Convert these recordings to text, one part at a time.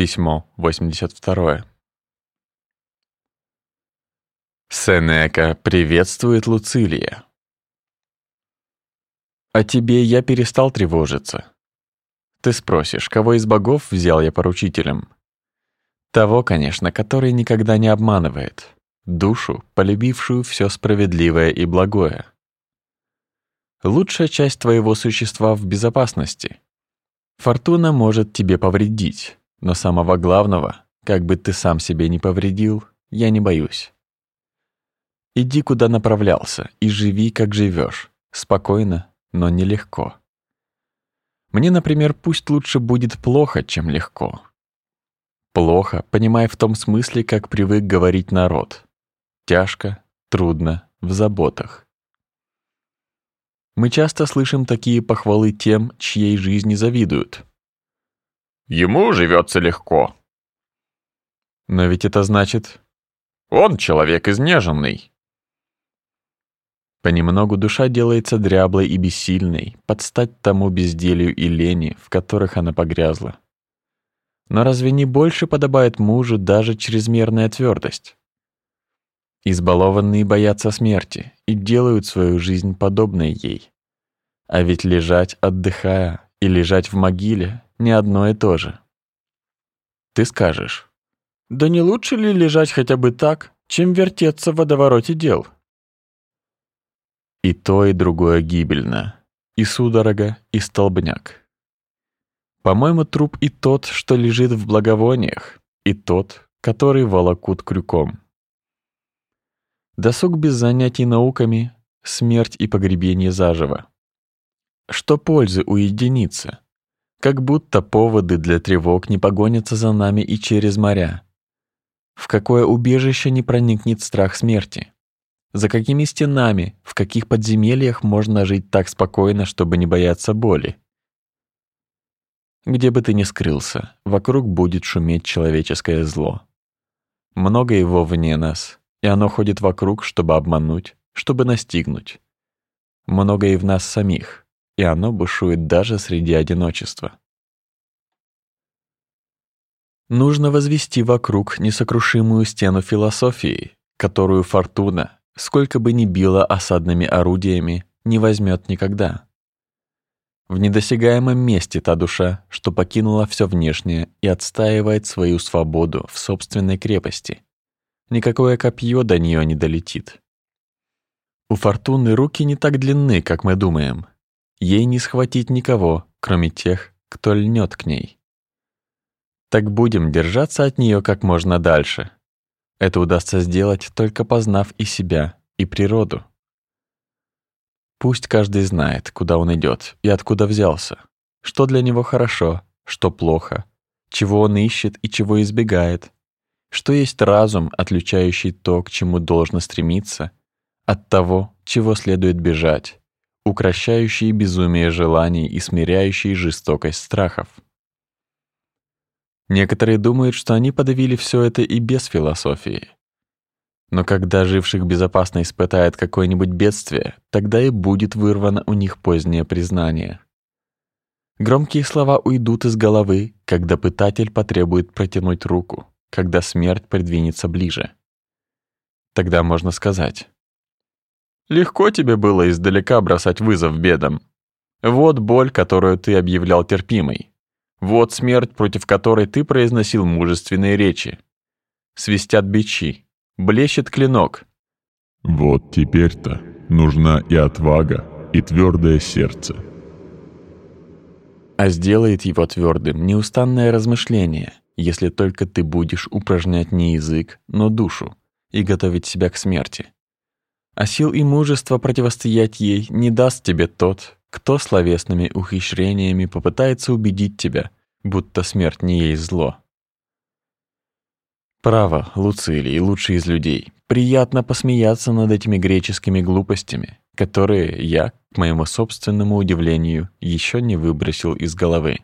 Письмо 82. Сенека приветствует Луцилия. О тебе я перестал тревожиться. Ты спросишь, кого из богов взял я поручителем? Того, конечно, который никогда не обманывает, душу, полюбившую все справедливое и благое. Лучшая часть твоего существа в безопасности. Фортуна может тебе повредить, но самого главного, как бы ты сам себе не повредил, я не боюсь. Иди куда направлялся и живи, как живешь, спокойно, но нелегко. Мне, например, пусть лучше будет плохо, чем легко. Плохо, понимая в том смысле, как привык говорить народ. Тяжко, трудно, в заботах. Мы часто слышим такие похвалы тем, чьей жизни завидуют. Ему живется легко. Но ведь это значит... Он человек изнеженный. Понемногу душа делается дряблой и бессильной, под стать тому безделью и лени, в которых она погрязла. Но разве не больше подобает мужу даже чрезмерная твердость? Избалованные боятся смерти и делают свою жизнь подобной ей. А ведь лежать, отдыхая, и лежать в могиле не одно и то же. Ты скажешь, да не лучше ли лежать хотя бы так, чем вертеться в водовороте дел? И то, и другое гибельно, и судорога, и столбняк. По-моему, труп и тот, что лежит в благовониях, и тот, который волокут крюком. Досуг без занятий науками, смерть и погребение заживо. Что пользы у единицы? Как будто поводы для тревог не погонятся за нами и через моря. В какое убежище не проникнет страх смерти? За какими стенами, в каких подземельях можно жить так спокойно, чтобы не бояться боли? Где бы ты ни скрылся, вокруг будет шуметь человеческое зло. Много его вне нас, и оно ходит вокруг, чтобы обмануть, чтобы настигнуть. Много и в нас самих, и оно бушует даже среди одиночества. Нужно возвести вокруг несокрушимую стену философии, которую фортуна, сколько бы ни била осадными орудиями, не возьмет никогда. В недосягаемом месте та душа, что покинула все внешнее и отстаивает свою свободу в собственной крепости. Никакое копье до нее не долетит. У фортуны руки не так длинны, как мы думаем, ей не схватить никого, кроме тех, кто льнет к ней. Так будем держаться от нее как можно дальше. Это удастся сделать, только познав и себя, и природу. Пусть каждый знает, куда он идет и откуда взялся, что для него хорошо, что плохо, чего он ищет и чего избегает, что есть разум, отличающий то, к чему должно стремиться, от того, чего следует бежать, укращающие безумие желаний и смиряющие жестокость страхов. Некоторые думают, что они подавили все это и без философии. Но когда живших безопасно испытает какое-нибудь бедствие, тогда и будет вырвано у них позднее признание. Громкие слова уйдут из головы, когда пытатель потребует протянуть руку, когда смерть придвинется ближе. Тогда можно сказать Легко тебе было издалека бросать вызов бедам. Вот боль, которую ты объявлял терпимой. Вот смерть, против которой ты произносил мужественные речи. Свистят бичи, блещет клинок. Вот теперь-то нужна и отвага, и твердое сердце. А сделает его твердым неустанное размышление, если только ты будешь упражнять не язык, но душу и готовить себя к смерти а сил и мужества противостоять ей не даст тебе тот, кто словесными ухищрениями попытается убедить тебя, будто смерть не есть зло. Право, Луцилий, лучший из людей, приятно посмеяться над этими греческими глупостями, которые я, к моему собственному удивлению, еще не выбросил из головы.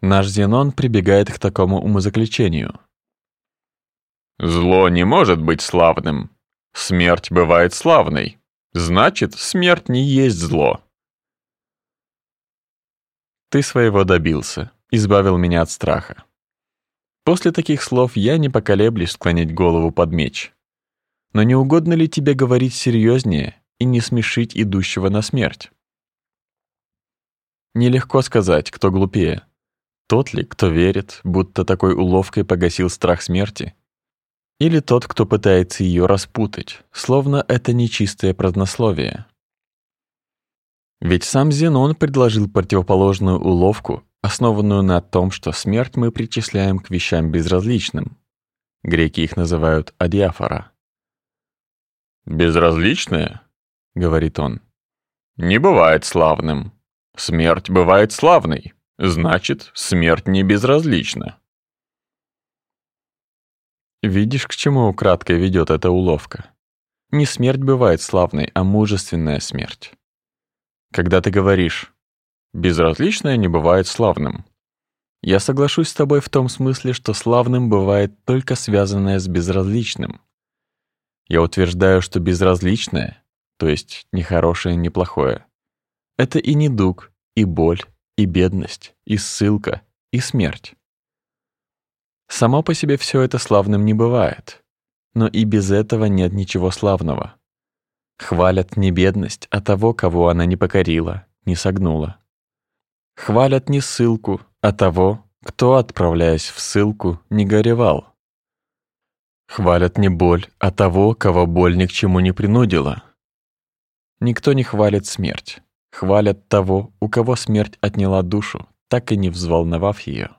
Наш Зенон прибегает к такому умозаключению — Зло не может быть славным. Смерть бывает славной. Значит, смерть не есть зло. Ты своего добился. избавил меня от страха. После таких слов я не поколеблюсь склонить голову под меч. Но не угодно ли тебе говорить серьезнее и не смешить идущего на смерть? Нелегко сказать, кто глупее. Тот ли, кто верит, будто такой уловкой погасил страх смерти? Или тот, кто пытается ее распутать, словно это нечистое празднословие? Ведь сам Зенон предложил противоположную уловку, основанную на том, что смерть мы причисляем к вещам безразличным. Греки их называют адиафора. «Безразличное?» — говорит он. «Не бывает славным. Смерть бывает славной. Значит, смерть не безразлична». Видишь, к чему украдкой ведет эта уловка? Не смерть бывает славной, а мужественная смерть. Когда ты говоришь «безразличное не бывает славным», я соглашусь с тобой в том смысле, что славным бывает только связанное с безразличным. Я утверждаю, что безразличное, то есть ни хорошее, ни плохое, это и недуг, и боль, и бедность, и ссылка, и смерть. Само по себе все это славным не бывает, но и без этого нет ничего славного. Хвалят не бедность, а того, кого она не покорила, не согнула. Хвалят не ссылку, а того, кто, отправляясь в ссылку, не горевал. Хвалят не боль, а того, кого боль ни к чему не принудила. Никто не хвалит смерть. Хвалят того, у кого смерть отняла душу, так и не взволновав ее.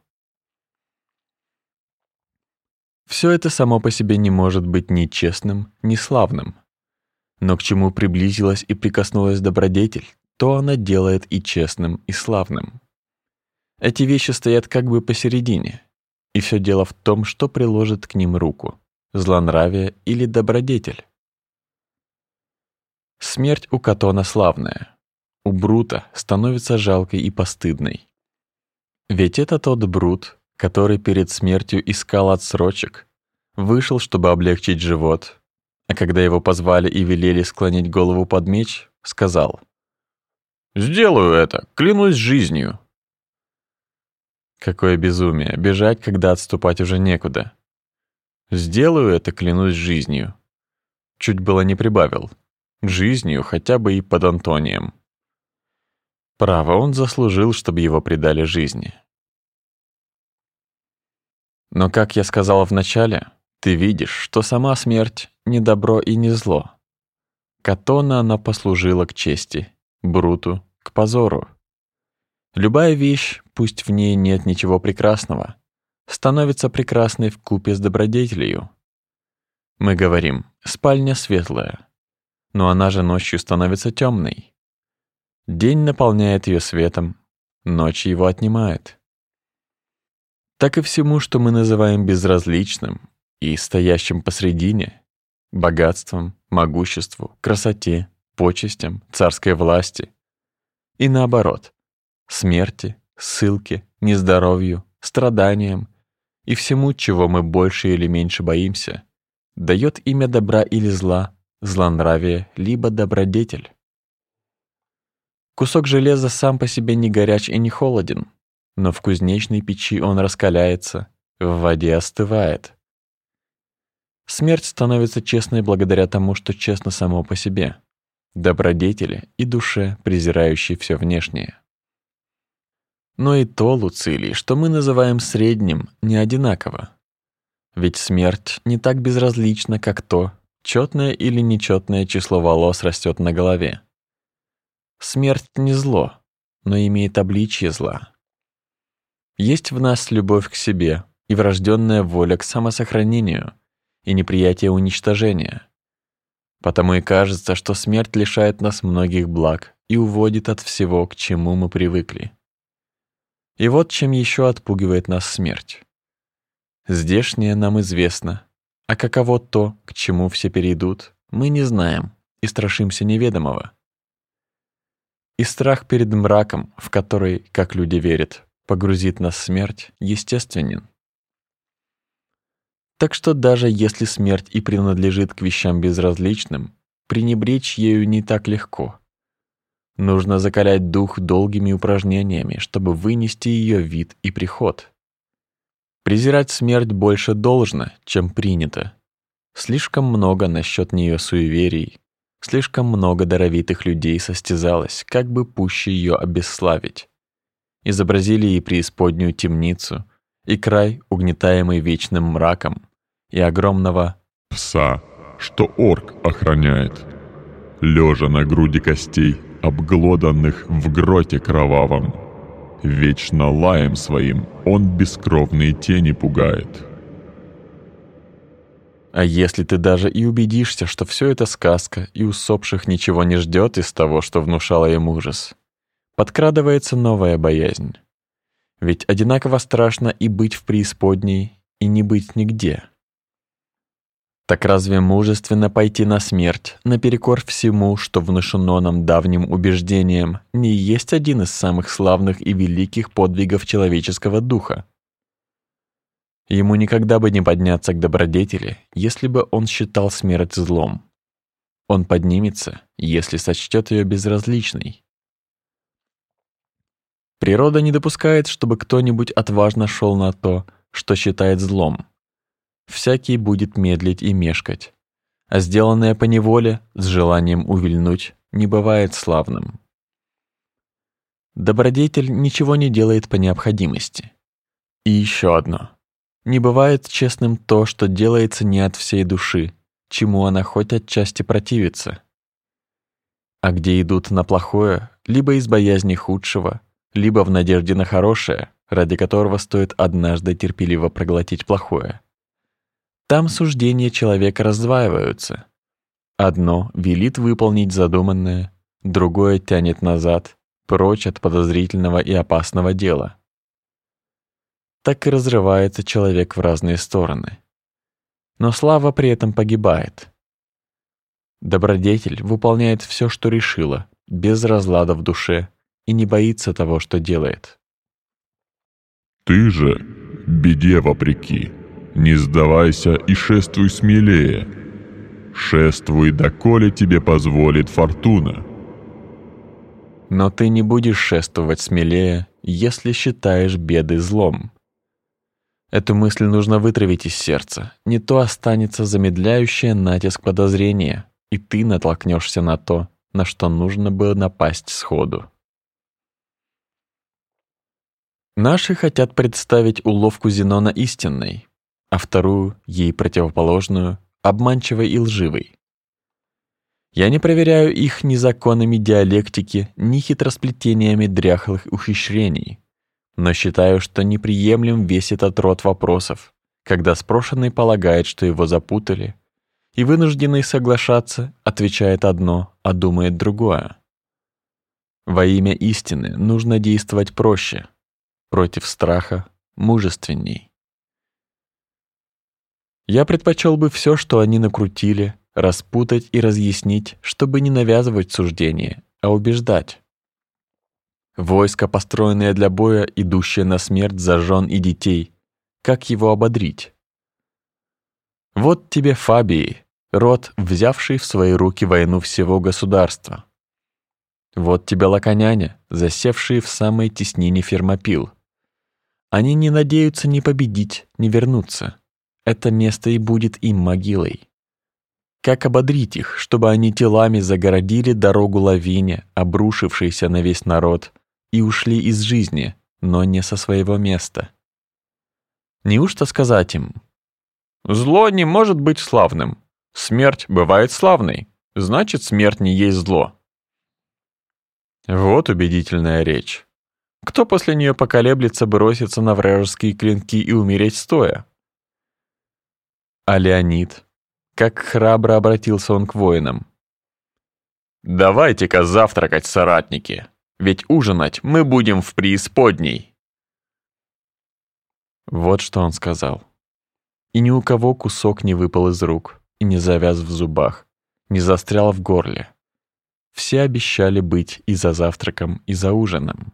Все это само по себе не может быть ни честным, ни славным. Но к чему приблизилась и прикоснулась добродетель, то она делает и честным, и славным. Эти вещи стоят как бы посередине, и все дело в том, что приложит к ним руку — злонравие или добродетель. Смерть у Катона славная, у Брута становится жалкой и постыдной. Ведь это тот Брут, который перед смертью искал отсрочек, вышел, чтобы облегчить живот, а когда его позвали и велели склонить голову под меч, сказал «Сделаю это, клянусь жизнью». Какое безумие, бежать, когда отступать уже некуда. «Сделаю это, клянусь жизнью». Чуть было не прибавил. Жизнью хотя бы и под Антонием. Право, он заслужил, чтобы его предали жизни. Но, как я сказал в начале, ты видишь, что сама смерть не добро и не зло. Катона она послужила к чести, Бруту — к позору. Любая вещь, пусть в ней нет ничего прекрасного, становится прекрасной в купе с добродетелью. Мы говорим, спальня светлая, но она же ночью становится темной. День наполняет ее светом, ночь его отнимает. Так и всему, что мы называем безразличным и стоящим посредине, богатством, могуществу, красоте, почестям, царской власти. И наоборот, смерти, ссылке, нездоровью, страданиям и всему, чего мы больше или меньше боимся, дает имя добра или зла, злонравие, либо добродетель. Кусок железа сам по себе не горяч и не холоден, но в кузнечной печи он раскаляется, в воде остывает. Смерть становится честной благодаря тому, что честно само по себе, добродетели и душе, презирающей все внешнее. Но и то, Луцилий, что мы называем средним, не одинаково. Ведь смерть не так безразлична, как то, четное или нечетное число волос растет на голове. Смерть не зло, но имеет обличье зла. Есть в нас любовь к себе и врожденная воля к самосохранению — и неприятие уничтожения. Потому и кажется, что смерть лишает нас многих благ и уводит от всего, к чему мы привыкли. И вот чем еще отпугивает нас смерть. Здешнее нам известно, а каково то, к чему все перейдут, мы не знаем и страшимся неведомого. И страх перед мраком, в который, как люди верят, погрузит нас смерть, естественен. Так что даже если смерть и принадлежит к вещам безразличным, пренебречь ею не так легко. Нужно закалять дух долгими упражнениями, чтобы вынести ее вид и приход. Презирать смерть больше должно, чем принято. Слишком много насчет нее суеверий, слишком много даровитых людей состязалось, как бы пуще ее обесславить. Изобразили ей преисподнюю темницу и край, угнетаемый вечным мраком, и огромного пса, что орк охраняет, лежа на груди костей, обглоданных в гроте кровавом. Вечно лаем своим он бескровные тени пугает. А если ты даже и убедишься, что все это сказка, и усопших ничего не ждет из того, что внушало им ужас, подкрадывается новая боязнь. Ведь одинаково страшно и быть в преисподней, и не быть нигде. Так разве мужественно пойти на смерть, наперекор всему, что внушено нам давним убеждением, не есть один из самых славных и великих подвигов человеческого духа? Ему никогда бы не подняться к добродетели, если бы он считал смерть злом. Он поднимется, если сочтет ее безразличной. Природа не допускает, чтобы кто-нибудь отважно шел на то, что считает злом всякий будет медлить и мешкать, а сделанное по неволе с желанием увильнуть не бывает славным. Добродетель ничего не делает по необходимости. И еще одно. Не бывает честным то, что делается не от всей души, чему она хоть отчасти противится. А где идут на плохое, либо из боязни худшего, либо в надежде на хорошее, ради которого стоит однажды терпеливо проглотить плохое. Там суждения человека раздваиваются. Одно велит выполнить задуманное, другое тянет назад, прочь от подозрительного и опасного дела. Так и разрывается человек в разные стороны. Но слава при этом погибает. Добродетель выполняет все, что решила, без разлада в душе и не боится того, что делает. Ты же, беде вопреки, не сдавайся и шествуй смелее. Шествуй, доколе тебе позволит фортуна. Но ты не будешь шествовать смелее, если считаешь беды злом. Эту мысль нужно вытравить из сердца, не то останется замедляющее натиск подозрения, и ты натолкнешься на то, на что нужно было напасть сходу. Наши хотят представить уловку Зенона истинной, а вторую, ей противоположную, обманчивой и лживой. Я не проверяю их ни законами диалектики, ни хитросплетениями дряхлых ухищрений, но считаю, что неприемлем весь этот род вопросов, когда спрошенный полагает, что его запутали, и вынужденный соглашаться отвечает одно, а думает другое. Во имя истины нужно действовать проще, против страха мужественней. Я предпочел бы все, что они накрутили, распутать и разъяснить, чтобы не навязывать суждение, а убеждать. Войско, построенное для боя, идущее на смерть за жен и детей. Как его ободрить? Вот тебе Фабии, род, взявший в свои руки войну всего государства. Вот тебе лаконяне, засевшие в самой теснине фермопил. Они не надеются ни победить, ни вернуться это место и будет им могилой. Как ободрить их, чтобы они телами загородили дорогу лавине, обрушившейся на весь народ, и ушли из жизни, но не со своего места? Неужто сказать им? Зло не может быть славным. Смерть бывает славной. Значит, смерть не есть зло. Вот убедительная речь. Кто после нее поколеблется броситься на вражеские клинки и умереть стоя? А Леонид? Как храбро обратился он к воинам. «Давайте-ка завтракать, соратники, ведь ужинать мы будем в преисподней». Вот что он сказал. И ни у кого кусок не выпал из рук, и не завяз в зубах, не застрял в горле. Все обещали быть и за завтраком, и за ужином.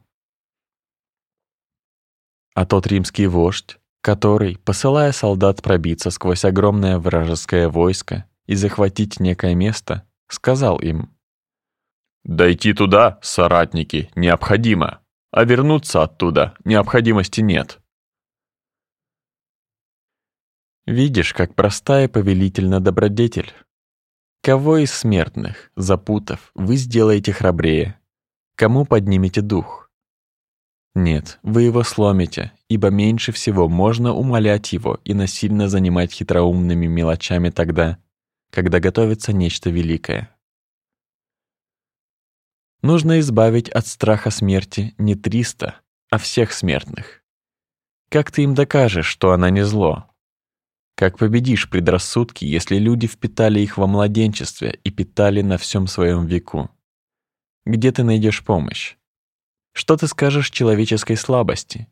А тот римский вождь, который, посылая солдат пробиться сквозь огромное вражеское войско и захватить некое место, сказал им Дойти туда, соратники, необходимо, а вернуться оттуда необходимости нет. Видишь, как простая повелительна добродетель. Кого из смертных, запутав, вы сделаете храбрее? Кому поднимете дух? Нет, вы его сломите, ибо меньше всего можно умолять его и насильно занимать хитроумными мелочами тогда, когда готовится нечто великое. Нужно избавить от страха смерти не триста, а всех смертных. Как ты им докажешь, что она не зло? Как победишь предрассудки, если люди впитали их во младенчестве и питали на всем своем веку? Где ты найдешь помощь? Что ты скажешь человеческой слабости?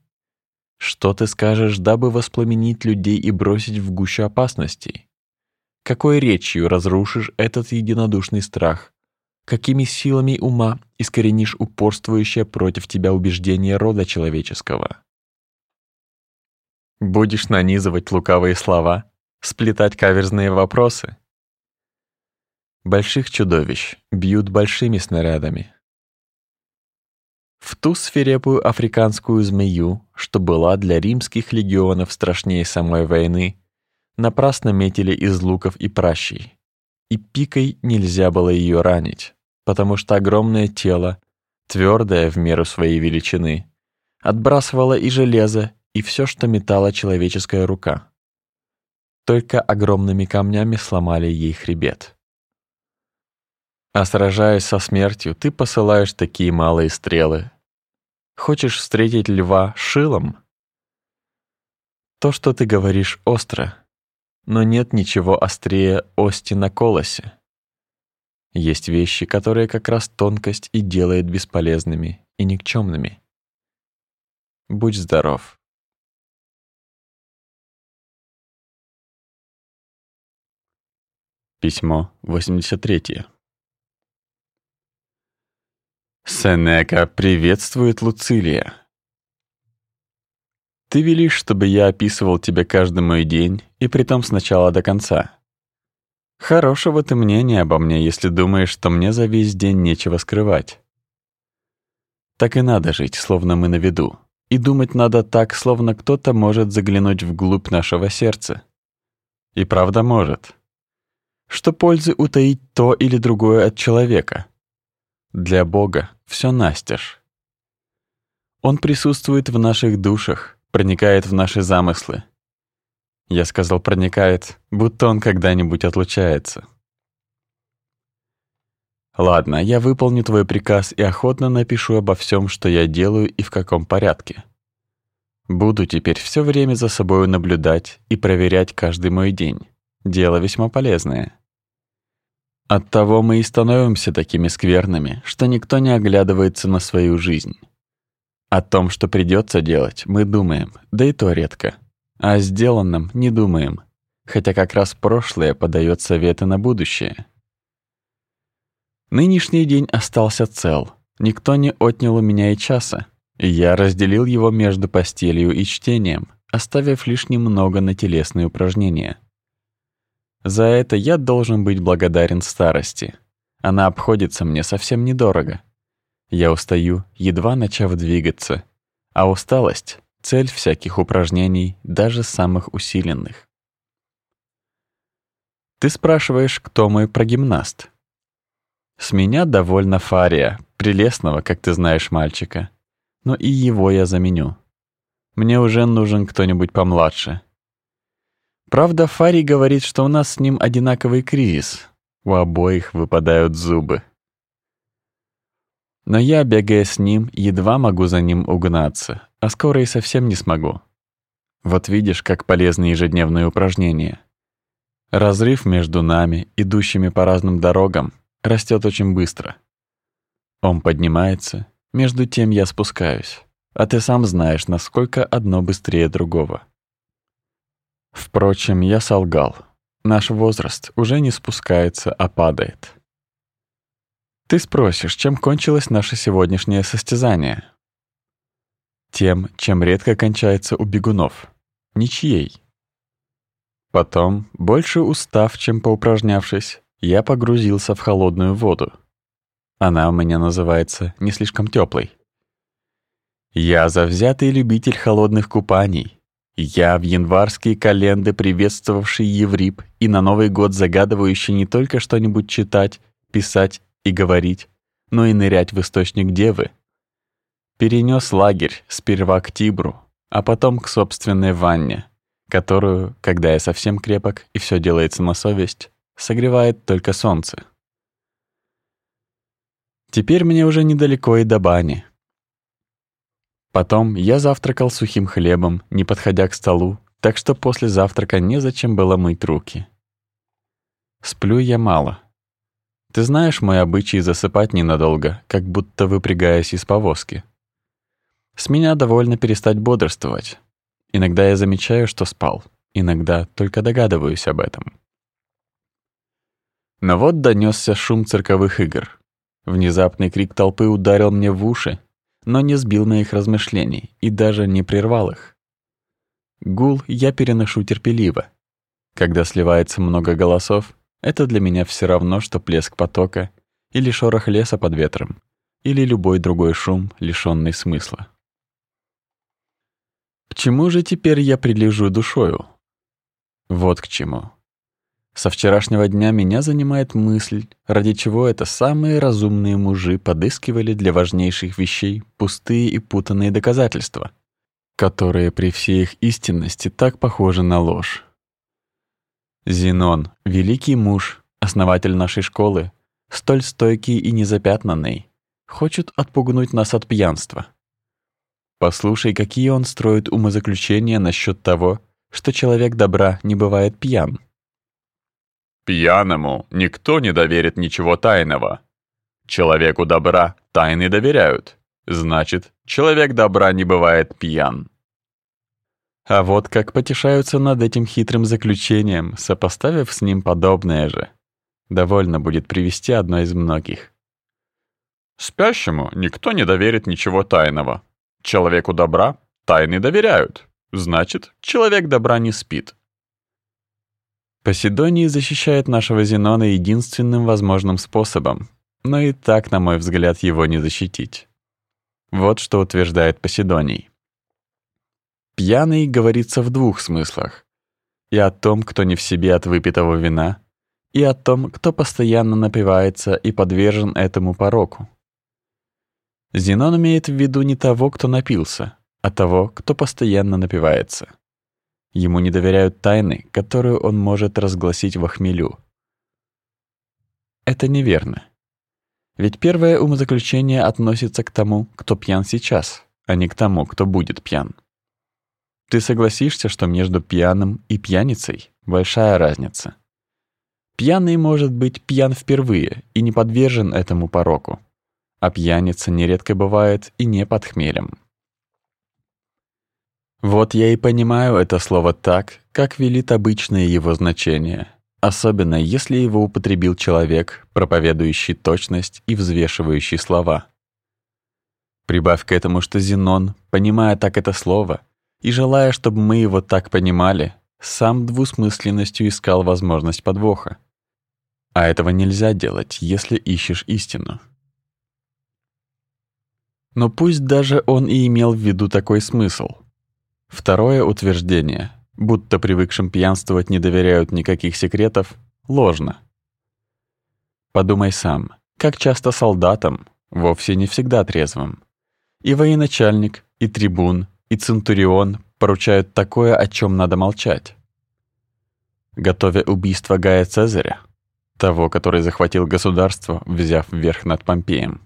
Что ты скажешь, дабы воспламенить людей и бросить в гущу опасностей? Какой речью разрушишь этот единодушный страх, какими силами ума искоренишь упорствующее против тебя убеждение рода человеческого. Будешь нанизывать лукавые слова, сплетать каверзные вопросы. Больших чудовищ бьют большими снарядами. В ту свирепую африканскую змею, что была для римских легионов страшнее самой войны, напрасно метили из луков и пращей и пикой нельзя было ее ранить, потому что огромное тело, твердое в меру своей величины, отбрасывало и железо, и все, что метала человеческая рука. Только огромными камнями сломали ей хребет. А сражаясь со смертью, ты посылаешь такие малые стрелы. Хочешь встретить льва шилом? То, что ты говоришь, остро, но нет ничего острее ости на колосе. Есть вещи, которые как раз тонкость и делает бесполезными и никчемными. Будь здоров. Письмо 83. Сенека приветствует Луцилия. Ты велишь, чтобы я описывал тебе каждый мой день, и притом с начала до конца. Хорошего ты мнения обо мне, если думаешь, что мне за весь день нечего скрывать. Так и надо жить, словно мы на виду. И думать надо так, словно кто-то может заглянуть вглубь нашего сердца. И правда может. Что пользы утаить то или другое от человека? Для Бога все настежь. Он присутствует в наших душах, проникает в наши замыслы. Я сказал «проникает», будто он когда-нибудь отлучается. Ладно, я выполню твой приказ и охотно напишу обо всем, что я делаю и в каком порядке. Буду теперь все время за собой наблюдать и проверять каждый мой день. Дело весьма полезное. Оттого мы и становимся такими скверными, что никто не оглядывается на свою жизнь. О том, что придется делать, мы думаем, да и то редко. А о сделанном не думаем, хотя как раз прошлое подает советы на будущее. Нынешний день остался цел. Никто не отнял у меня и часа. Я разделил его между постелью и чтением, оставив лишь немного на телесные упражнения. За это я должен быть благодарен старости. Она обходится мне совсем недорого. Я устаю, едва начав двигаться, а усталость — цель всяких упражнений, даже самых усиленных. Ты спрашиваешь, кто мой прогимнаст? С меня довольно Фария, прелестного, как ты знаешь, мальчика. Но и его я заменю. Мне уже нужен кто-нибудь помладше. Правда, Фарий говорит, что у нас с ним одинаковый кризис. У обоих выпадают зубы. Но я, бегая с ним, едва могу за ним угнаться, а скоро и совсем не смогу. Вот видишь, как полезны ежедневные упражнения. Разрыв между нами, идущими по разным дорогам, растет очень быстро. Он поднимается, между тем я спускаюсь, а ты сам знаешь, насколько одно быстрее другого. Впрочем, я солгал. Наш возраст уже не спускается, а падает. Ты спросишь, чем кончилось наше сегодняшнее состязание? Тем, чем редко кончается у бегунов. Ничьей. Потом, больше устав, чем поупражнявшись, я погрузился в холодную воду. Она у меня называется не слишком теплой. Я завзятый любитель холодных купаний. Я в январские календы приветствовавший Еврип и на Новый год загадывающий не только что-нибудь читать, писать и говорить, но и нырять в источник Девы. Перенес лагерь сперва к Тибру, а потом к собственной ванне, которую, когда я совсем крепок и все делается на совесть, согревает только солнце. Теперь мне уже недалеко и до бани. Потом я завтракал сухим хлебом, не подходя к столу, так что после завтрака незачем было мыть руки. Сплю я мало. Ты знаешь мой обычай засыпать ненадолго, как будто выпрягаясь из повозки. С меня довольно перестать бодрствовать. Иногда я замечаю, что спал, иногда только догадываюсь об этом. Но вот донесся шум цирковых игр. Внезапный крик толпы ударил мне в уши, но не сбил моих размышлений и даже не прервал их. Гул я переношу терпеливо. Когда сливается много голосов, это для меня все равно, что плеск потока или шорох леса под ветром, или любой другой шум, лишённый смысла. К чему же теперь я прилежу душою? Вот к чему. Со вчерашнего дня меня занимает мысль, ради чего это самые разумные мужи подыскивали для важнейших вещей пустые и путанные доказательства, которые при всей их истинности так похожи на ложь. Зенон, великий муж, основатель нашей школы, столь стойкий и незапятнанный, хочет отпугнуть нас от пьянства. Послушай, какие он строит умозаключения насчет того, что человек добра не бывает пьян. Пьяному никто не доверит ничего тайного. Человеку добра тайны доверяют. Значит, человек добра не бывает пьян. А вот как потешаются над этим хитрым заключением, сопоставив с ним подобное же. Довольно будет привести одно из многих. Спящему никто не доверит ничего тайного. Человеку добра тайны доверяют. Значит, человек добра не спит. Поседоний защищает нашего Зенона единственным возможным способом, но и так, на мой взгляд, его не защитить. Вот что утверждает Поседоний. Пьяный говорится в двух смыслах. И о том, кто не в себе от выпитого вина, и о том, кто постоянно напивается и подвержен этому пороку. Зенон имеет в виду не того, кто напился, а того, кто постоянно напивается. Ему не доверяют тайны, которую он может разгласить в хмелю. Это неверно. Ведь первое умозаключение относится к тому, кто пьян сейчас, а не к тому, кто будет пьян. Ты согласишься, что между пьяным и пьяницей большая разница. Пьяный может быть пьян впервые и не подвержен этому пороку, а пьяница нередко бывает и не под хмелем. Вот я и понимаю это слово так, как велит обычное его значение, особенно если его употребил человек, проповедующий точность и взвешивающий слова. Прибавь к этому, что Зенон, понимая так это слово и желая, чтобы мы его так понимали, сам двусмысленностью искал возможность подвоха. А этого нельзя делать, если ищешь истину. Но пусть даже он и имел в виду такой смысл — Второе утверждение, будто привыкшим пьянствовать не доверяют никаких секретов, ложно. Подумай сам, как часто солдатам, вовсе не всегда трезвым, и военачальник, и трибун, и центурион поручают такое, о чем надо молчать. Готовя убийство Гая Цезаря, того, который захватил государство, взяв верх над Помпеем,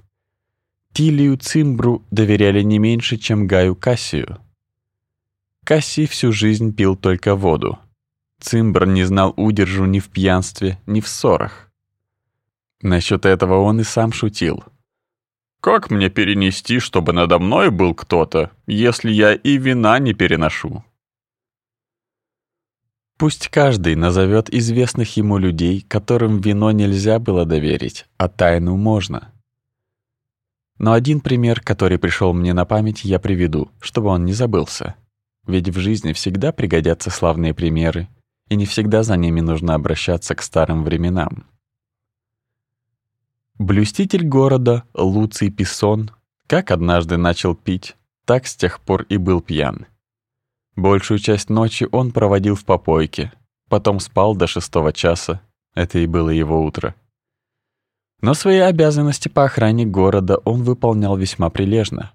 Тилию Цимбру доверяли не меньше, чем Гаю Кассию — Кассий всю жизнь пил только воду. Цимбр не знал удержу ни в пьянстве, ни в ссорах. Насчет этого он и сам шутил. «Как мне перенести, чтобы надо мной был кто-то, если я и вина не переношу?» Пусть каждый назовет известных ему людей, которым вино нельзя было доверить, а тайну можно. Но один пример, который пришел мне на память, я приведу, чтобы он не забылся. Ведь в жизни всегда пригодятся славные примеры, и не всегда за ними нужно обращаться к старым временам. Блюститель города Луций Писон как однажды начал пить, так с тех пор и был пьян. Большую часть ночи он проводил в попойке, потом спал до шестого часа, это и было его утро. Но свои обязанности по охране города он выполнял весьма прилежно.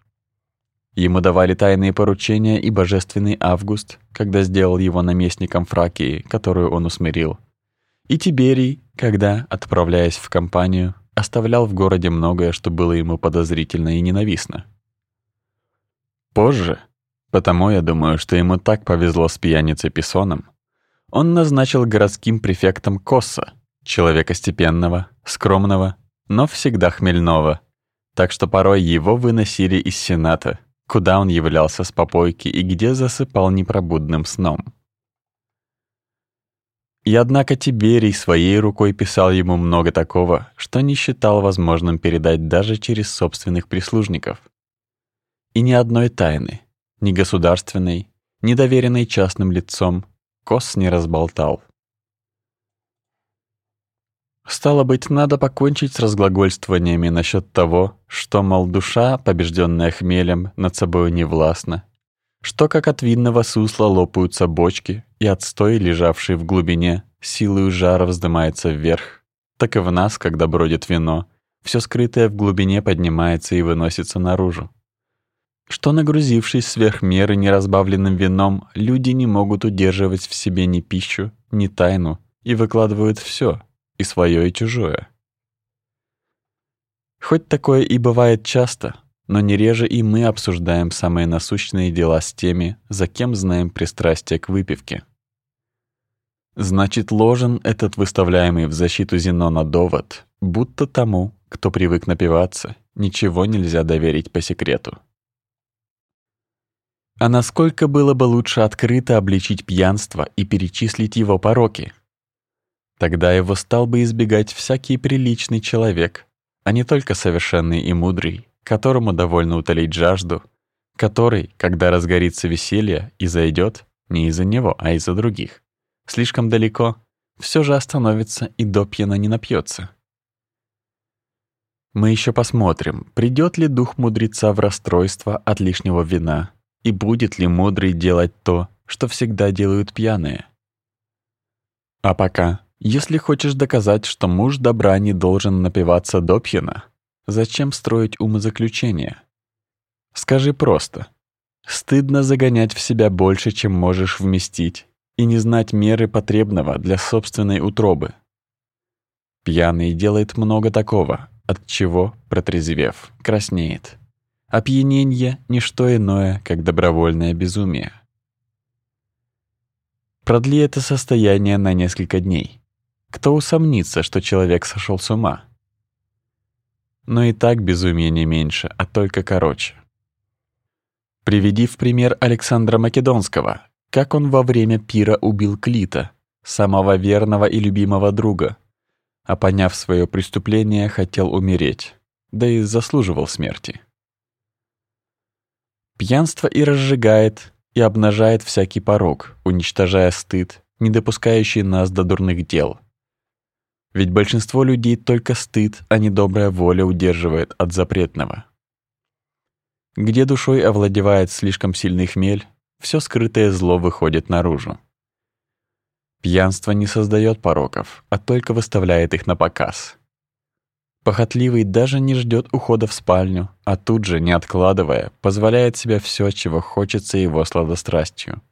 Ему давали тайные поручения и божественный Август, когда сделал его наместником Фракии, которую он усмирил. И Тиберий, когда, отправляясь в компанию, оставлял в городе многое, что было ему подозрительно и ненавистно. Позже, потому я думаю, что ему так повезло с пьяницей Писоном, он назначил городским префектом Косса, человека степенного, скромного, но всегда хмельного, так что порой его выносили из Сената, куда он являлся с попойки и где засыпал непробудным сном. И однако Тиберий своей рукой писал ему много такого, что не считал возможным передать даже через собственных прислужников. И ни одной тайны, ни государственной, ни доверенной частным лицом, Кос не разболтал. Стало быть, надо покончить с разглагольствованиями насчет того, что, мол, душа, побежденная хмелем, над собой не властна, что как от винного сусла лопаются бочки, и отстой, лежавший в глубине, силою жара вздымается вверх, так и в нас, когда бродит вино, все скрытое в глубине поднимается и выносится наружу. Что, нагрузившись сверх меры неразбавленным вином, люди не могут удерживать в себе ни пищу, ни тайну, и выкладывают все, и свое, и чужое. Хоть такое и бывает часто, но не реже и мы обсуждаем самые насущные дела с теми, за кем знаем пристрастие к выпивке. Значит, ложен этот выставляемый в защиту Зенона довод, будто тому, кто привык напиваться, ничего нельзя доверить по секрету. А насколько было бы лучше открыто обличить пьянство и перечислить его пороки? Тогда его стал бы избегать всякий приличный человек, а не только совершенный и мудрый, которому довольно утолить жажду, который, когда разгорится веселье и зайдет, не из-за него, а из-за других, слишком далеко, все же остановится и допьяно не напьется. Мы еще посмотрим, придет ли дух мудреца в расстройство от лишнего вина, и будет ли мудрый делать то, что всегда делают пьяные. А пока, если хочешь доказать, что муж добра не должен напиваться допьяно, Зачем строить умозаключения? Скажи просто. Стыдно загонять в себя больше, чем можешь вместить, и не знать меры потребного для собственной утробы. Пьяный делает много такого, от чего, протрезвев, краснеет. Опьянение — ничто иное, как добровольное безумие. Продли это состояние на несколько дней. Кто усомнится, что человек сошел с ума? но и так безумие не меньше, а только короче. Приведи в пример Александра Македонского, как он во время пира убил Клита, самого верного и любимого друга, а поняв свое преступление, хотел умереть, да и заслуживал смерти. Пьянство и разжигает, и обнажает всякий порог, уничтожая стыд, не допускающий нас до дурных дел — ведь большинство людей только стыд, а не добрая воля удерживает от запретного. Где душой овладевает слишком сильный хмель, все скрытое зло выходит наружу. Пьянство не создает пороков, а только выставляет их на показ. Похотливый даже не ждет ухода в спальню, а тут же, не откладывая, позволяет себе все, чего хочется его сладострастью.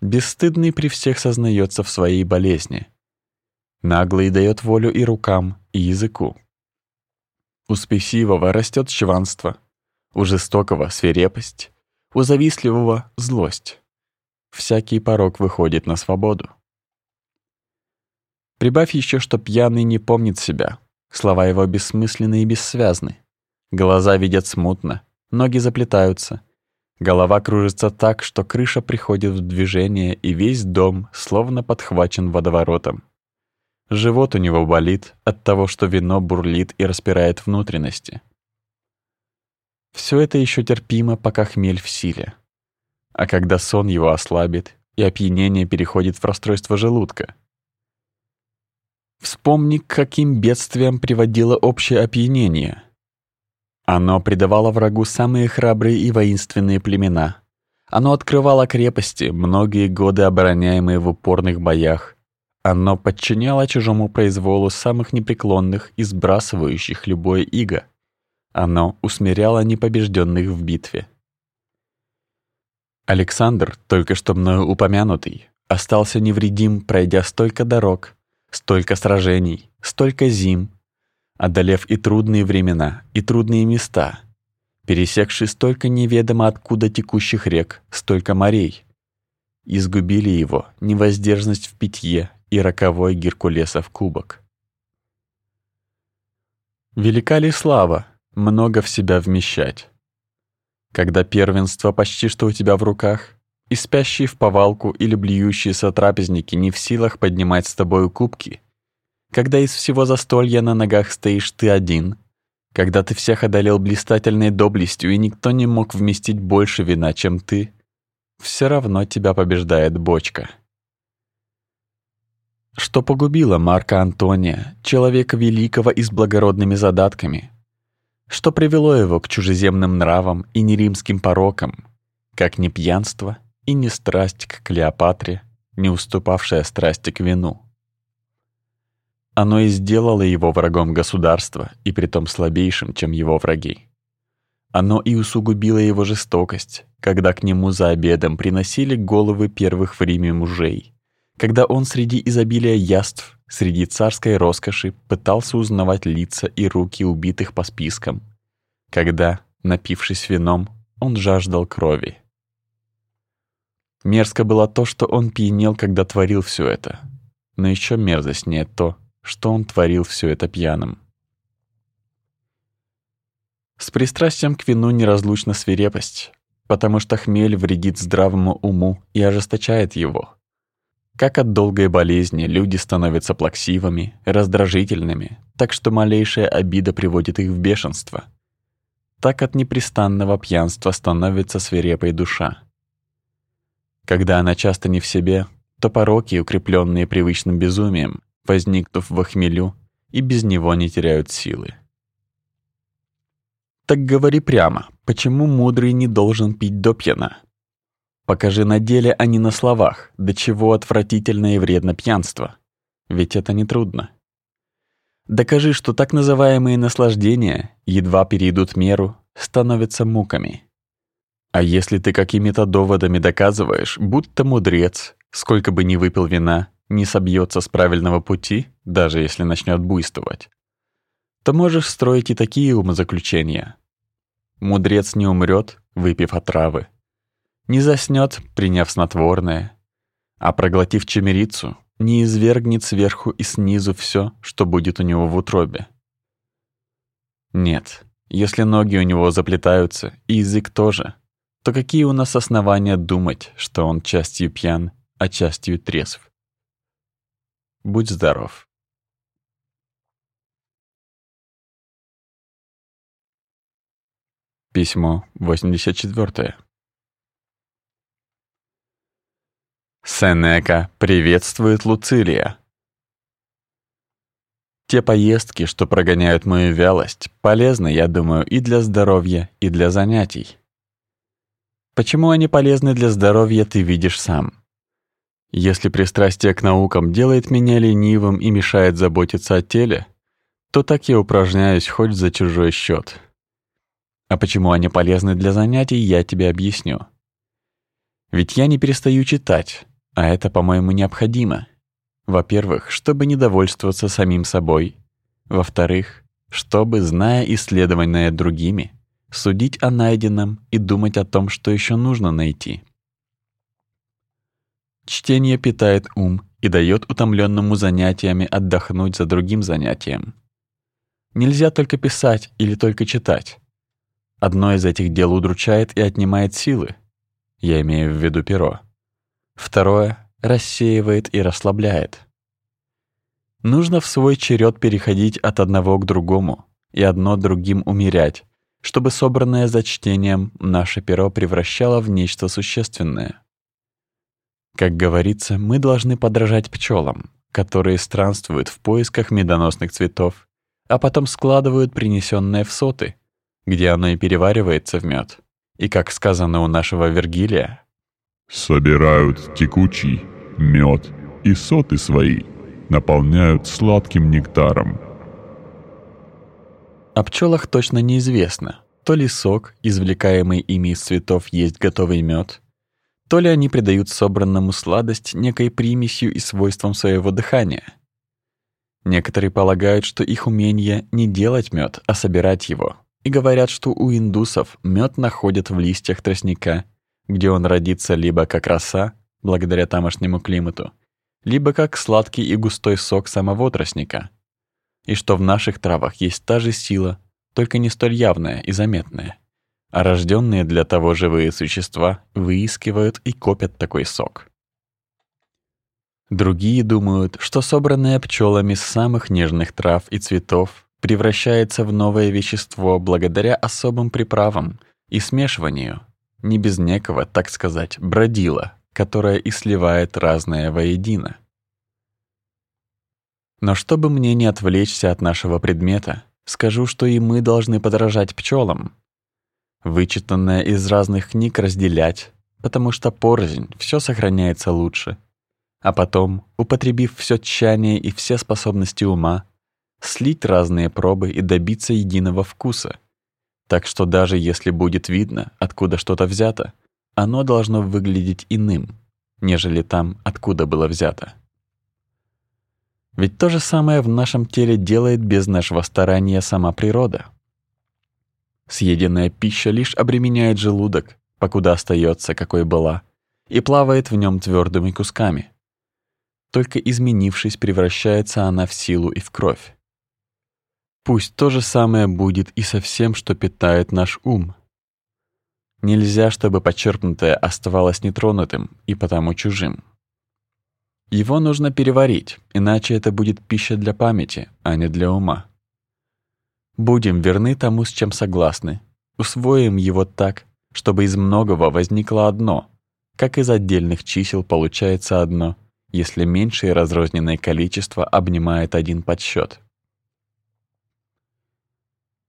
Бесстыдный при всех сознается в своей болезни — Наглый дает волю и рукам, и языку. У спесивого растет чванство, у жестокого — свирепость, у завистливого — злость. Всякий порог выходит на свободу. Прибавь еще, что пьяный не помнит себя, слова его бессмысленны и бессвязны. Глаза видят смутно, ноги заплетаются, голова кружится так, что крыша приходит в движение, и весь дом словно подхвачен водоворотом. Живот у него болит от того, что вино бурлит и распирает внутренности. Все это еще терпимо, пока хмель в силе. А когда сон его ослабит, и опьянение переходит в расстройство желудка. Вспомни, к каким бедствиям приводило общее опьянение. Оно предавало врагу самые храбрые и воинственные племена. Оно открывало крепости, многие годы обороняемые в упорных боях. Оно подчиняло чужому произволу самых непреклонных и сбрасывающих любое иго. Оно усмиряло непобежденных в битве. Александр, только что мною упомянутый, остался невредим, пройдя столько дорог, столько сражений, столько зим, одолев и трудные времена, и трудные места, пересекший столько неведомо откуда текущих рек, столько морей. Изгубили его невоздержность в питье и роковой Геркулесов кубок. Велика ли слава, много в себя вмещать? Когда первенство почти что у тебя в руках, и спящие в повалку или блюющиеся трапезники не в силах поднимать с тобою кубки, когда из всего застолья на ногах стоишь ты один, когда ты всех одолел блистательной доблестью, и никто не мог вместить больше вина, чем ты, все равно тебя побеждает бочка. Что погубило Марка Антония, человека великого и с благородными задатками? Что привело его к чужеземным нравам и неримским порокам, как не пьянство и не страсть к Клеопатре, не уступавшая страсти к вину? Оно и сделало его врагом государства, и притом слабейшим, чем его враги. Оно и усугубило его жестокость, когда к нему за обедом приносили головы первых в Риме мужей, когда он среди изобилия яств, среди царской роскоши пытался узнавать лица и руки убитых по спискам, когда, напившись вином, он жаждал крови. Мерзко было то, что он пьянел, когда творил все это, но еще мерзостнее то, что он творил все это пьяным. С пристрастием к вину неразлучна свирепость, потому что хмель вредит здравому уму и ожесточает его. Как от долгой болезни люди становятся плаксивыми, раздражительными, так что малейшая обида приводит их в бешенство. Так от непрестанного пьянства становится свирепой душа. Когда она часто не в себе, то пороки, укрепленные привычным безумием, возникнув в хмелю, и без него не теряют силы. Так говори прямо, почему мудрый не должен пить до пьяна? Покажи на деле, а не на словах, до чего отвратительно и вредно пьянство. Ведь это не трудно. Докажи, что так называемые наслаждения, едва перейдут меру, становятся муками. А если ты какими-то доводами доказываешь, будто мудрец, сколько бы ни выпил вина, не собьется с правильного пути, даже если начнет буйствовать, то можешь строить и такие умозаключения. Мудрец не умрет, выпив отравы, не заснет, приняв снотворное, а проглотив чемерицу, не извергнет сверху и снизу все, что будет у него в утробе. Нет, если ноги у него заплетаются, и язык тоже, то какие у нас основания думать, что он частью пьян, а частью трезв? Будь здоров. Письмо 84. Сенека приветствует Луцилия. Те поездки, что прогоняют мою вялость, полезны, я думаю, и для здоровья, и для занятий. Почему они полезны для здоровья, ты видишь сам. Если пристрастие к наукам делает меня ленивым и мешает заботиться о теле, то так я упражняюсь хоть за чужой счет. А почему они полезны для занятий, я тебе объясню. Ведь я не перестаю читать, а это, по-моему, необходимо. Во-первых, чтобы не довольствоваться самим собой. Во-вторых, чтобы, зная исследованное другими, судить о найденном и думать о том, что еще нужно найти. Чтение питает ум и дает утомленному занятиями отдохнуть за другим занятием. Нельзя только писать или только читать. Одно из этих дел удручает и отнимает силы. Я имею в виду перо. Второе рассеивает и расслабляет. Нужно в свой черед переходить от одного к другому и одно другим умерять, чтобы собранное за чтением наше перо превращало в нечто существенное. Как говорится, мы должны подражать пчелам, которые странствуют в поисках медоносных цветов, а потом складывают принесенное в соты, где оно и переваривается в мед. И как сказано у нашего Вергилия, «Собирают текучий мед и соты свои, наполняют сладким нектаром». О пчелах точно неизвестно, то ли сок, извлекаемый ими из цветов, есть готовый мед, то ли они придают собранному сладость некой примесью и свойством своего дыхания. Некоторые полагают, что их умение не делать мед, а собирать его, и говорят, что у индусов мед находят в листьях тростника, где он родится либо как роса, благодаря тамошнему климату, либо как сладкий и густой сок самого тростника, и что в наших травах есть та же сила, только не столь явная и заметная. А рожденные для того живые существа выискивают и копят такой сок. Другие думают, что собранное пчелами с самых нежных трав и цветов превращается в новое вещество благодаря особым приправам и смешиванию, не без некого, так сказать, бродила, которое и сливает разное воедино. Но чтобы мне не отвлечься от нашего предмета, скажу, что и мы должны подражать пчелам, вычитанное из разных книг разделять, потому что порознь все сохраняется лучше. А потом, употребив все тщание и все способности ума, слить разные пробы и добиться единого вкуса. Так что даже если будет видно, откуда что-то взято, оно должно выглядеть иным, нежели там, откуда было взято. Ведь то же самое в нашем теле делает без нашего старания сама природа. Съеденная пища лишь обременяет желудок, покуда остается, какой была, и плавает в нем твердыми кусками. Только изменившись, превращается она в силу и в кровь. Пусть то же самое будет и со всем, что питает наш ум. Нельзя, чтобы почерпнутое оставалось нетронутым и потому чужим. Его нужно переварить, иначе это будет пища для памяти, а не для ума. Будем верны тому, с чем согласны. Усвоим его так, чтобы из многого возникло одно, как из отдельных чисел получается одно, если меньшее разрозненное количество обнимает один подсчет.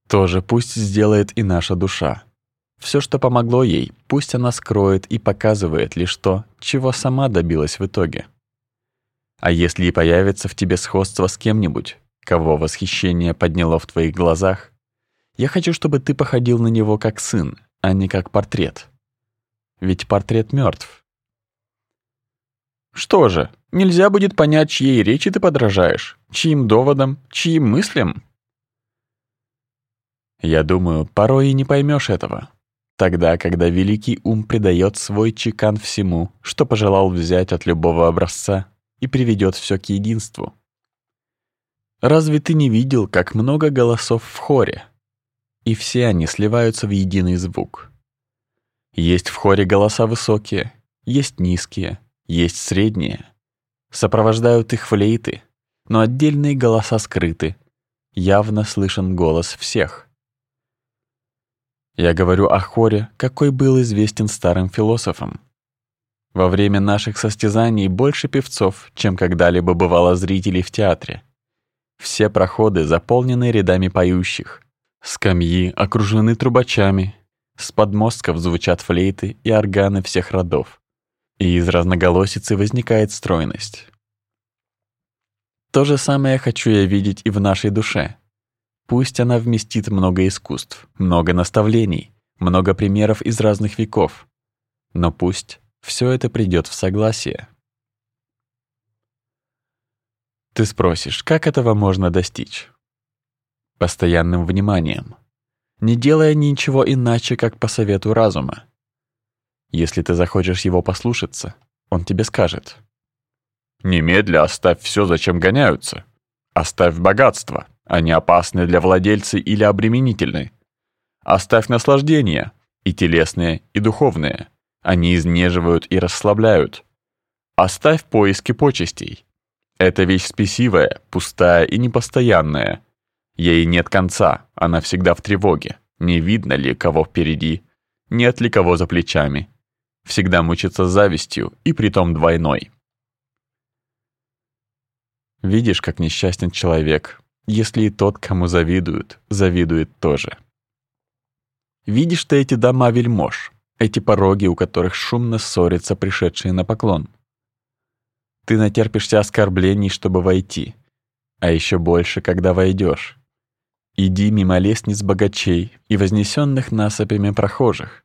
Тоже пусть сделает и наша душа. Все, что помогло ей, пусть она скроет и показывает лишь то, чего сама добилась в итоге. А если и появится в тебе сходство с кем-нибудь, кого восхищение подняло в твоих глазах, я хочу, чтобы ты походил на него как сын, а не как портрет. Ведь портрет мертв. Что же, нельзя будет понять, чьей речи ты подражаешь, чьим доводам, чьим мыслям? Я думаю, порой и не поймешь этого. Тогда, когда великий ум придает свой чекан всему, что пожелал взять от любого образца, и приведет все к единству. Разве ты не видел, как много голосов в хоре? И все они сливаются в единый звук. Есть в хоре голоса высокие, есть низкие, есть средние. Сопровождают их флейты, но отдельные голоса скрыты. Явно слышен голос всех. Я говорю о хоре, какой был известен старым философам. Во время наших состязаний больше певцов, чем когда-либо бывало зрителей в театре. Все проходы заполнены рядами поющих. Скамьи окружены трубачами. С подмостков звучат флейты и органы всех родов. И из разноголосицы возникает стройность. То же самое хочу я видеть и в нашей душе. Пусть она вместит много искусств, много наставлений, много примеров из разных веков. Но пусть все это придет в согласие. Ты спросишь, как этого можно достичь? Постоянным вниманием, не делая ничего иначе, как по совету разума. Если ты захочешь его послушаться, он тебе скажет. «Немедля оставь все, зачем гоняются. Оставь богатство, они опасны для владельца или обременительны. Оставь наслаждения, и телесные, и духовные. Они изнеживают и расслабляют. Оставь поиски почестей, эта вещь спесивая, пустая и непостоянная. Ей нет конца, она всегда в тревоге. Не видно ли кого впереди, нет ли кого за плечами. Всегда мучится завистью, и притом двойной. Видишь, как несчастен человек, если и тот, кому завидуют, завидует тоже. Видишь ты эти дома вельмож, эти пороги, у которых шумно ссорятся пришедшие на поклон. Ты натерпишься оскорблений, чтобы войти, а еще больше, когда войдешь. Иди мимо лестниц богачей и вознесенных насыпями прохожих.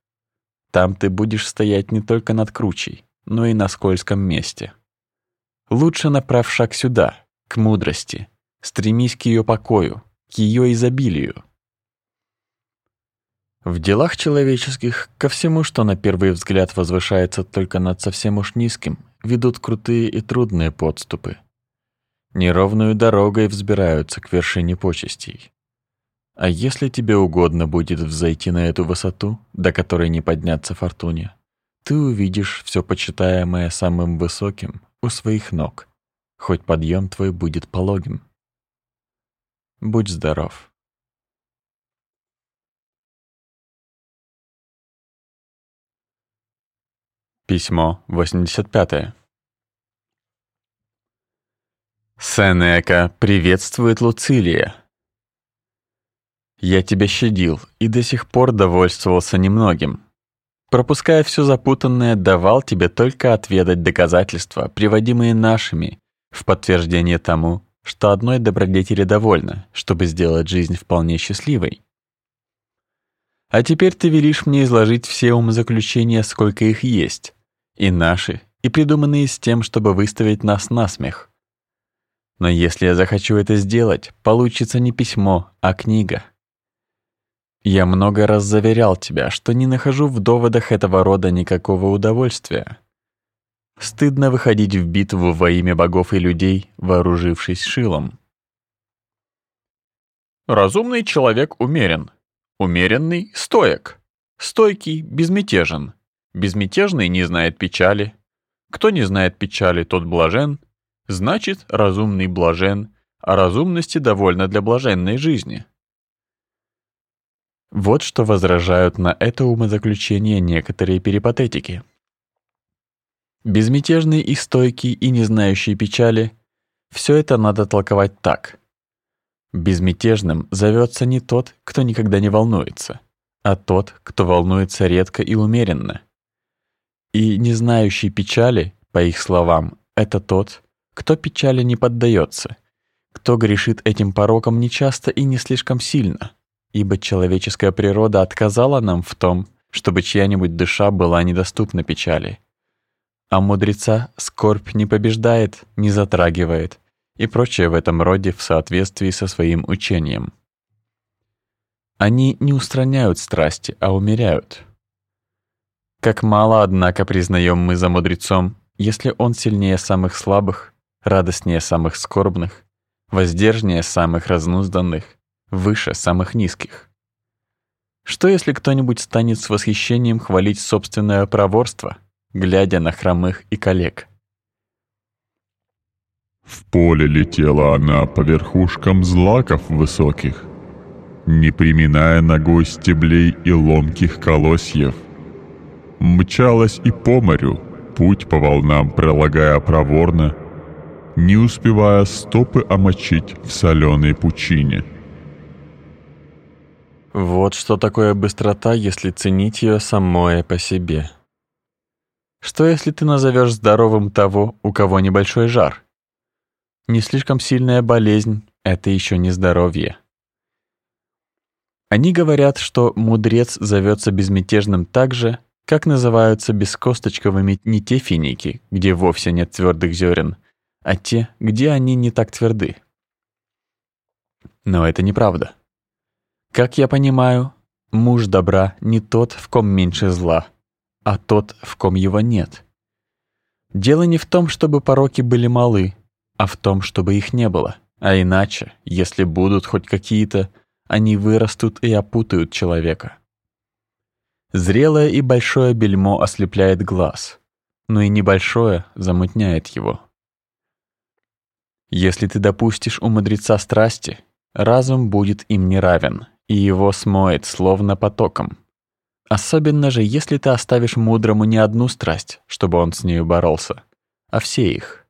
Там ты будешь стоять не только над кручей, но и на скользком месте. Лучше направь шаг сюда, к мудрости, стремись к ее покою, к ее изобилию. В делах человеческих ко всему, что на первый взгляд возвышается только над совсем уж низким, ведут крутые и трудные подступы. Неровную дорогой взбираются к вершине почестей. А если тебе угодно будет взойти на эту высоту, до которой не подняться фортуне, ты увидишь все почитаемое самым высоким у своих ног, хоть подъем твой будет пологим. Будь здоров. Письмо 85. Сенека приветствует Луцилия. Я тебя щадил и до сих пор довольствовался немногим. Пропуская все запутанное, давал тебе только отведать доказательства, приводимые нашими, в подтверждение тому, что одной добродетели довольно, чтобы сделать жизнь вполне счастливой. А теперь ты велишь мне изложить все умозаключения, сколько их есть, и наши, и придуманные с тем, чтобы выставить нас на смех. Но если я захочу это сделать, получится не письмо, а книга. Я много раз заверял тебя, что не нахожу в доводах этого рода никакого удовольствия. Стыдно выходить в битву во имя богов и людей, вооружившись шилом. Разумный человек умерен, умеренный — стоек, стойкий — безмятежен, Безмятежный не знает печали. Кто не знает печали, тот блажен. Значит, разумный блажен, а разумности довольно для блаженной жизни. Вот что возражают на это умозаключение некоторые перипатетики. Безмятежный и стойкий и не знающий печали — все это надо толковать так. Безмятежным зовется не тот, кто никогда не волнуется, а тот, кто волнуется редко и умеренно. И не знающий печали, по их словам, это тот, кто печали не поддается, кто грешит этим пороком нечасто и не слишком сильно, ибо человеческая природа отказала нам в том, чтобы чья-нибудь душа была недоступна печали. А мудреца скорбь не побеждает, не затрагивает и прочее в этом роде в соответствии со своим учением. Они не устраняют страсти, а умеряют. Как мало, однако, признаем мы за мудрецом, если он сильнее самых слабых, радостнее самых скорбных, воздержнее самых разнузданных, выше самых низких. Что если кто-нибудь станет с восхищением хвалить собственное проворство, глядя на хромых и коллег? В поле летела она по верхушкам злаков высоких, не приминая ногой стеблей и ломких колосьев — мчалась и по морю, путь по волнам пролагая проворно, не успевая стопы омочить в соленой пучине. Вот что такое быстрота, если ценить ее самое по себе. Что если ты назовешь здоровым того, у кого небольшой жар? Не слишком сильная болезнь — это еще не здоровье. Они говорят, что мудрец зовется безмятежным так же, как называются бескосточковыми не те финики, где вовсе нет твердых зерен, а те, где они не так тверды? Но это неправда. Как я понимаю, муж добра не тот, в ком меньше зла, а тот, в ком его нет. Дело не в том, чтобы пороки были малы, а в том, чтобы их не было. А иначе, если будут хоть какие-то, они вырастут и опутают человека. Зрелое и большое бельмо ослепляет глаз, но и небольшое замутняет его. Если ты допустишь у мудреца страсти, разум будет им неравен, и его смоет словно потоком. Особенно же, если ты оставишь мудрому не одну страсть, чтобы он с нею боролся, а все их.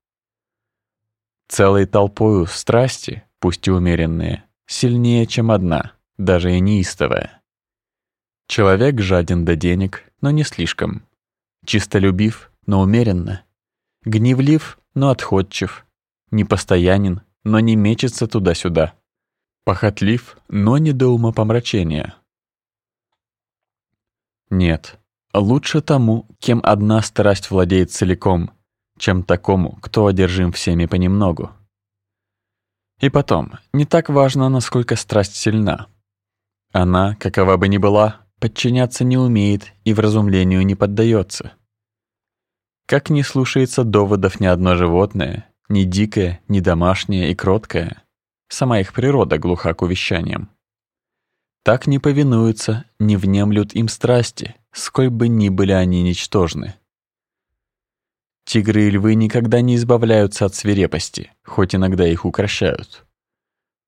Целой толпою страсти, пусть и умеренные, сильнее, чем одна, даже и неистовая. Человек жаден до денег, но не слишком. Чистолюбив, но умеренно. Гневлив, но отходчив. Непостоянен, но не мечется туда-сюда. Похотлив, но не до умопомрачения. Нет, лучше тому, кем одна страсть владеет целиком, чем такому, кто одержим всеми понемногу. И потом, не так важно, насколько страсть сильна. Она, какова бы ни была, подчиняться не умеет и вразумлению не поддается. Как не слушается доводов ни одно животное, ни дикое, ни домашнее и кроткое, сама их природа глуха к увещаниям. Так не повинуются, не внемлют им страсти, сколь бы ни были они ничтожны. Тигры и львы никогда не избавляются от свирепости, хоть иногда их укращают.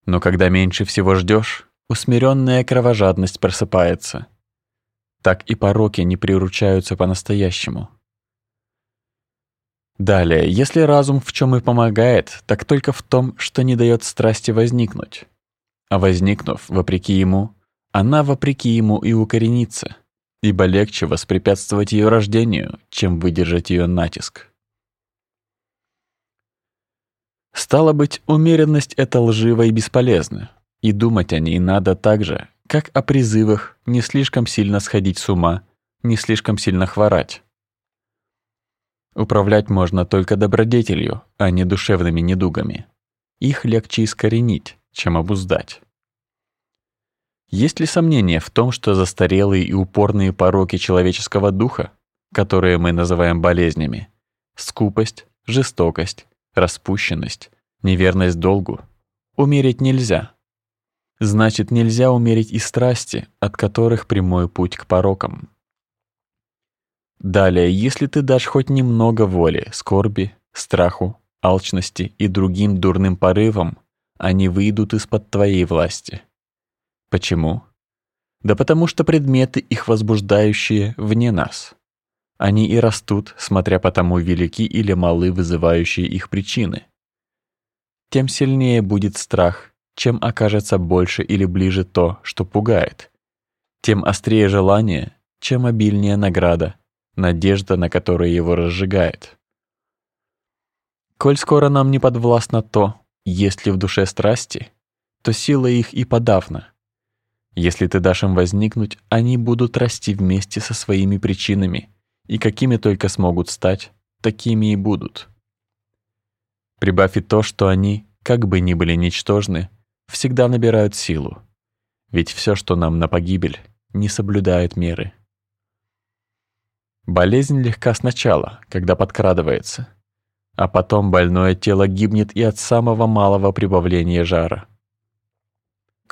Но когда меньше всего ждешь, усмиренная кровожадность просыпается. Так и пороки не приручаются по-настоящему. Далее, если разум в чем и помогает, так только в том, что не дает страсти возникнуть. А возникнув, вопреки ему, она вопреки ему и укоренится, ибо легче воспрепятствовать ее рождению, чем выдержать ее натиск. Стало быть, умеренность это лживо и бесполезно, и думать о ней надо так же, как о призывах не слишком сильно сходить с ума, не слишком сильно хворать. Управлять можно только добродетелью, а не душевными недугами. Их легче искоренить, чем обуздать. Есть ли сомнение в том, что застарелые и упорные пороки человеческого духа, которые мы называем болезнями, скупость, жестокость, распущенность, неверность долгу, умерить нельзя? Значит, нельзя умерить и страсти, от которых прямой путь к порокам. Далее, если ты дашь хоть немного воли, скорби, страху, алчности и другим дурным порывам, они выйдут из-под твоей власти. Почему? Да потому что предметы, их возбуждающие, вне нас. Они и растут, смотря по тому, велики или малы вызывающие их причины. Тем сильнее будет страх, чем окажется больше или ближе то, что пугает. Тем острее желание, чем обильнее награда, надежда, на которую его разжигает. Коль скоро нам не подвластно то, есть ли в душе страсти, то сила их и подавна. Если ты дашь им возникнуть, они будут расти вместе со своими причинами, и какими только смогут стать, такими и будут. Прибавь и то, что они, как бы ни были ничтожны, всегда набирают силу. Ведь все, что нам на погибель, не соблюдает меры. Болезнь легка сначала, когда подкрадывается, а потом больное тело гибнет и от самого малого прибавления жара.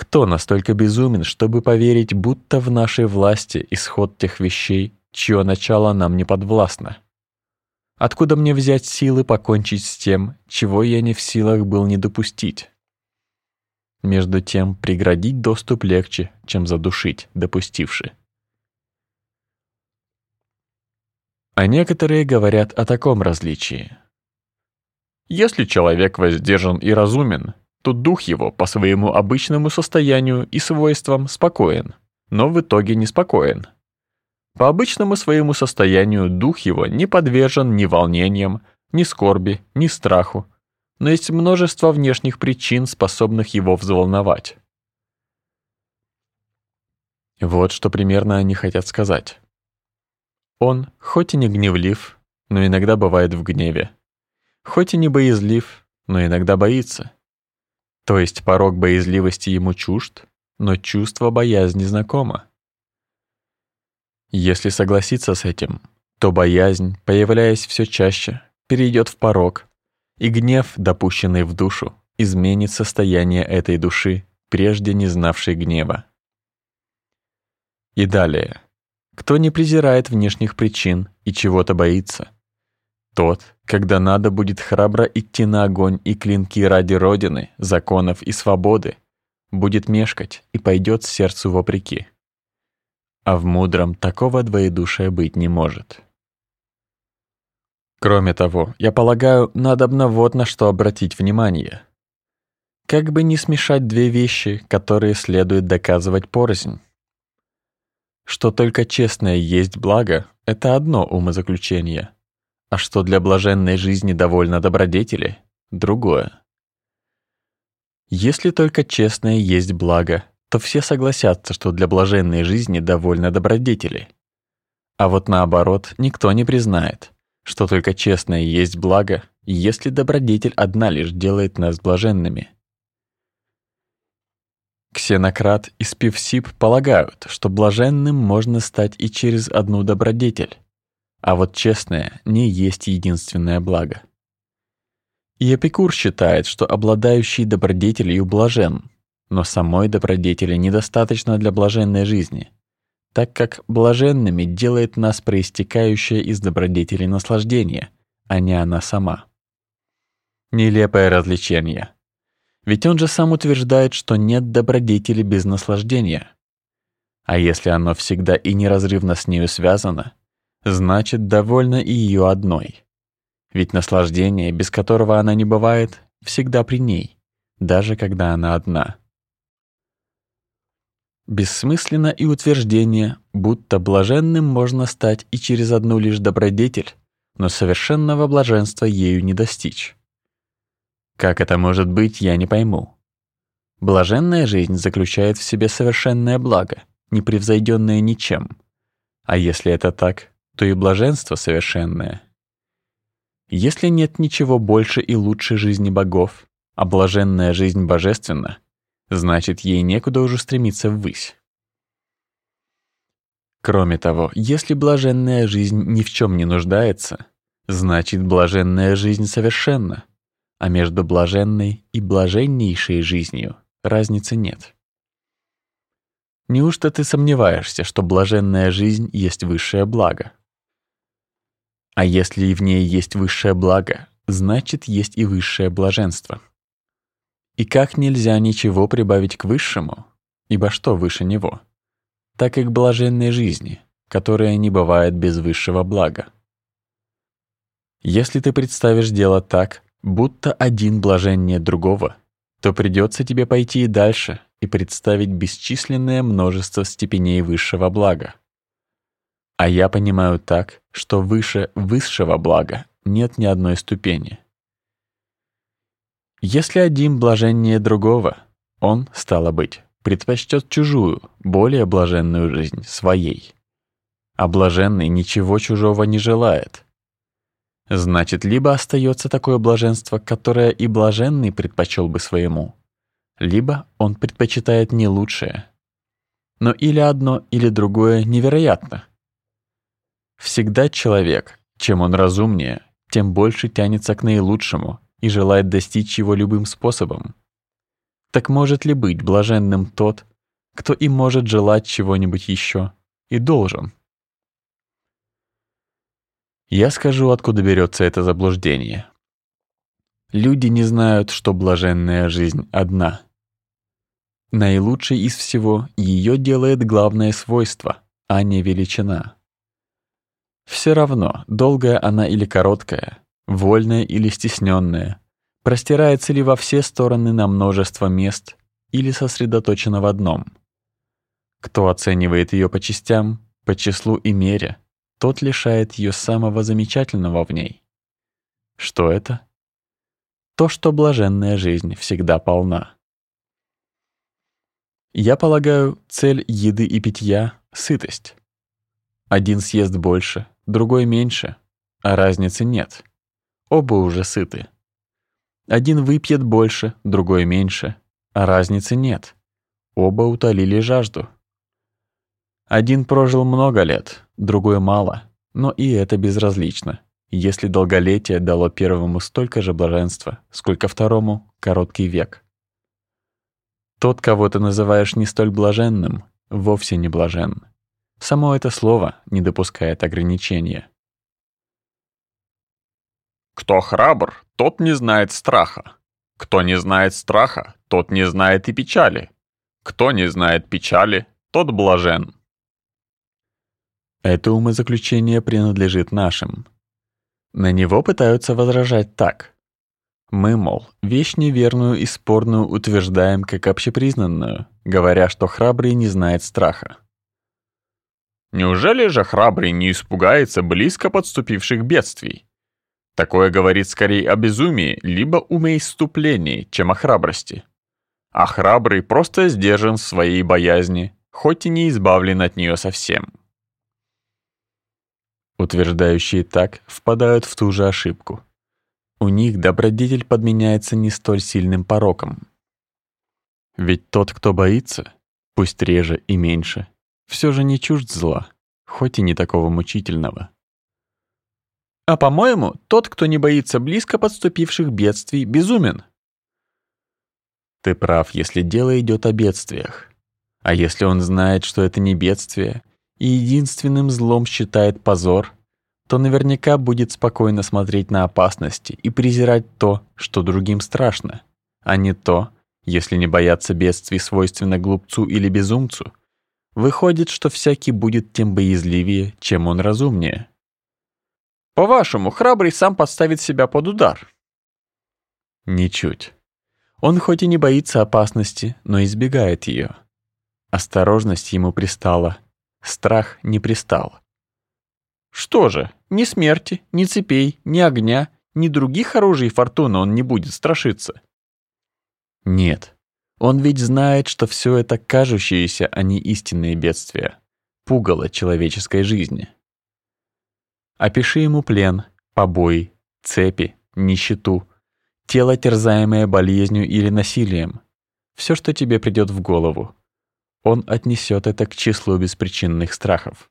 Кто настолько безумен, чтобы поверить, будто в нашей власти исход тех вещей, чье начало нам не подвластно? Откуда мне взять силы покончить с тем, чего я не в силах был не допустить? Между тем, преградить доступ легче, чем задушить, допустивши. А некоторые говорят о таком различии. Если человек воздержан и разумен, то дух его по своему обычному состоянию и свойствам спокоен, но в итоге неспокоен. По обычному своему состоянию дух его не подвержен ни волнениям, ни скорби, ни страху, но есть множество внешних причин, способных его взволновать. Вот что примерно они хотят сказать. Он, хоть и не гневлив, но иногда бывает в гневе. Хоть и не боязлив, но иногда боится. То есть порог боязливости ему чужд, но чувство боязни знакомо. Если согласиться с этим, то боязнь, появляясь все чаще, перейдет в порог, и гнев, допущенный в душу, изменит состояние этой души, прежде не знавшей гнева. И далее. Кто не презирает внешних причин и чего-то боится, тот, когда надо будет храбро идти на огонь и клинки ради Родины, законов и свободы, будет мешкать и пойдет сердцу вопреки. А в мудром такого двоедушия быть не может. Кроме того, я полагаю, надо вот на что обратить внимание. Как бы не смешать две вещи, которые следует доказывать порознь. Что только честное есть благо — это одно умозаключение, а что для блаженной жизни довольно добродетели — другое. Если только честное есть благо, то все согласятся, что для блаженной жизни довольно добродетели. А вот наоборот, никто не признает, что только честное есть благо, если добродетель одна лишь делает нас блаженными. Ксенократ и Спивсип полагают, что блаженным можно стать и через одну добродетель, а вот честное не есть единственное благо. И Эпикур считает, что обладающий добродетелью блажен, но самой добродетели недостаточно для блаженной жизни — так как блаженными делает нас проистекающее из добродетели наслаждение, а не она сама. Нелепое развлечение. Ведь он же сам утверждает, что нет добродетели без наслаждения. А если оно всегда и неразрывно с нею связано, значит, довольно и ее одной. Ведь наслаждение, без которого она не бывает, всегда при ней, даже когда она одна. Бессмысленно и утверждение, будто блаженным можно стать и через одну лишь добродетель, но совершенного блаженства ею не достичь. Как это может быть, я не пойму. Блаженная жизнь заключает в себе совершенное благо, непревзойденное ничем. А если это так, то и блаженство совершенное. Если нет ничего больше и лучше жизни богов, а блаженная жизнь божественна, значит, ей некуда уже стремиться ввысь. Кроме того, если блаженная жизнь ни в чем не нуждается, значит, блаженная жизнь совершенна, а между блаженной и блаженнейшей жизнью разницы нет. Неужто ты сомневаешься, что блаженная жизнь есть высшее благо? А если и в ней есть высшее благо, значит, есть и высшее блаженство. И как нельзя ничего прибавить к высшему, ибо что выше него, так и к блаженной жизни, которая не бывает без высшего блага. Если ты представишь дело так, будто один блаженнее другого, то придется тебе пойти и дальше и представить бесчисленное множество степеней высшего блага. А я понимаю так, что выше высшего блага нет ни одной ступени. Если один блаженнее другого, он, стало быть, предпочтет чужую, более блаженную жизнь своей. А блаженный ничего чужого не желает. Значит, либо остается такое блаженство, которое и блаженный предпочел бы своему, либо он предпочитает не лучшее. Но или одно, или другое невероятно. Всегда человек, чем он разумнее, тем больше тянется к наилучшему, и желает достичь его любым способом. Так может ли быть блаженным тот, кто и может желать чего-нибудь еще, и должен? Я скажу, откуда берется это заблуждение. Люди не знают, что блаженная жизнь одна. Наилучшей из всего ее делает главное свойство, а не величина. Все равно, долгая она или короткая, вольная или стесненная, простирается ли во все стороны на множество мест или сосредоточена в одном. Кто оценивает ее по частям, по числу и мере, тот лишает ее самого замечательного в ней. Что это? То, что блаженная жизнь всегда полна. Я полагаю, цель еды и питья — сытость. Один съест больше, другой меньше, а разницы нет. Оба уже сыты. Один выпьет больше, другой меньше, а разницы нет. Оба утолили жажду. Один прожил много лет, другой мало, но и это безразлично, если долголетие дало первому столько же блаженства, сколько второму — короткий век. Тот, кого ты называешь не столь блаженным, вовсе не блажен. Само это слово не допускает ограничения. Кто храбр, тот не знает страха. Кто не знает страха, тот не знает и печали. Кто не знает печали, тот блажен. Это умозаключение принадлежит нашим. На него пытаются возражать так. Мы, мол, вещь неверную и спорную утверждаем как общепризнанную, говоря, что храбрый не знает страха. Неужели же храбрый не испугается близко подступивших бедствий? Такое говорит скорее о безумии, либо умеиступлении, чем о храбрости. А храбрый просто сдержан в своей боязни, хоть и не избавлен от нее совсем. Утверждающие так впадают в ту же ошибку. У них добродетель подменяется не столь сильным пороком. Ведь тот, кто боится, пусть реже и меньше, все же не чужд зла, хоть и не такого мучительного. А по-моему, тот, кто не боится близко подступивших бедствий, безумен. Ты прав, если дело идет о бедствиях. А если он знает, что это не бедствие, и единственным злом считает позор, то наверняка будет спокойно смотреть на опасности и презирать то, что другим страшно, а не то, если не бояться бедствий свойственно глупцу или безумцу. Выходит, что всякий будет тем боязливее, чем он разумнее. По-вашему, храбрый сам подставит себя под удар? Ничуть. Он хоть и не боится опасности, но избегает ее. Осторожность ему пристала, страх не пристал. Что же, ни смерти, ни цепей, ни огня, ни других оружий фортуны он не будет страшиться? Нет. Он ведь знает, что все это кажущиеся, а не истинные бедствия. Пугало человеческой жизни. Опиши ему плен, побои, цепи, нищету, тело, терзаемое болезнью или насилием. Все, что тебе придет в голову. Он отнесет это к числу беспричинных страхов.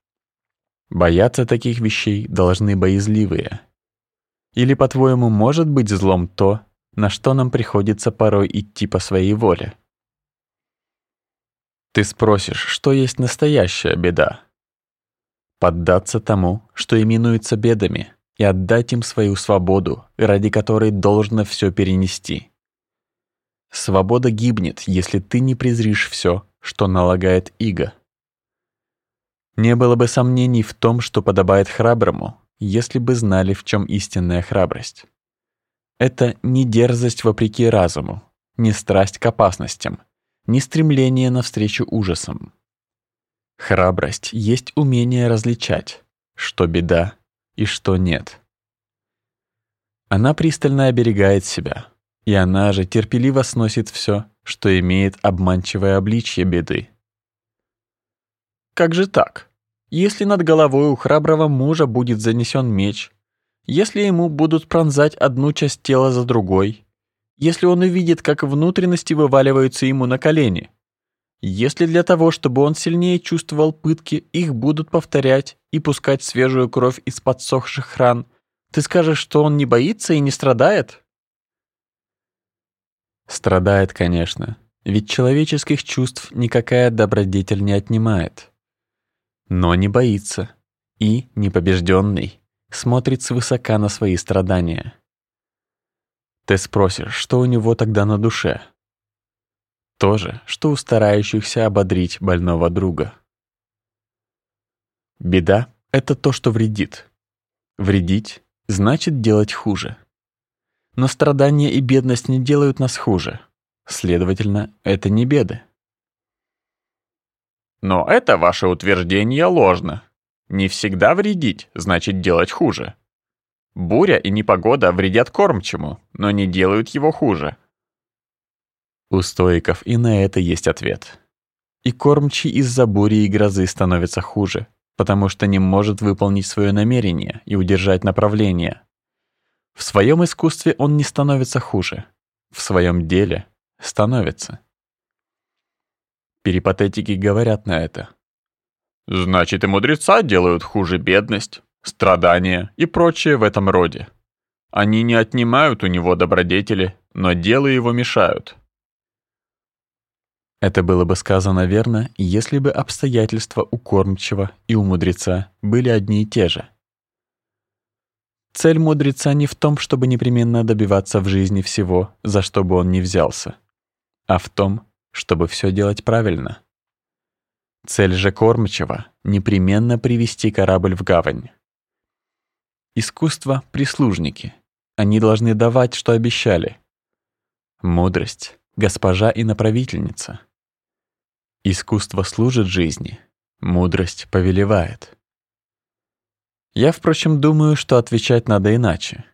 Бояться таких вещей должны боязливые. Или, по-твоему, может быть злом то, на что нам приходится порой идти по своей воле? Ты спросишь, что есть настоящая беда? поддаться тому, что именуется бедами, и отдать им свою свободу, ради которой должно все перенести. Свобода гибнет, если ты не презришь все, что налагает иго. Не было бы сомнений в том, что подобает храброму, если бы знали, в чем истинная храбрость. Это не дерзость вопреки разуму, не страсть к опасностям, не стремление навстречу ужасам. Храбрость есть умение различать, что беда и что нет. Она пристально оберегает себя, и она же терпеливо сносит все, что имеет обманчивое обличье беды. Как же так? Если над головой у храброго мужа будет занесен меч, если ему будут пронзать одну часть тела за другой, если он увидит, как внутренности вываливаются ему на колени, если для того, чтобы он сильнее чувствовал пытки, их будут повторять и пускать свежую кровь из подсохших ран, ты скажешь, что он не боится и не страдает? Страдает, конечно, ведь человеческих чувств никакая добродетель не отнимает. Но не боится и, непобежденный, смотрит свысока на свои страдания. Ты спросишь, что у него тогда на душе? То же, что у старающихся ободрить больного друга. Беда — это то, что вредит. Вредить — значит делать хуже. Но страдания и бедность не делают нас хуже. Следовательно, это не беды. Но это ваше утверждение ложно. Не всегда вредить значит делать хуже. Буря и непогода вредят кормчему, но не делают его хуже. У стоиков и на это есть ответ. И кормчий из-за бури и грозы становится хуже, потому что не может выполнить свое намерение и удержать направление. В своем искусстве он не становится хуже, в своем деле становится. Перипатетики говорят на это. Значит, и мудреца делают хуже бедность, страдания и прочее в этом роде. Они не отнимают у него добродетели, но дело его мешают. Это было бы сказано верно, если бы обстоятельства у кормчего и у мудреца были одни и те же. Цель мудреца не в том, чтобы непременно добиваться в жизни всего, за что бы он ни взялся, а в том, чтобы все делать правильно. Цель же кормчего — непременно привести корабль в гавань. Искусство — прислужники. Они должны давать, что обещали. Мудрость — госпожа и направительница. Искусство служит жизни, мудрость повелевает. Я, впрочем, думаю, что отвечать надо иначе.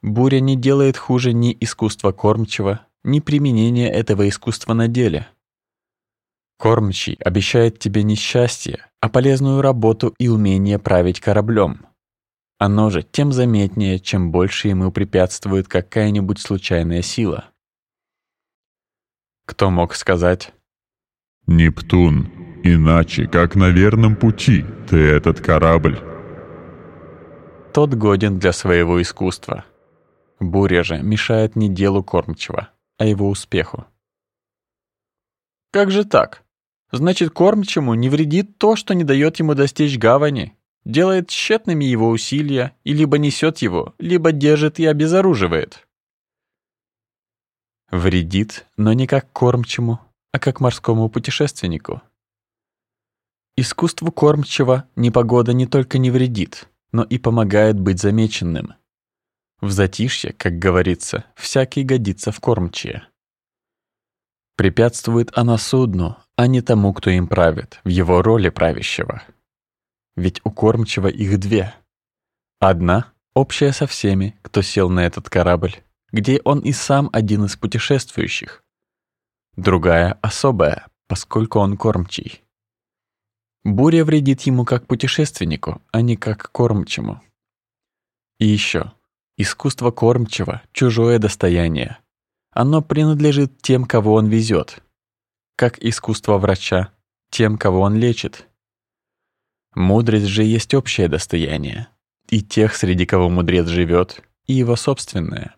Буря не делает хуже ни искусства кормчего, ни применения этого искусства на деле. Кормчий обещает тебе не счастье, а полезную работу и умение править кораблем. Оно же тем заметнее, чем больше ему препятствует какая-нибудь случайная сила. Кто мог сказать? «Нептун, иначе, как на верном пути, ты этот корабль». Тот годен для своего искусства. Буря же мешает не делу кормчего, а его успеху. Как же так? Значит, кормчему не вредит то, что не дает ему достичь гавани, делает тщетными его усилия и либо несет его, либо держит и обезоруживает. Вредит, но не как кормчему, а как морскому путешественнику. Искусству кормчего непогода не только не вредит, но и помогает быть замеченным. В затишье, как говорится, всякий годится в кормчие. Препятствует она судну, а не тому, кто им правит, в его роли правящего. Ведь у кормчего их две. Одна — общая со всеми, кто сел на этот корабль, где он и сам один из путешествующих. Другая — особая, поскольку он кормчий. Буря вредит ему как путешественнику, а не как кормчему. И еще, искусство кормчего — чужое достояние. Оно принадлежит тем, кого он везет, как искусство врача, тем, кого он лечит. Мудрость же есть общее достояние, и тех, среди кого мудрец живет, и его собственное.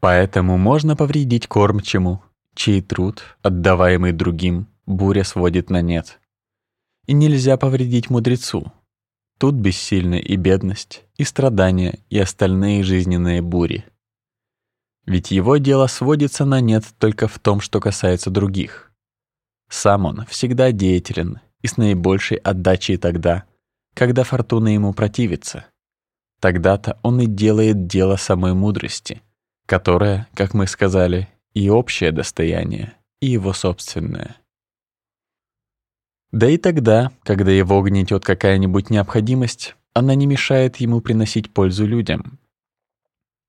Поэтому можно повредить кормчему, чей труд, отдаваемый другим, буря сводит на нет. И нельзя повредить мудрецу. Тут бессильны и бедность, и страдания, и остальные жизненные бури. Ведь его дело сводится на нет только в том, что касается других. Сам он всегда деятелен и с наибольшей отдачей тогда, когда фортуна ему противится. Тогда-то он и делает дело самой мудрости, которая, как мы сказали, и общее достояние, и его собственное. Да и тогда, когда его гнетет какая-нибудь необходимость, она не мешает ему приносить пользу людям,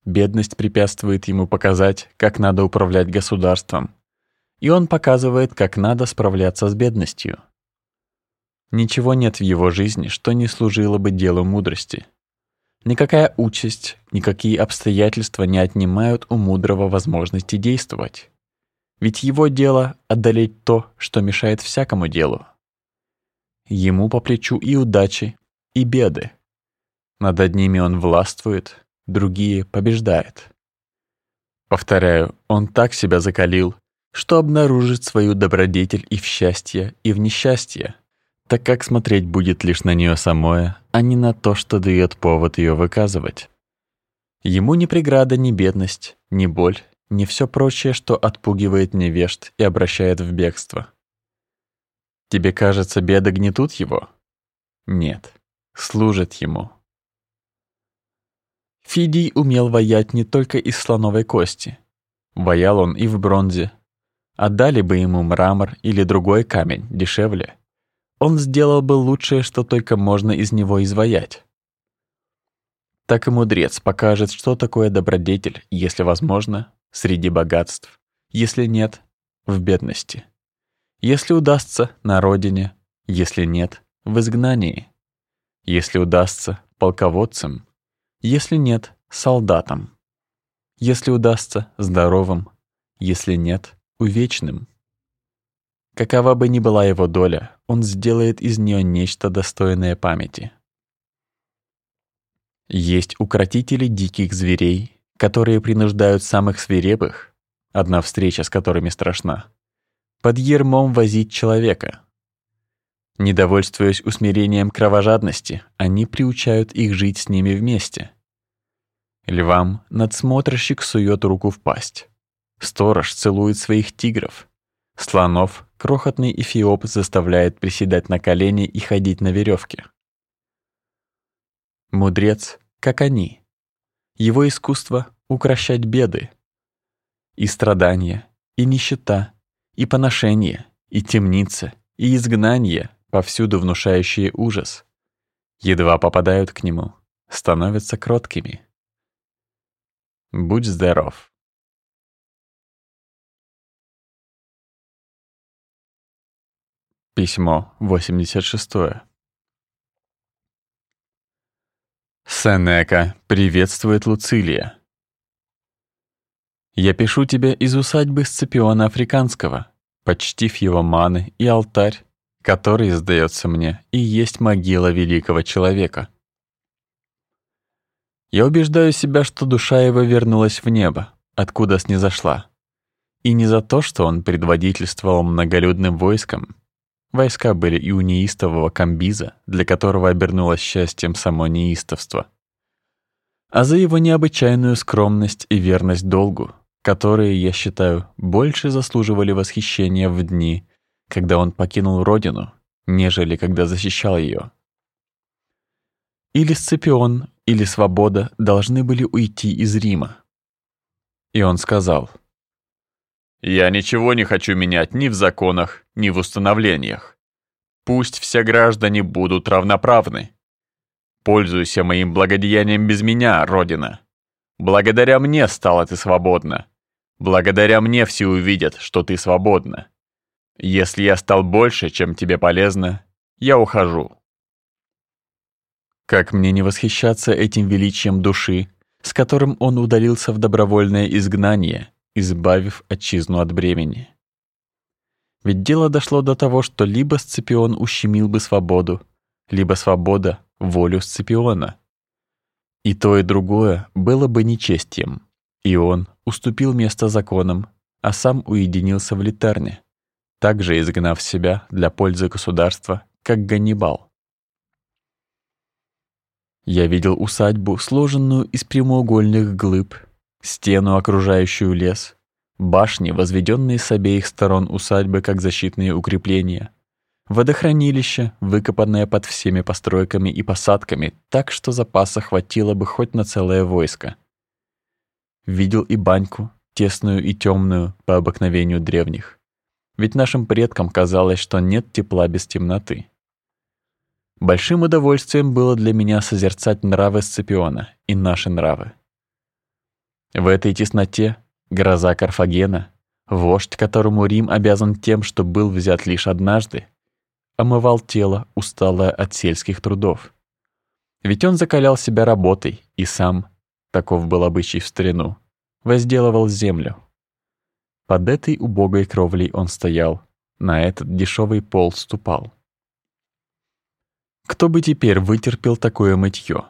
Бедность препятствует ему показать, как надо управлять государством. И он показывает, как надо справляться с бедностью. Ничего нет в его жизни, что не служило бы делу мудрости. Никакая участь, никакие обстоятельства не отнимают у мудрого возможности действовать. Ведь его дело — одолеть то, что мешает всякому делу. Ему по плечу и удачи, и беды. Над одними он властвует, другие побеждает. Повторяю, он так себя закалил, что обнаружит свою добродетель и в счастье, и в несчастье, так как смотреть будет лишь на нее самое, а не на то, что дает повод ее выказывать. Ему ни преграда, ни бедность, ни боль, ни все прочее, что отпугивает невежд и обращает в бегство. Тебе кажется, беды гнетут его? Нет, служат ему. Фидий умел воять не только из слоновой кости. Ваял он и в бронзе. Отдали бы ему мрамор или другой камень, дешевле. Он сделал бы лучшее, что только можно из него изваять. Так и мудрец покажет, что такое добродетель, если возможно, среди богатств, если нет, в бедности. Если удастся, на родине, если нет, в изгнании. Если удастся, полководцем, если нет, солдатом. Если удастся, здоровым. Если нет, увечным. Какова бы ни была его доля, он сделает из нее нечто достойное памяти. Есть укротители диких зверей, которые принуждают самых свирепых, одна встреча с которыми страшна, под ермом возить человека. Недовольствуясь усмирением кровожадности, они приучают их жить с ними вместе. Львам надсмотрщик сует руку в пасть. Сторож целует своих тигров. Слонов крохотный эфиоп заставляет приседать на колени и ходить на веревке. Мудрец, как они. Его искусство — укращать беды. И страдания, и нищета, и поношение, и темница, и изгнание, повсюду внушающие ужас. Едва попадают к нему, становятся кроткими. Будь здоров. Письмо 86. Сенека приветствует Луцилия. Я пишу тебе из усадьбы Сципиона Африканского, почтив его маны и алтарь, который, сдается мне, и есть могила великого человека. Я убеждаю себя, что душа его вернулась в небо, откуда снизошла. И не за то, что он предводительствовал многолюдным войском. Войска были и у неистового Камбиза, для которого обернулось счастьем само неистовство. А за его необычайную скромность и верность долгу, которые, я считаю, больше заслуживали восхищения в дни, когда он покинул родину, нежели когда защищал ее. Или Сципион, или Свобода должны были уйти из Рима. И он сказал, «Я ничего не хочу менять ни в законах, ни в установлениях. Пусть все граждане будут равноправны. Пользуйся моим благодеянием без меня, Родина. Благодаря мне стала ты свободна. Благодаря мне все увидят, что ты свободна. Если я стал больше, чем тебе полезно, я ухожу. Как мне не восхищаться этим величием души, с которым он удалился в добровольное изгнание, избавив отчизну от бремени. Ведь дело дошло до того, что либо Сципион ущемил бы свободу, либо свобода — волю Сципиона. И то, и другое было бы нечестием, и он уступил место законам, а сам уединился в литарне, также изгнав себя для пользы государства, как Ганнибал. Я видел усадьбу, сложенную из прямоугольных глыб, стену, окружающую лес, башни, возведенные с обеих сторон усадьбы как защитные укрепления, водохранилище, выкопанное под всеми постройками и посадками, так что запаса хватило бы хоть на целое войско. Видел и баньку, тесную и темную по обыкновению древних. Ведь нашим предкам казалось, что нет тепла без темноты. Большим удовольствием было для меня созерцать нравы Сципиона и наши нравы. В этой тесноте гроза Карфагена, вождь, которому Рим обязан тем, что был взят лишь однажды, омывал тело, усталое от сельских трудов. Ведь он закалял себя работой и сам, таков был обычай в старину, возделывал землю. Под этой убогой кровлей он стоял, на этот дешевый пол ступал. Кто бы теперь вытерпел такое мытье?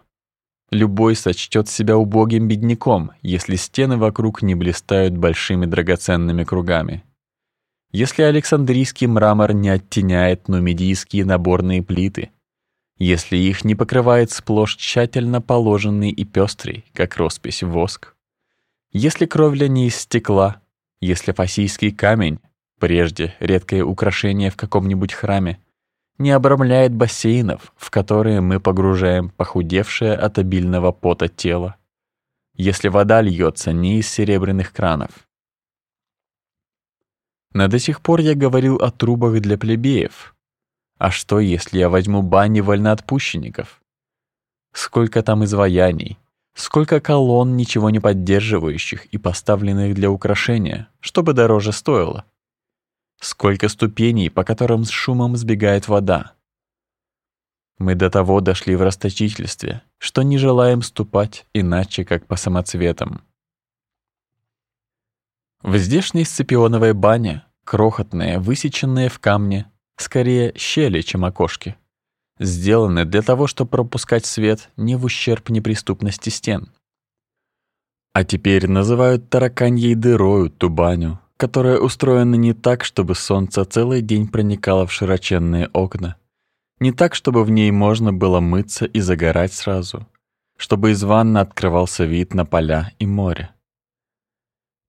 Любой сочтет себя убогим бедняком, если стены вокруг не блистают большими драгоценными кругами. Если Александрийский мрамор не оттеняет нумидийские наборные плиты, если их не покрывает сплошь тщательно положенный и пестрый, как роспись воск, если кровля не из стекла, если фасийский камень, прежде редкое украшение в каком-нибудь храме, не обрамляет бассейнов, в которые мы погружаем похудевшее от обильного пота тело, если вода льется не из серебряных кранов. Но до сих пор я говорил о трубах для плебеев. А что, если я возьму бани вольноотпущенников? Сколько там изваяний, сколько колонн, ничего не поддерживающих и поставленных для украшения, чтобы дороже стоило. Сколько ступеней, по которым с шумом сбегает вода. Мы до того дошли в расточительстве, что не желаем ступать иначе, как по самоцветам. В здешней сципионовой бане, крохотные, высеченные в камне, скорее щели, чем окошки, сделаны для того, чтобы пропускать свет не в ущерб неприступности стен. А теперь называют тараканьей дырою ту баню, которая устроена не так, чтобы солнце целый день проникало в широченные окна, не так, чтобы в ней можно было мыться и загорать сразу, чтобы из ванны открывался вид на поля и море.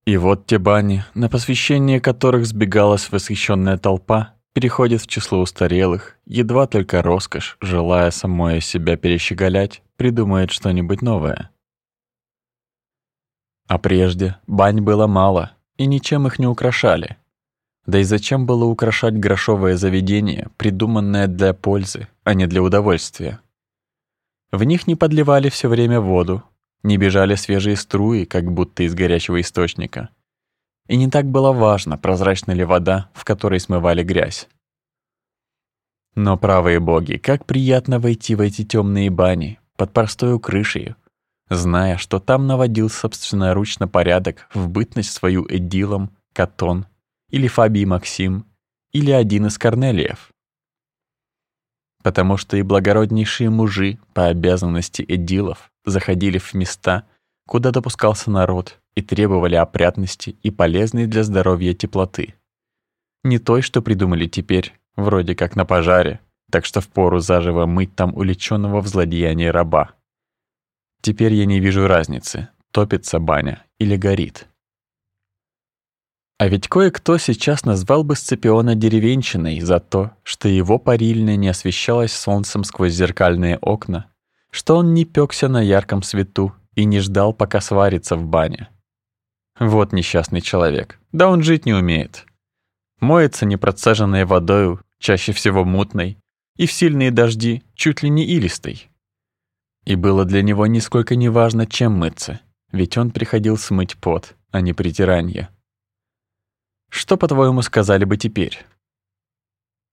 И вот те бани, на посвящение которых сбегалась восхищенная толпа, переходит в число устарелых, едва только роскошь, желая самое себя перещеголять, придумает что-нибудь новое. А прежде бань было мало, и ничем их не украшали. Да и зачем было украшать грошовое заведение, придуманное для пользы, а не для удовольствия? В них не подливали все время воду, не бежали свежие струи, как будто из горячего источника. И не так было важно, прозрачна ли вода, в которой смывали грязь. Но правые боги, как приятно войти в эти темные бани, под простою крышей, зная, что там наводил собственноручно порядок в бытность свою Эдилом, Катон или Фабий Максим, или один из Корнелиев. Потому что и благороднейшие мужи по обязанности Эдилов заходили в места, куда допускался народ, и требовали опрятности и полезной для здоровья теплоты. Не той, что придумали теперь, вроде как на пожаре, так что впору заживо мыть там уличенного в злодеянии раба. Теперь я не вижу разницы, топится баня или горит. А ведь кое-кто сейчас назвал бы Сципиона деревенщиной за то, что его парильня не освещалась солнцем сквозь зеркальные окна, что он не пёкся на ярком свету и не ждал, пока сварится в бане. Вот несчастный человек. Да он жить не умеет. Моется непроцеженной водою, чаще всего мутной, и в сильные дожди чуть ли не илистой. И было для него нисколько не важно, чем мыться, ведь он приходил смыть пот, а не притиранье. Что, по-твоему, сказали бы теперь?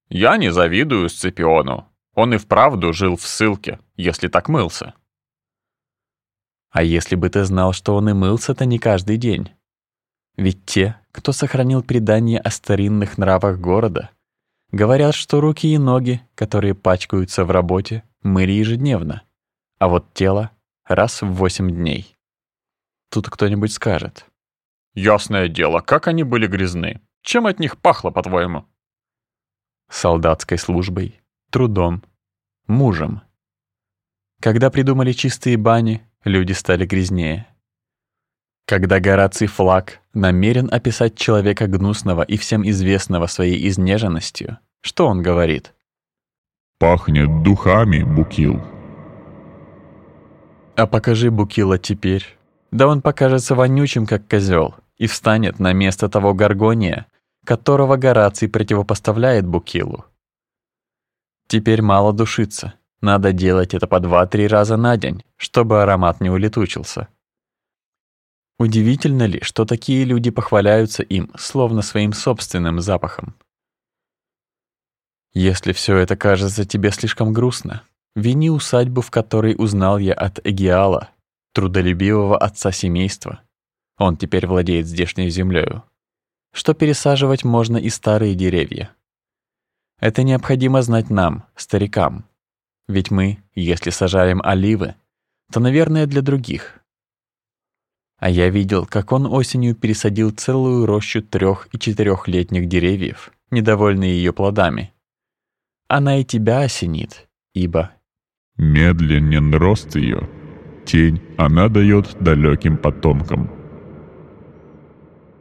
Я не завидую Сципиону. Он и вправду жил в ссылке, если так мылся. А если бы ты знал, что он и мылся-то не каждый день? Ведь те, кто сохранил предание о старинных нравах города, говорят, что руки и ноги, которые пачкаются в работе, мыли ежедневно, а вот тело — раз в восемь дней. Тут кто-нибудь скажет. Ясное дело, как они были грязны. Чем от них пахло, по-твоему? Солдатской службой, трудом, мужем. Когда придумали чистые бани, люди стали грязнее. Когда Гораций Флаг намерен описать человека гнусного и всем известного своей изнеженностью, что он говорит? «Пахнет духами, Букил». А покажи Букила теперь. Да он покажется вонючим, как козел и встанет на место того Гаргония, которого Гораций противопоставляет Букилу. Теперь мало душиться, надо делать это по два-три раза на день, чтобы аромат не улетучился. Удивительно ли, что такие люди похваляются им, словно своим собственным запахом? Если все это кажется тебе слишком грустно, вини усадьбу, в которой узнал я от Эгиала, трудолюбивого отца семейства, он теперь владеет здешней землею. Что пересаживать можно и старые деревья. Это необходимо знать нам, старикам. Ведь мы, если сажаем оливы, то, наверное, для других. А я видел, как он осенью пересадил целую рощу трех и четырехлетних деревьев, недовольные ее плодами. Она и тебя осенит, ибо... Медленен рост ее, тень она дает далеким потомкам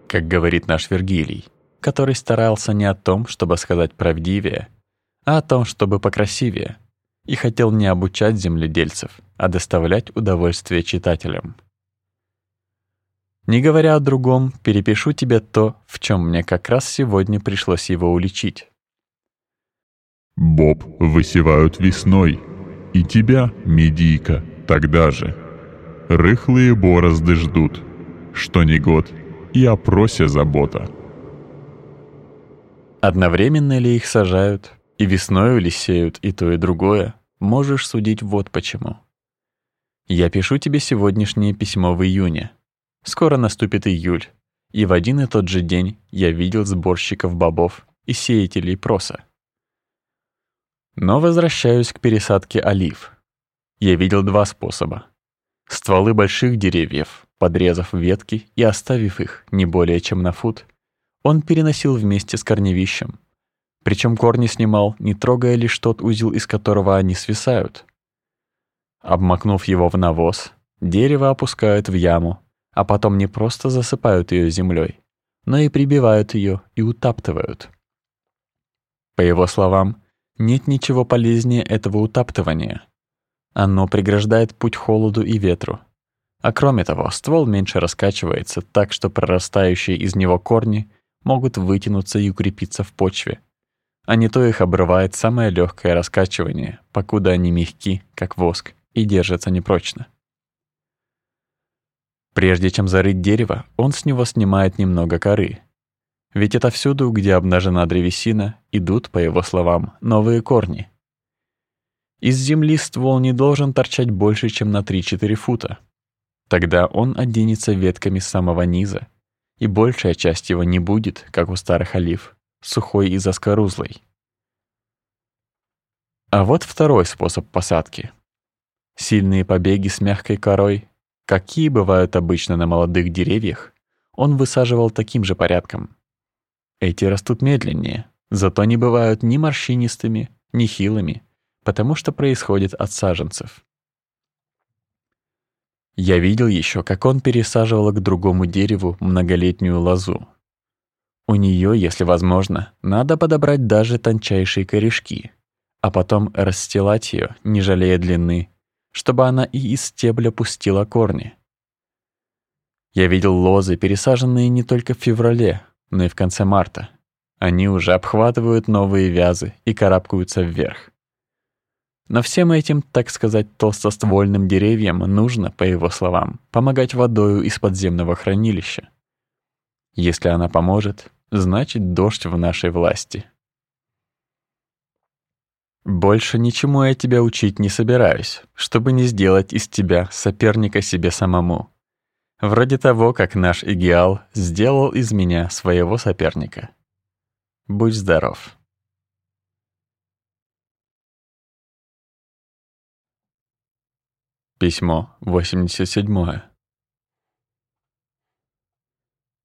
как говорит наш Вергилий, который старался не о том, чтобы сказать правдивее, а о том, чтобы покрасивее, и хотел не обучать земледельцев, а доставлять удовольствие читателям. Не говоря о другом, перепишу тебе то, в чем мне как раз сегодня пришлось его уличить. Боб высевают весной, и тебя, медийка, тогда же. Рыхлые борозды ждут, что не год — и о просе забота. Одновременно ли их сажают, и весною ли сеют и то, и другое, можешь судить вот почему. Я пишу тебе сегодняшнее письмо в июне. Скоро наступит июль, и в один и тот же день я видел сборщиков бобов и сеятелей проса. Но возвращаюсь к пересадке олив. Я видел два способа. Стволы больших деревьев, Подрезав ветки и оставив их не более чем на фут, он переносил вместе с корневищем. Причем корни снимал, не трогая лишь тот узел, из которого они свисают. Обмакнув его в навоз, дерево опускают в яму, а потом не просто засыпают ее землей, но и прибивают ее и утаптывают. По его словам, нет ничего полезнее этого утаптывания. Оно преграждает путь холоду и ветру. А кроме того, ствол меньше раскачивается, так что прорастающие из него корни могут вытянуться и укрепиться в почве. А не то их обрывает самое легкое раскачивание, покуда они мягки, как воск, и держатся непрочно. Прежде чем зарыть дерево, он с него снимает немного коры. Ведь это всюду, где обнажена древесина, идут, по его словам, новые корни. Из земли ствол не должен торчать больше, чем на 3-4 фута. Тогда он оденется ветками самого низа, и большая часть его не будет, как у старых олив, сухой и заскорузлой. А вот второй способ посадки. Сильные побеги с мягкой корой какие бывают обычно на молодых деревьях, он высаживал таким же порядком. Эти растут медленнее, зато не бывают ни морщинистыми, ни хилыми, потому что происходит от саженцев. Я видел еще, как он пересаживал к другому дереву многолетнюю лозу. У нее, если возможно, надо подобрать даже тончайшие корешки, а потом расстилать ее, не жалея длины, чтобы она и из стебля пустила корни. Я видел лозы, пересаженные не только в феврале, но и в конце марта. Они уже обхватывают новые вязы и карабкаются вверх. Но всем этим, так сказать, толстоствольным деревьям нужно, по его словам, помогать водою из подземного хранилища. Если она поможет, значит дождь в нашей власти. Больше ничему я тебя учить не собираюсь, чтобы не сделать из тебя соперника себе самому. Вроде того, как наш Игиал сделал из меня своего соперника. Будь здоров. Письмо 87.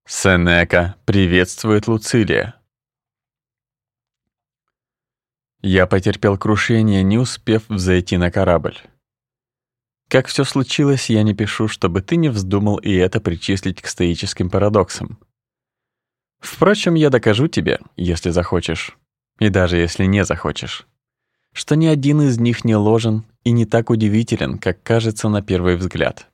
Сенека приветствует Луцилия. Я потерпел крушение, не успев взойти на корабль. Как все случилось, я не пишу, чтобы ты не вздумал и это причислить к стоическим парадоксам. Впрочем, я докажу тебе, если захочешь, и даже если не захочешь, что ни один из них не ложен и не так удивителен, как кажется на первый взгляд.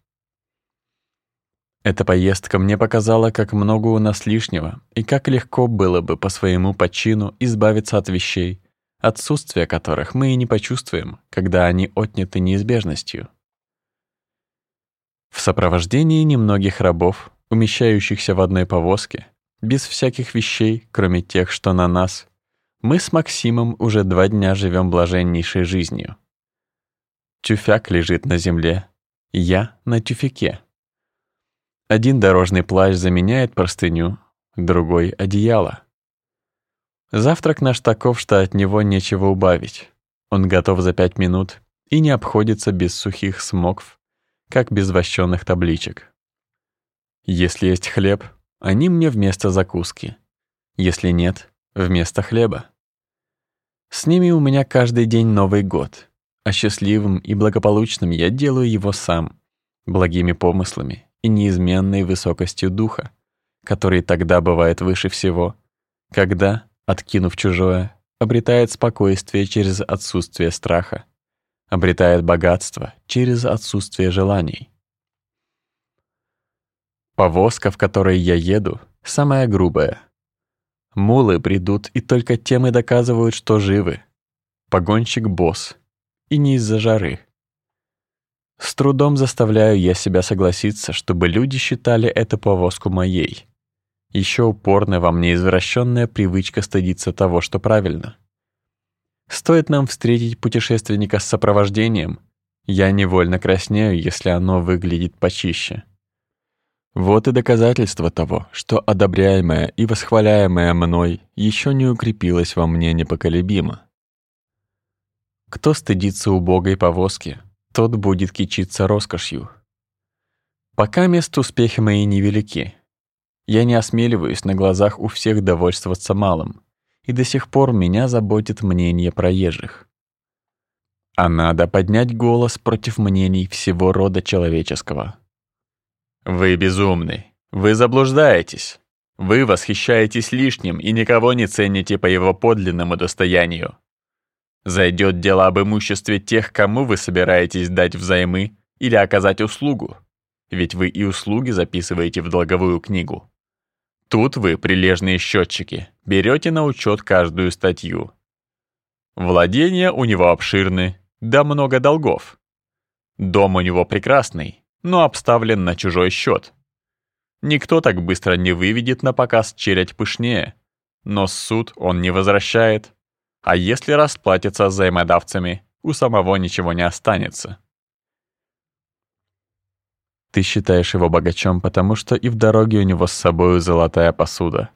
Эта поездка мне показала, как много у нас лишнего и как легко было бы по своему почину избавиться от вещей, отсутствие которых мы и не почувствуем, когда они отняты неизбежностью. В сопровождении немногих рабов, умещающихся в одной повозке, без всяких вещей, кроме тех, что на нас, мы с Максимом уже два дня живем блаженнейшей жизнью. Тюфяк лежит на земле, я на тюфяке. Один дорожный плащ заменяет простыню, другой — одеяло. Завтрак наш таков, что от него нечего убавить. Он готов за пять минут и не обходится без сухих смокв, как без вощёных табличек. Если есть хлеб, они мне вместо закуски. Если нет, вместо хлеба. С ними у меня каждый день Новый год, а счастливым и благополучным я делаю его сам, благими помыслами и неизменной высокостью духа, который тогда бывает выше всего, когда, откинув чужое, обретает спокойствие через отсутствие страха, обретает богатство через отсутствие желаний. Повозка, в которой я еду, самая грубая. Мулы придут и только тем и доказывают, что живы. Погонщик босс. И не из-за жары. С трудом заставляю я себя согласиться, чтобы люди считали эту повозку моей. Еще упорная во мне извращенная привычка стыдиться того, что правильно. Стоит нам встретить путешественника с сопровождением, я невольно краснею, если оно выглядит почище. Вот и доказательство того, что одобряемое и восхваляемое мной еще не укрепилось во мне непоколебимо. Кто стыдится убогой повозки, тот будет кичиться роскошью. Пока мест успехи мои невелики, я не осмеливаюсь на глазах у всех довольствоваться малым, и до сих пор меня заботит мнение проезжих. А надо поднять голос против мнений всего рода человеческого. Вы безумны, вы заблуждаетесь. Вы восхищаетесь лишним и никого не цените по его подлинному достоянию. Зайдет дело об имуществе тех, кому вы собираетесь дать взаймы или оказать услугу, ведь вы и услуги записываете в долговую книгу. Тут вы, прилежные счетчики, берете на учет каждую статью. Владения у него обширны, да много долгов. Дом у него прекрасный, но обставлен на чужой счет. Никто так быстро не выведет на показ челядь пышнее, но суд он не возвращает. А если расплатится с взаимодавцами, у самого ничего не останется. Ты считаешь его богачом, потому что и в дороге у него с собою золотая посуда.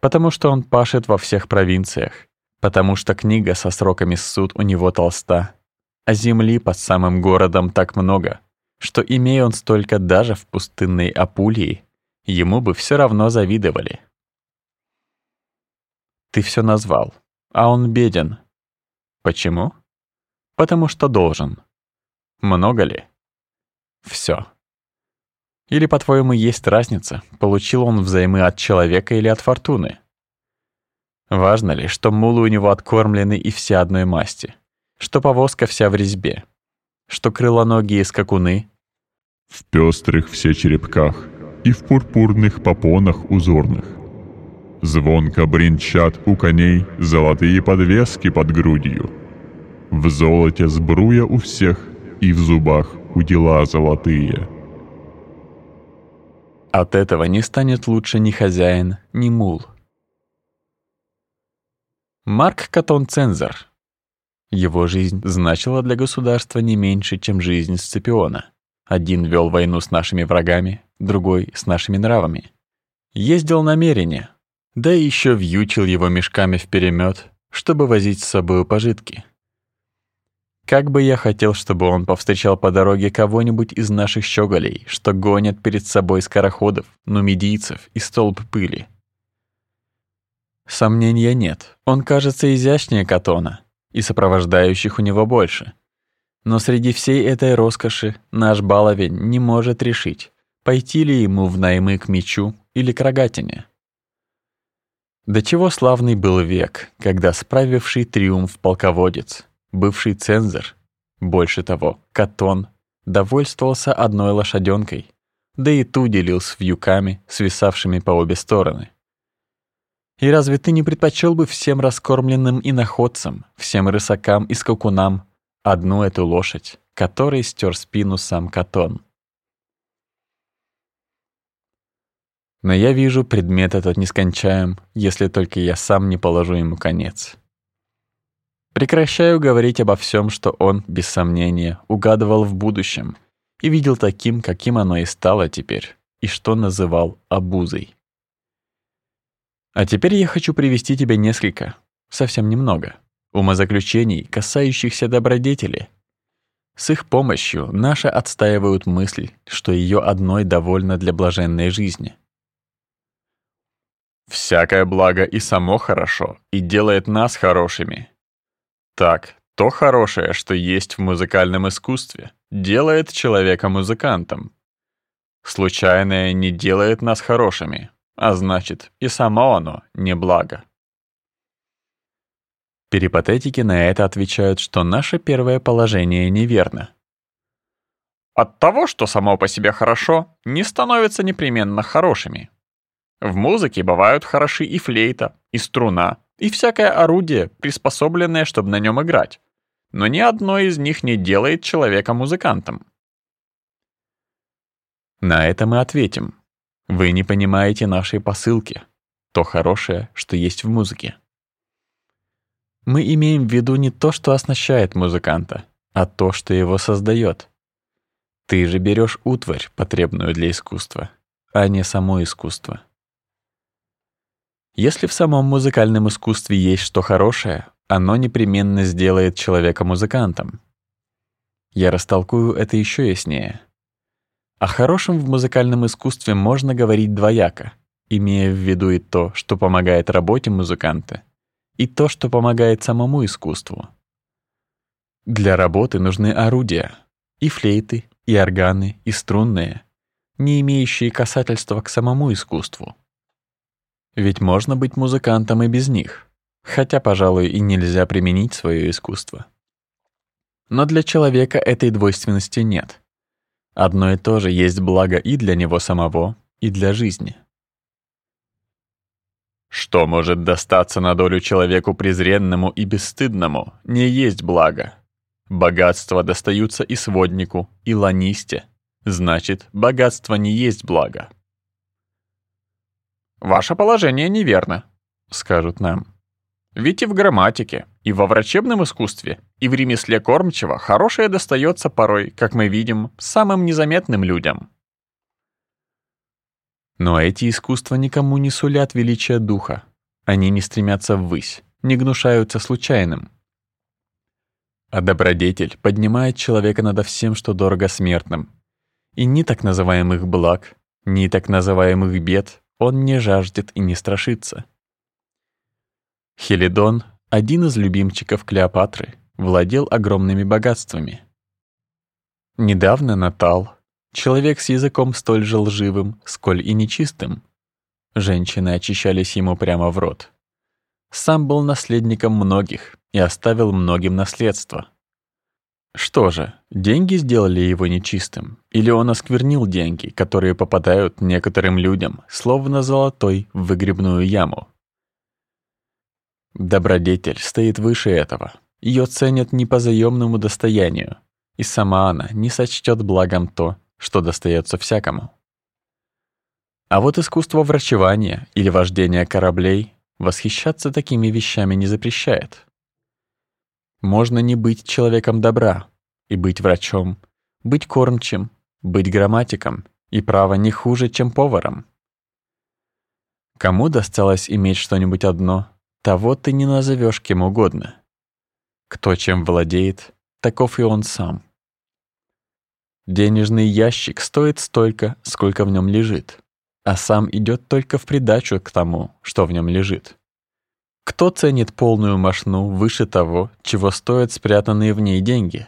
Потому что он пашет во всех провинциях. Потому что книга со сроками суд у него толста. А земли под самым городом так много, что, имея он столько даже в пустынной Апулии, ему бы все равно завидовали. Ты все назвал, а он беден. Почему? Потому что должен. Много ли? Все. Или, по-твоему, есть разница, получил он взаймы от человека или от фортуны? Важно ли, что мулы у него откормлены и все одной масти, что повозка вся в резьбе, что крылоногие скакуны в пестрых все черепках и в пурпурных попонах узорных. Звонко бренчат у коней золотые подвески под грудью. В золоте сбруя у всех и в зубах удила золотые. От этого не станет лучше ни хозяин, ни мул. Марк Катон Цензор. Его жизнь значила для государства не меньше, чем жизнь Сципиона. Один вел войну с нашими врагами, другой — с нашими нравами. Ездил намерение, да еще вьючил его мешками в перемет, чтобы возить с собой пожитки. Как бы я хотел, чтобы он повстречал по дороге кого-нибудь из наших щеголей, что гонят перед собой скороходов, нумидийцев и столб пыли. Сомнения нет, он кажется изящнее Катона, и сопровождающих у него больше. Но среди всей этой роскоши наш баловень не может решить, пойти ли ему в наймы к мечу или к рогатине. До чего славный был век, когда справивший триумф полководец — Бывший цензор, больше того, Катон, довольствовался одной лошаденкой, да и ту делил с вьюками, свисавшими по обе стороны. И разве ты не предпочел бы всем раскормленным иноходцам, всем рысакам и скакунам одну эту лошадь, которой стер спину сам Катон? Но я вижу, предмет этот нескончаем, если только я сам не положу ему конец. Прекращаю говорить обо всем, что он, без сомнения, угадывал в будущем и видел таким, каким оно и стало теперь, и что называл обузой. А теперь я хочу привести тебе несколько, совсем немного, умозаключений, касающихся добродетели. С их помощью наши отстаивают мысль, что ее одной довольно для блаженной жизни. «Всякое благо и само хорошо, и делает нас хорошими», так, то хорошее, что есть в музыкальном искусстве, делает человека музыкантом. Случайное не делает нас хорошими, а значит, и само оно не благо. Перипатетики на это отвечают, что наше первое положение неверно. От того, что само по себе хорошо, не становится непременно хорошими. В музыке бывают хороши и флейта, и струна, и всякое орудие, приспособленное, чтобы на нем играть. Но ни одно из них не делает человека музыкантом. На это мы ответим. Вы не понимаете нашей посылки. То хорошее, что есть в музыке. Мы имеем в виду не то, что оснащает музыканта, а то, что его создает. Ты же берешь утварь, потребную для искусства, а не само искусство. Если в самом музыкальном искусстве есть что хорошее, оно непременно сделает человека музыкантом. Я растолкую это еще яснее. О хорошем в музыкальном искусстве можно говорить двояко, имея в виду и то, что помогает работе музыканта, и то, что помогает самому искусству. Для работы нужны орудия, и флейты, и органы, и струнные, не имеющие касательства к самому искусству. Ведь можно быть музыкантом и без них, хотя, пожалуй, и нельзя применить свое искусство. Но для человека этой двойственности нет. Одно и то же есть благо и для него самого, и для жизни. Что может достаться на долю человеку презренному и бесстыдному, не есть благо. Богатства достаются и своднику, и ланисте. Значит, богатство не есть благо. «Ваше положение неверно», — скажут нам. Ведь и в грамматике, и во врачебном искусстве, и в ремесле кормчего хорошее достается порой, как мы видим, самым незаметным людям. Но эти искусства никому не сулят величия духа. Они не стремятся ввысь, не гнушаются случайным. А добродетель поднимает человека над всем, что дорого смертным. И ни так называемых благ, ни так называемых бед он не жаждет и не страшится. Хелидон, один из любимчиков Клеопатры, владел огромными богатствами. Недавно Натал, человек с языком столь же лживым, сколь и нечистым, женщины очищались ему прямо в рот. Сам был наследником многих и оставил многим наследство. Что же, деньги сделали его нечистым, или он осквернил деньги, которые попадают некоторым людям, словно золотой, в выгребную яму? Добродетель стоит выше этого. Ее ценят не по заемному достоянию, и сама она не сочтет благом то, что достается всякому. А вот искусство врачевания или вождения кораблей восхищаться такими вещами не запрещает. Можно не быть человеком добра и быть врачом, быть кормчим, быть грамматиком и право не хуже, чем поваром. Кому досталось иметь что-нибудь одно, того ты не назовешь кем угодно. Кто чем владеет, таков и он сам. Денежный ящик стоит столько, сколько в нем лежит, а сам идет только в придачу к тому, что в нем лежит. Кто ценит полную мошну выше того, чего стоят спрятанные в ней деньги?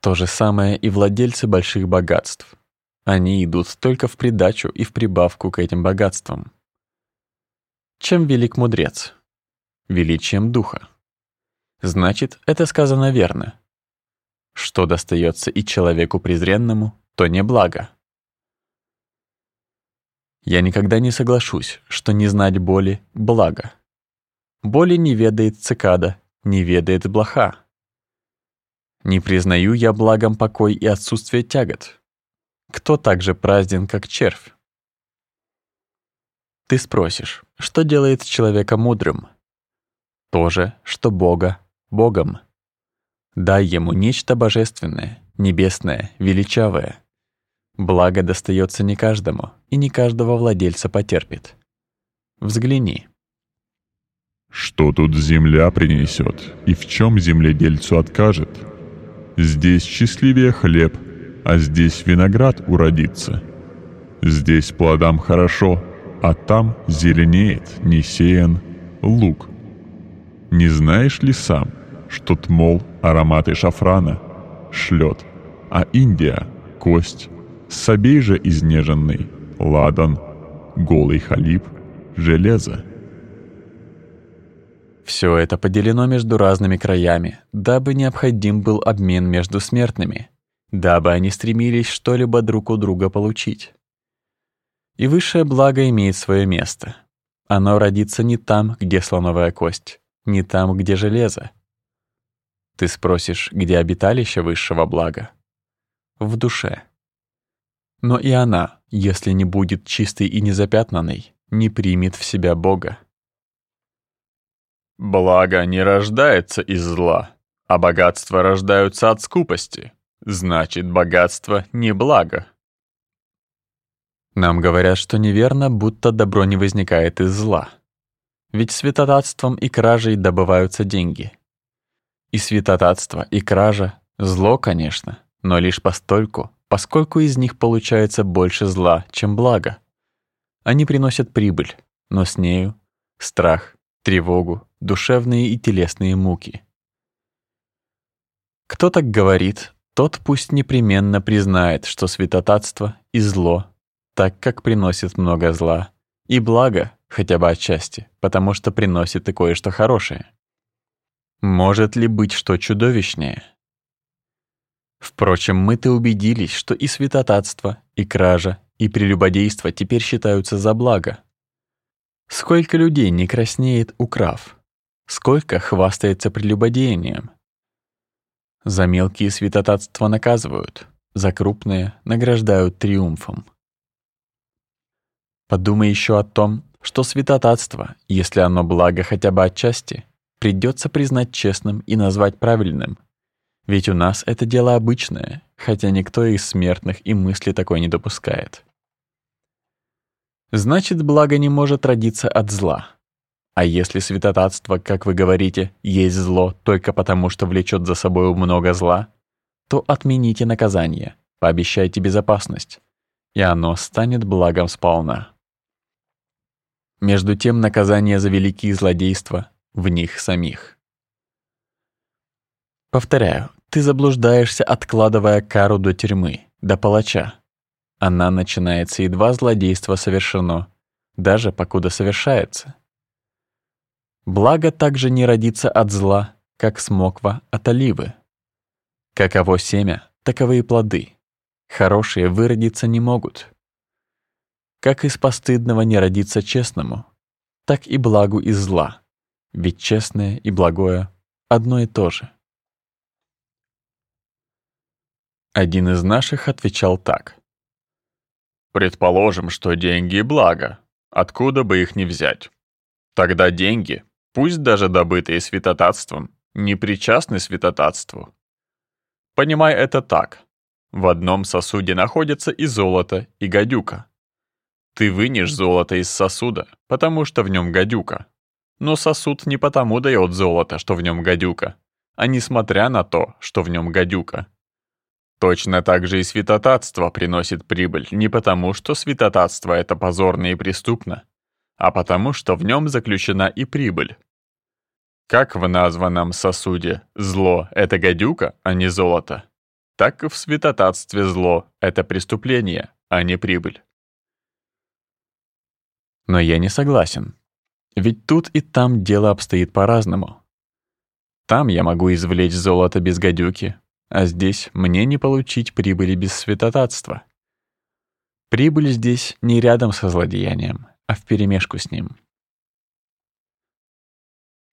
То же самое и владельцы больших богатств. Они идут только в придачу и в прибавку к этим богатствам. Чем велик мудрец? Величием духа. Значит, это сказано верно. Что достается и человеку презренному, то не благо. Я никогда не соглашусь, что не знать боли — благо. Боли не ведает цикада, не ведает блоха. Не признаю я благом покой и отсутствие тягот. Кто так же празден, как червь? Ты спросишь, что делает человека мудрым? То же, что Бога Богом. Дай ему нечто божественное, небесное, величавое. Благо достается не каждому, и не каждого владельца потерпит. Взгляни. Что тут земля принесет, и в чем земледельцу откажет? Здесь счастливее хлеб, а здесь виноград уродится. Здесь плодам хорошо, а там зеленеет, не сеян, лук. Не знаешь ли сам, что тмол ароматы шафрана шлет, а Индия — кость, собей же изнеженный, ладан, голый халиб, железо. Все это поделено между разными краями, дабы необходим был обмен между смертными, дабы они стремились что-либо друг у друга получить. И высшее благо имеет свое место. Оно родится не там, где слоновая кость, не там, где железо. Ты спросишь, где обиталище высшего блага? В душе. Но и она, если не будет чистой и незапятнанной, не примет в себя Бога. Благо не рождается из зла, а богатства рождаются от скупости. Значит, богатство не благо. Нам говорят, что неверно, будто добро не возникает из зла. Ведь святотатством и кражей добываются деньги. И святотатство, и кража — зло, конечно, но лишь постольку, поскольку из них получается больше зла, чем блага. Они приносят прибыль, но с нею — страх, тревогу, душевные и телесные муки. Кто так говорит, тот пусть непременно признает, что святотатство и зло, так как приносит много зла, и благо, хотя бы отчасти, потому что приносит и кое-что хорошее. Может ли быть что чудовищнее? Впрочем, мы-то убедились, что и святотатство, и кража, и прелюбодейство теперь считаются за благо. Сколько людей не краснеет, украв? Сколько хвастается прелюбодеянием? За мелкие святотатства наказывают, за крупные награждают триумфом. Подумай еще о том, что святотатство, если оно благо хотя бы отчасти, придется признать честным и назвать правильным. Ведь у нас это дело обычное, хотя никто из смертных и мысли такой не допускает. Значит, благо не может родиться от зла. А если святотатство, как вы говорите, есть зло только потому, что влечет за собой много зла, то отмените наказание, пообещайте безопасность, и оно станет благом сполна. Между тем наказание за великие злодейства в них самих. Повторяю, ты заблуждаешься, откладывая кару до тюрьмы, до палача. Она начинается, едва злодейство совершено, даже покуда совершается. Благо также не родится от зла, как смоква от оливы. Каково семя, таковы и плоды. Хорошие выродиться не могут. Как из постыдного не родиться честному, так и благу из зла. Ведь честное и благое одно и то же. Один из наших отвечал так. Предположим, что деньги — благо. Откуда бы их не взять? Тогда деньги, пусть даже добытые святотатством, не причастны святотатству. Понимай это так. В одном сосуде находятся и золото, и гадюка. Ты вынешь золото из сосуда, потому что в нем гадюка. Но сосуд не потому дает золото, что в нем гадюка, а несмотря на то, что в нем гадюка. Точно так же и святотатство приносит прибыль не потому, что святотатство это позорно и преступно, а потому, что в нем заключена и прибыль. Как в названном сосуде зло — это гадюка, а не золото, так и в святотатстве зло — это преступление, а не прибыль. Но я не согласен. Ведь тут и там дело обстоит по-разному. Там я могу извлечь золото без гадюки, а здесь мне не получить прибыли без святотатства. Прибыль здесь не рядом со злодеянием, а вперемешку с ним.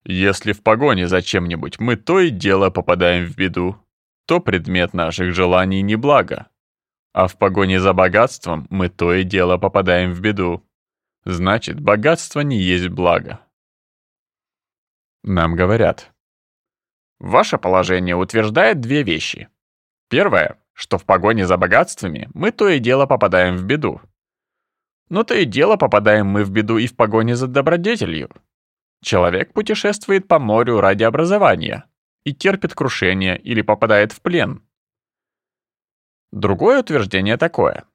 Если в погоне за чем-нибудь мы то и дело попадаем в беду, то предмет наших желаний не благо. А в погоне за богатством мы то и дело попадаем в беду. Значит, богатство не есть благо. Нам говорят. Ваше положение утверждает две вещи. Первое, что в погоне за богатствами мы то и дело попадаем в беду. Но то и дело попадаем мы в беду и в погоне за добродетелью. Человек путешествует по морю ради образования и терпит крушение или попадает в плен. Другое утверждение такое.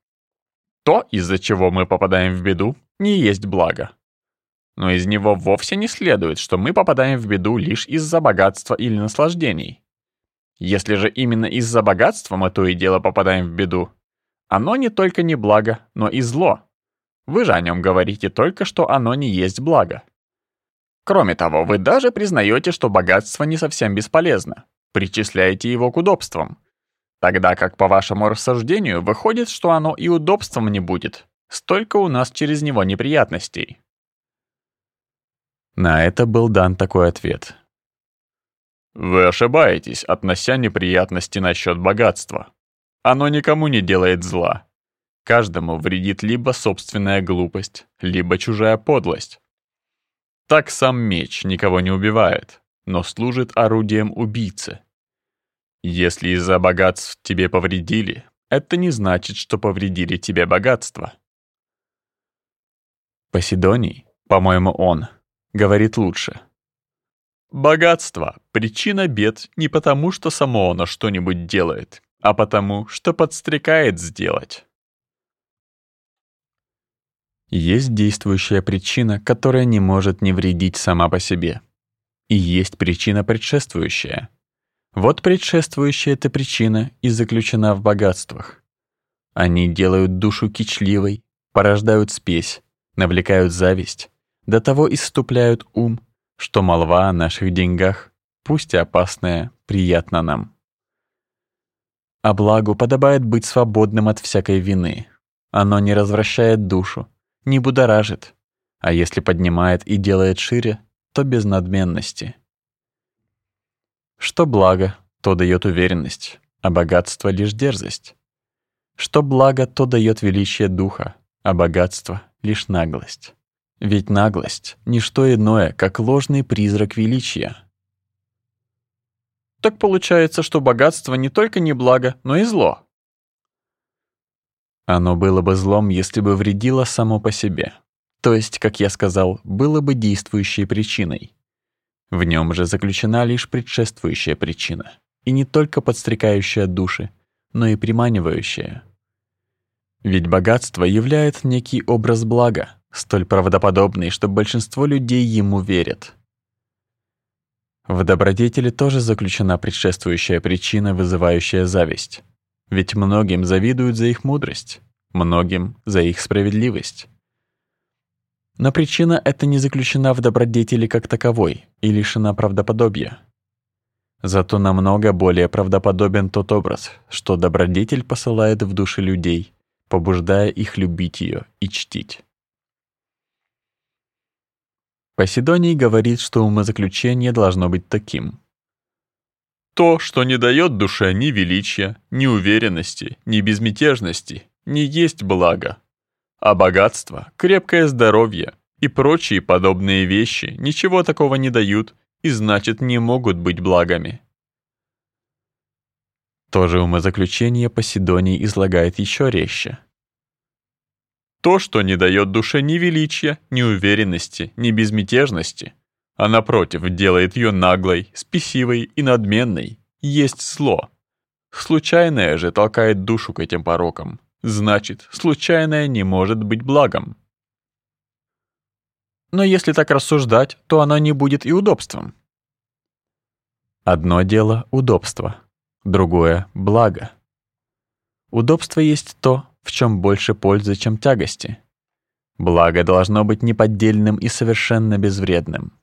То, из-за чего мы попадаем в беду, не есть благо. Но из него вовсе не следует, что мы попадаем в беду лишь из-за богатства или наслаждений. Если же именно из-за богатства мы то и дело попадаем в беду, оно не только не благо, но и зло. Вы же о нем говорите только, что оно не есть благо. Кроме того, вы даже признаете, что богатство не совсем бесполезно, причисляете его к удобствам, тогда как по вашему рассуждению выходит, что оно и удобством не будет, Столько у нас через него неприятностей. На это был дан такой ответ. Вы ошибаетесь, относя неприятности насчет богатства. Оно никому не делает зла. Каждому вредит либо собственная глупость, либо чужая подлость. Так сам меч никого не убивает, но служит орудием убийцы. Если из-за богатств тебе повредили, это не значит, что повредили тебе богатство. Поседоний, по-моему, он, говорит лучше. Богатство — причина бед не потому, что само оно что-нибудь делает, а потому, что подстрекает сделать. Есть действующая причина, которая не может не вредить сама по себе. И есть причина предшествующая. Вот предшествующая эта причина и заключена в богатствах. Они делают душу кичливой, порождают спесь, навлекают зависть, до того исступляют ум, что молва о наших деньгах, пусть и опасная, приятна нам. А благу подобает быть свободным от всякой вины. Оно не развращает душу, не будоражит, а если поднимает и делает шире, то без надменности. Что благо, то дает уверенность, а богатство — лишь дерзость. Что благо, то дает величие духа, а богатство — лишь наглость. Ведь наглость — ничто иное, как ложный призрак величия. Так получается, что богатство не только не благо, но и зло. Оно было бы злом, если бы вредило само по себе. То есть, как я сказал, было бы действующей причиной. В нем же заключена лишь предшествующая причина, и не только подстрекающая души, но и приманивающая. Ведь богатство являет некий образ блага, столь правдоподобный, что большинство людей ему верят. В добродетели тоже заключена предшествующая причина, вызывающая зависть. Ведь многим завидуют за их мудрость, многим за их справедливость. Но причина эта не заключена в добродетели как таковой и лишена правдоподобия. Зато намного более правдоподобен тот образ, что добродетель посылает в души людей, побуждая их любить ее и чтить. Поседоний говорит, что умозаключение должно быть таким. То, что не дает душе ни величия, ни уверенности, ни безмятежности, не есть благо. А богатство, крепкое здоровье и прочие подобные вещи ничего такого не дают и значит не могут быть благами. То же умозаключение Поседоний излагает еще резче. То, что не дает душе ни величия, ни уверенности, ни безмятежности, а напротив делает ее наглой, спесивой и надменной, есть зло. Случайное же толкает душу к этим порокам. Значит, случайное не может быть благом. Но если так рассуждать, то оно не будет и удобством. Одно дело — удобство, другое — благо. Удобство есть то, в чем больше пользы, чем тягости. Благо должно быть неподдельным и совершенно безвредным.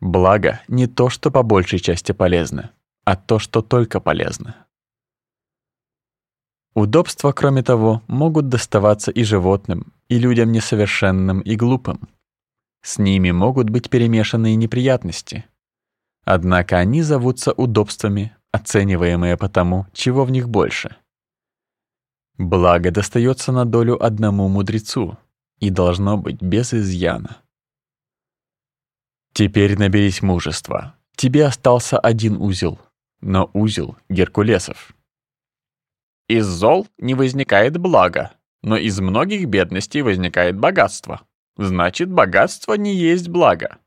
Благо не то, что по большей части полезно, а то, что только полезно. Удобства, кроме того, могут доставаться и животным, и людям несовершенным и глупым. С ними могут быть перемешаны и неприятности. Однако они зовутся удобствами, оцениваемые по тому, чего в них больше — Благо достается на долю одному мудрецу и должно быть без изъяна. Теперь наберись мужества. Тебе остался один узел, но узел Геркулесов. Из зол не возникает благо, но из многих бедностей возникает богатство. Значит, богатство не есть благо.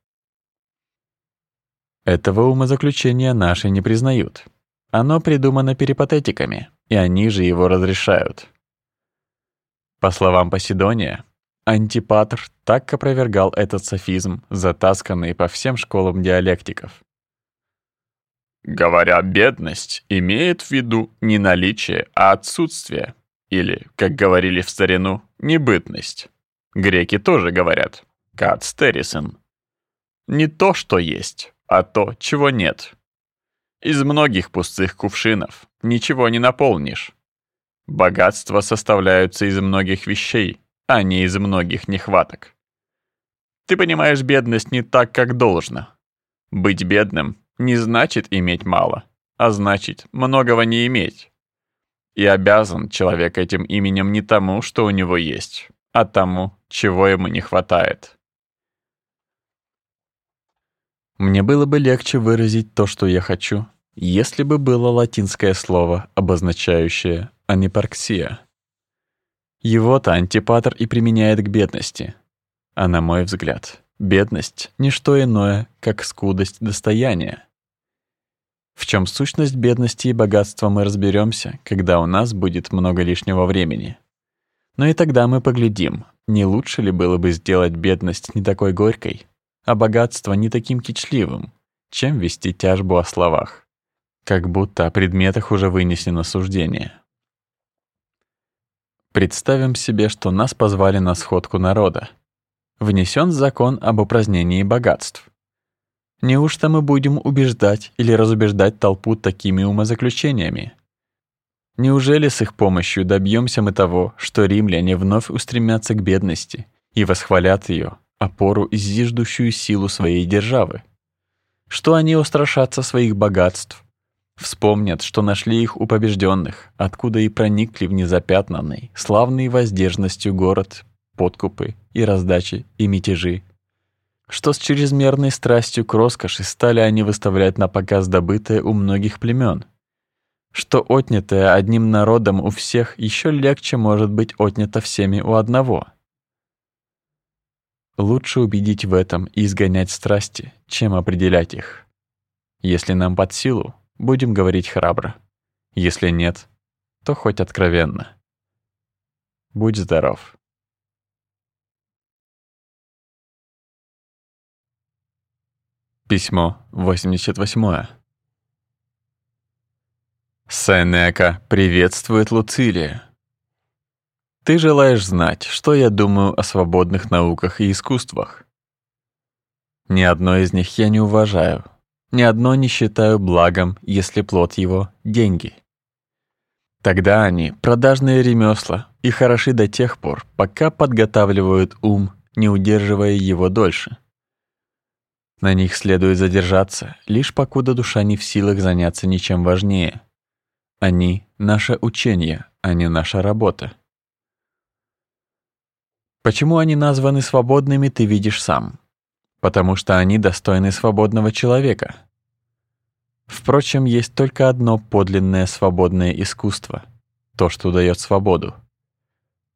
Этого умозаключения наши не признают. Оно придумано перипатетиками, и они же его разрешают. По словам Поседония, Антипатр так опровергал этот софизм, затасканный по всем школам диалектиков. Говоря «бедность», имеет в виду не наличие, а отсутствие, или, как говорили в старину, небытность. Греки тоже говорят «кацтерисен». Не то, что есть, а то, чего нет. Из многих пустых кувшинов ничего не наполнишь. Богатства составляются из многих вещей, а не из многих нехваток. Ты понимаешь бедность не так, как должно. Быть бедным не значит иметь мало, а значит многого не иметь. И обязан человек этим именем не тому, что у него есть, а тому, чего ему не хватает. Мне было бы легче выразить то, что я хочу, если бы было латинское слово, обозначающее анипарксия. Его-то антипатр и применяет к бедности. А на мой взгляд, бедность — не что иное, как скудость достояния. В чем сущность бедности и богатства мы разберемся, когда у нас будет много лишнего времени. Но и тогда мы поглядим, не лучше ли было бы сделать бедность не такой горькой, а богатство не таким кичливым, чем вести тяжбу о словах. Как будто о предметах уже вынесено суждение. Представим себе, что нас позвали на сходку народа. внесен закон об упразднении богатств. Неужто мы будем убеждать или разубеждать толпу такими умозаключениями? Неужели с их помощью добьемся мы того, что римляне вновь устремятся к бедности и восхвалят ее, опору и зиждущую силу своей державы? Что они устрашатся своих богатств, вспомнят, что нашли их у побежденных, откуда и проникли в незапятнанный, славный воздержностью город, подкупы и раздачи и мятежи, что с чрезмерной страстью к роскоши стали они выставлять на показ добытое у многих племен, что отнятое одним народом у всех еще легче может быть отнято всеми у одного. Лучше убедить в этом и изгонять страсти, чем определять их. Если нам под силу, будем говорить храбро. Если нет, то хоть откровенно. Будь здоров. Письмо 88. Сенека приветствует Луцилия. Ты желаешь знать, что я думаю о свободных науках и искусствах. Ни одно из них я не уважаю, ни одно не считаю благом, если плод его — деньги. Тогда они — продажные ремесла и хороши до тех пор, пока подготавливают ум, не удерживая его дольше. На них следует задержаться, лишь покуда душа не в силах заняться ничем важнее — они — наше учение, а не наша работа. Почему они названы свободными, ты видишь сам. Потому что они достойны свободного человека. Впрочем, есть только одно подлинное свободное искусство — то, что дает свободу.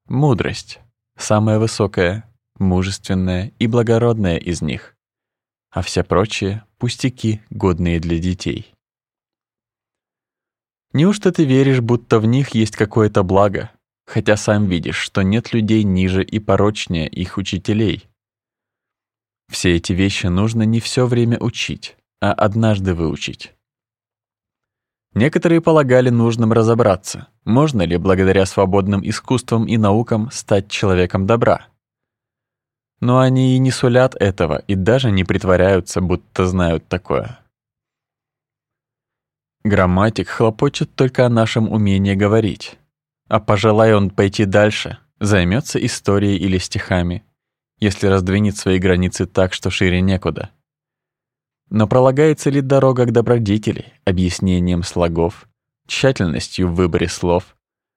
Мудрость — самое высокое, мужественное и благородное из них, а все прочие — пустяки, годные для детей. Неужто ты веришь, будто в них есть какое-то благо, хотя сам видишь, что нет людей ниже и порочнее их учителей? Все эти вещи нужно не все время учить, а однажды выучить. Некоторые полагали нужным разобраться, можно ли благодаря свободным искусствам и наукам стать человеком добра. Но они и не сулят этого и даже не притворяются, будто знают такое. Грамматик хлопочет только о нашем умении говорить. А пожелая он пойти дальше, займется историей или стихами, если раздвинет свои границы так, что шире некуда. Но пролагается ли дорога к добродетели, объяснением слогов, тщательностью в выборе слов,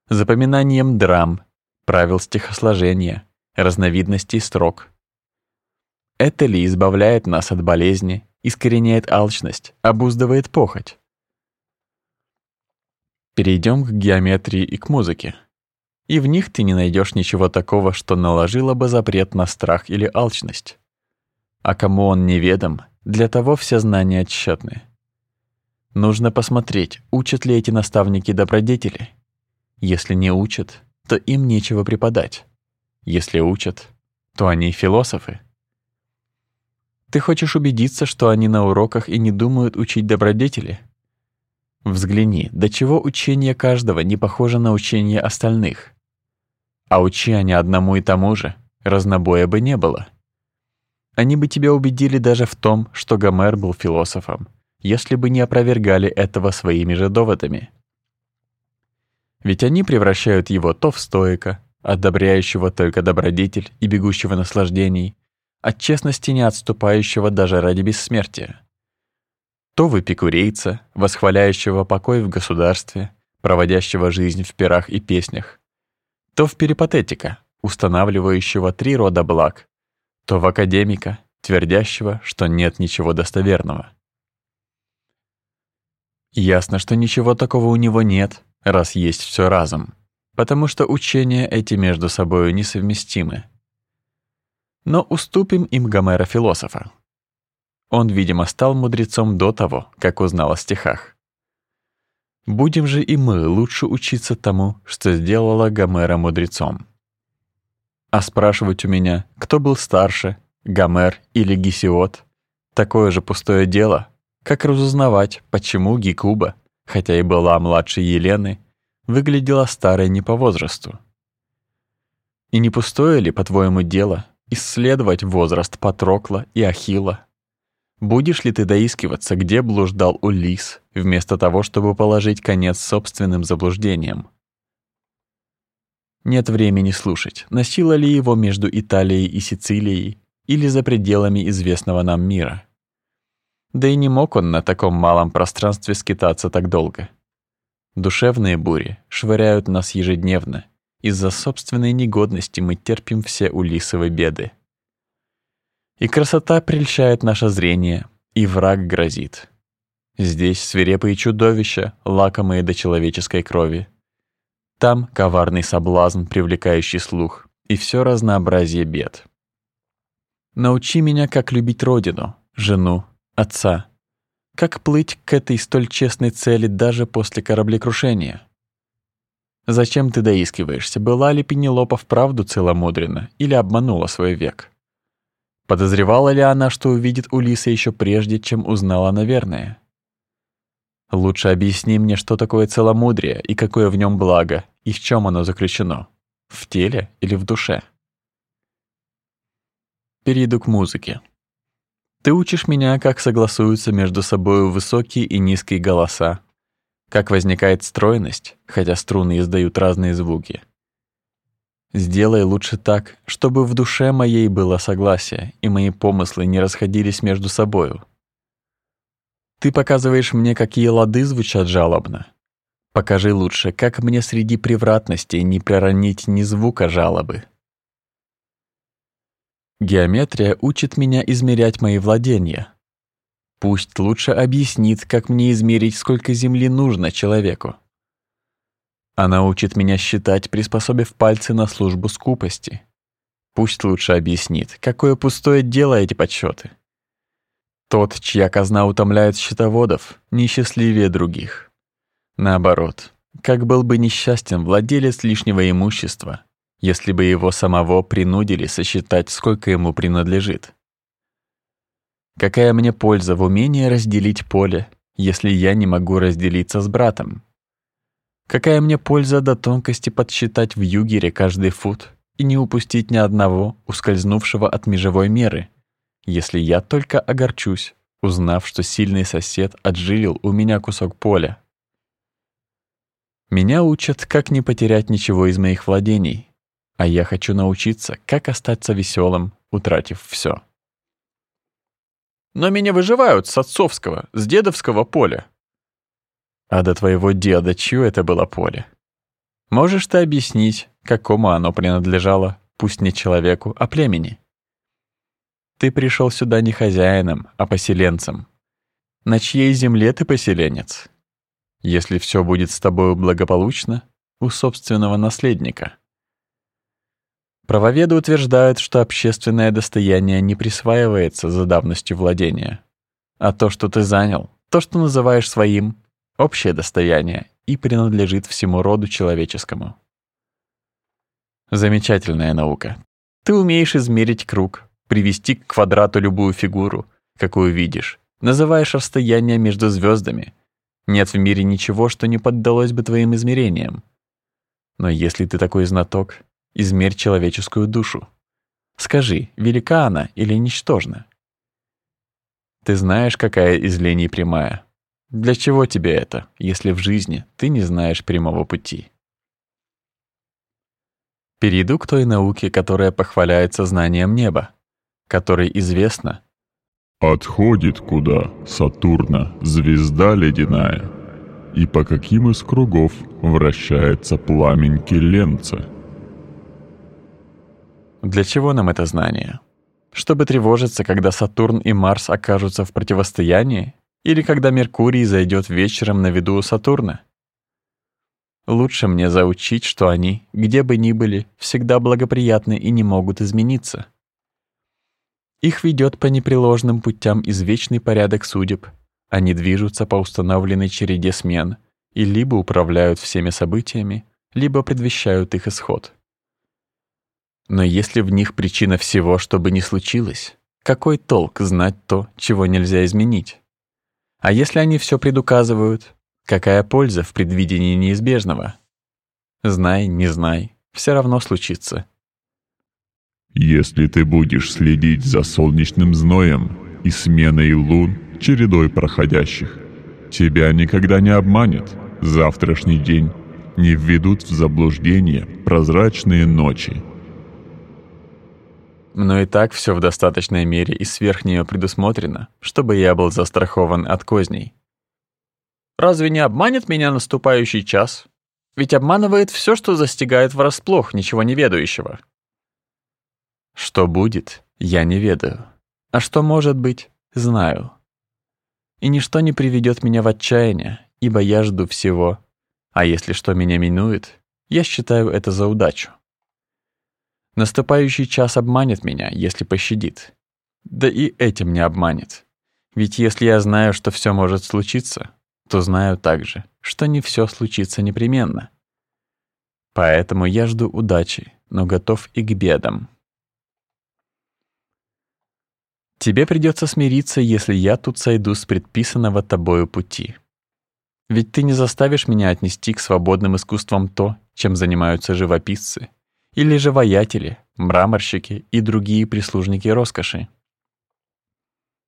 запоминанием драм, правил стихосложения, разновидностей строк? Это ли избавляет нас от болезни, искореняет алчность, обуздывает похоть? Перейдем к геометрии и к музыке. И в них ты не найдешь ничего такого, что наложило бы запрет на страх или алчность. А кому он неведом, для того все знания тщетны. Нужно посмотреть, учат ли эти наставники добродетели. Если не учат, то им нечего преподать. Если учат, то они философы. Ты хочешь убедиться, что они на уроках и не думают учить добродетели? Взгляни, до чего учение каждого не похоже на учение остальных. А учи они одному и тому же, разнобоя бы не было. Они бы тебя убедили даже в том, что Гомер был философом, если бы не опровергали этого своими же доводами. Ведь они превращают его то в стоика, одобряющего только добродетель и бегущего наслаждений, от честности не отступающего даже ради бессмертия то в эпикурейца, восхваляющего покой в государстве, проводящего жизнь в пирах и песнях, то в перипатетика, устанавливающего три рода благ, то в академика, твердящего, что нет ничего достоверного. Ясно, что ничего такого у него нет, раз есть все разом, потому что учения эти между собою несовместимы. Но уступим им Гомера-философа. Он, видимо, стал мудрецом до того, как узнал о стихах. Будем же и мы лучше учиться тому, что сделала Гомера мудрецом. А спрашивать у меня, кто был старше, Гомер или Гесиод, такое же пустое дело, как разузнавать, почему Гекуба, хотя и была младше Елены, выглядела старой не по возрасту. И не пустое ли, по-твоему, дело исследовать возраст Патрокла и Ахилла? Будешь ли ты доискиваться, где блуждал Улис, вместо того, чтобы положить конец собственным заблуждениям? Нет времени слушать, носило ли его между Италией и Сицилией или за пределами известного нам мира. Да и не мог он на таком малом пространстве скитаться так долго. Душевные бури швыряют нас ежедневно. Из-за собственной негодности мы терпим все улисовые беды. И красота прельщает наше зрение, и враг грозит. Здесь свирепые чудовища, лакомые до человеческой крови. Там коварный соблазн, привлекающий слух, и все разнообразие бед. Научи меня, как любить родину, жену, отца, как плыть к этой столь честной цели даже после кораблекрушения? Зачем ты доискиваешься, была ли Пенелопа вправду целомудрена или обманула свой век? Подозревала ли она, что увидит Улиса еще прежде, чем узнала, наверное? Лучше объясни мне, что такое целомудрие и какое в нем благо, и в чем оно заключено. В теле или в душе? Перейду к музыке. Ты учишь меня, как согласуются между собой высокие и низкие голоса, как возникает стройность, хотя струны издают разные звуки. Сделай лучше так, чтобы в душе моей было согласие, и мои помыслы не расходились между собою. Ты показываешь мне, какие лады звучат жалобно. Покажи лучше, как мне среди превратностей не проронить ни звука жалобы. Геометрия учит меня измерять мои владения. Пусть лучше объяснит, как мне измерить, сколько земли нужно человеку. Она учит меня считать, приспособив пальцы на службу скупости. Пусть лучше объяснит, какое пустое дело эти подсчеты. Тот, чья казна утомляет счетоводов, несчастливее других. Наоборот, как был бы несчастен владелец лишнего имущества, если бы его самого принудили сосчитать, сколько ему принадлежит. Какая мне польза в умении разделить поле, если я не могу разделиться с братом? Какая мне польза до тонкости подсчитать в югере каждый фут и не упустить ни одного, ускользнувшего от межевой меры, если я только огорчусь, узнав, что сильный сосед отжилил у меня кусок поля? Меня учат, как не потерять ничего из моих владений, а я хочу научиться, как остаться веселым, утратив все. Но меня выживают с отцовского, с дедовского поля. А до твоего деда чье это было поле? Можешь ты объяснить, какому оно принадлежало, пусть не человеку, а племени? Ты пришел сюда не хозяином, а поселенцем. На чьей земле ты поселенец? Если все будет с тобою благополучно, у собственного наследника. Правоведы утверждают, что общественное достояние не присваивается за давностью владения. А то, что ты занял, то, что называешь своим, общее достояние и принадлежит всему роду человеческому. Замечательная наука. Ты умеешь измерить круг, привести к квадрату любую фигуру, какую видишь, называешь расстояние между звездами. Нет в мире ничего, что не поддалось бы твоим измерениям. Но если ты такой знаток, Измерь человеческую душу. Скажи, велика она или ничтожна? Ты знаешь, какая из линий прямая. Для чего тебе это, если в жизни ты не знаешь прямого пути? Перейду к той науке, которая похваляется знанием неба, которой известно. Отходит куда, Сатурна, звезда ледяная, и по каким из кругов вращается пламень Келенца. Для чего нам это знание? Чтобы тревожиться, когда Сатурн и Марс окажутся в противостоянии, или когда Меркурий зайдет вечером на виду у Сатурна? Лучше мне заучить, что они, где бы ни были, всегда благоприятны и не могут измениться. Их ведет по непреложным путям извечный порядок судеб. Они движутся по установленной череде смен и либо управляют всеми событиями, либо предвещают их исход. Но если в них причина всего, что бы ни случилось, какой толк знать то, чего нельзя изменить? А если они все предуказывают, какая польза в предвидении неизбежного? Знай, не знай, все равно случится. Если ты будешь следить за солнечным зноем и сменой лун, чередой проходящих, тебя никогда не обманет завтрашний день, не введут в заблуждение прозрачные ночи. Но и так все в достаточной мере и сверх нее предусмотрено, чтобы я был застрахован от козней. Разве не обманет меня наступающий час? Ведь обманывает все, что застигает врасплох ничего не ведающего. Что будет, я не ведаю. А что может быть, знаю. И ничто не приведет меня в отчаяние, ибо я жду всего. А если что меня минует, я считаю это за удачу. Наступающий час обманет меня, если пощадит. Да и этим не обманет. Ведь если я знаю, что все может случиться, то знаю также, что не все случится непременно. Поэтому я жду удачи, но готов и к бедам. Тебе придется смириться, если я тут сойду с предписанного тобою пути. Ведь ты не заставишь меня отнести к свободным искусствам то, чем занимаются живописцы, или же воятели, мраморщики и другие прислужники роскоши.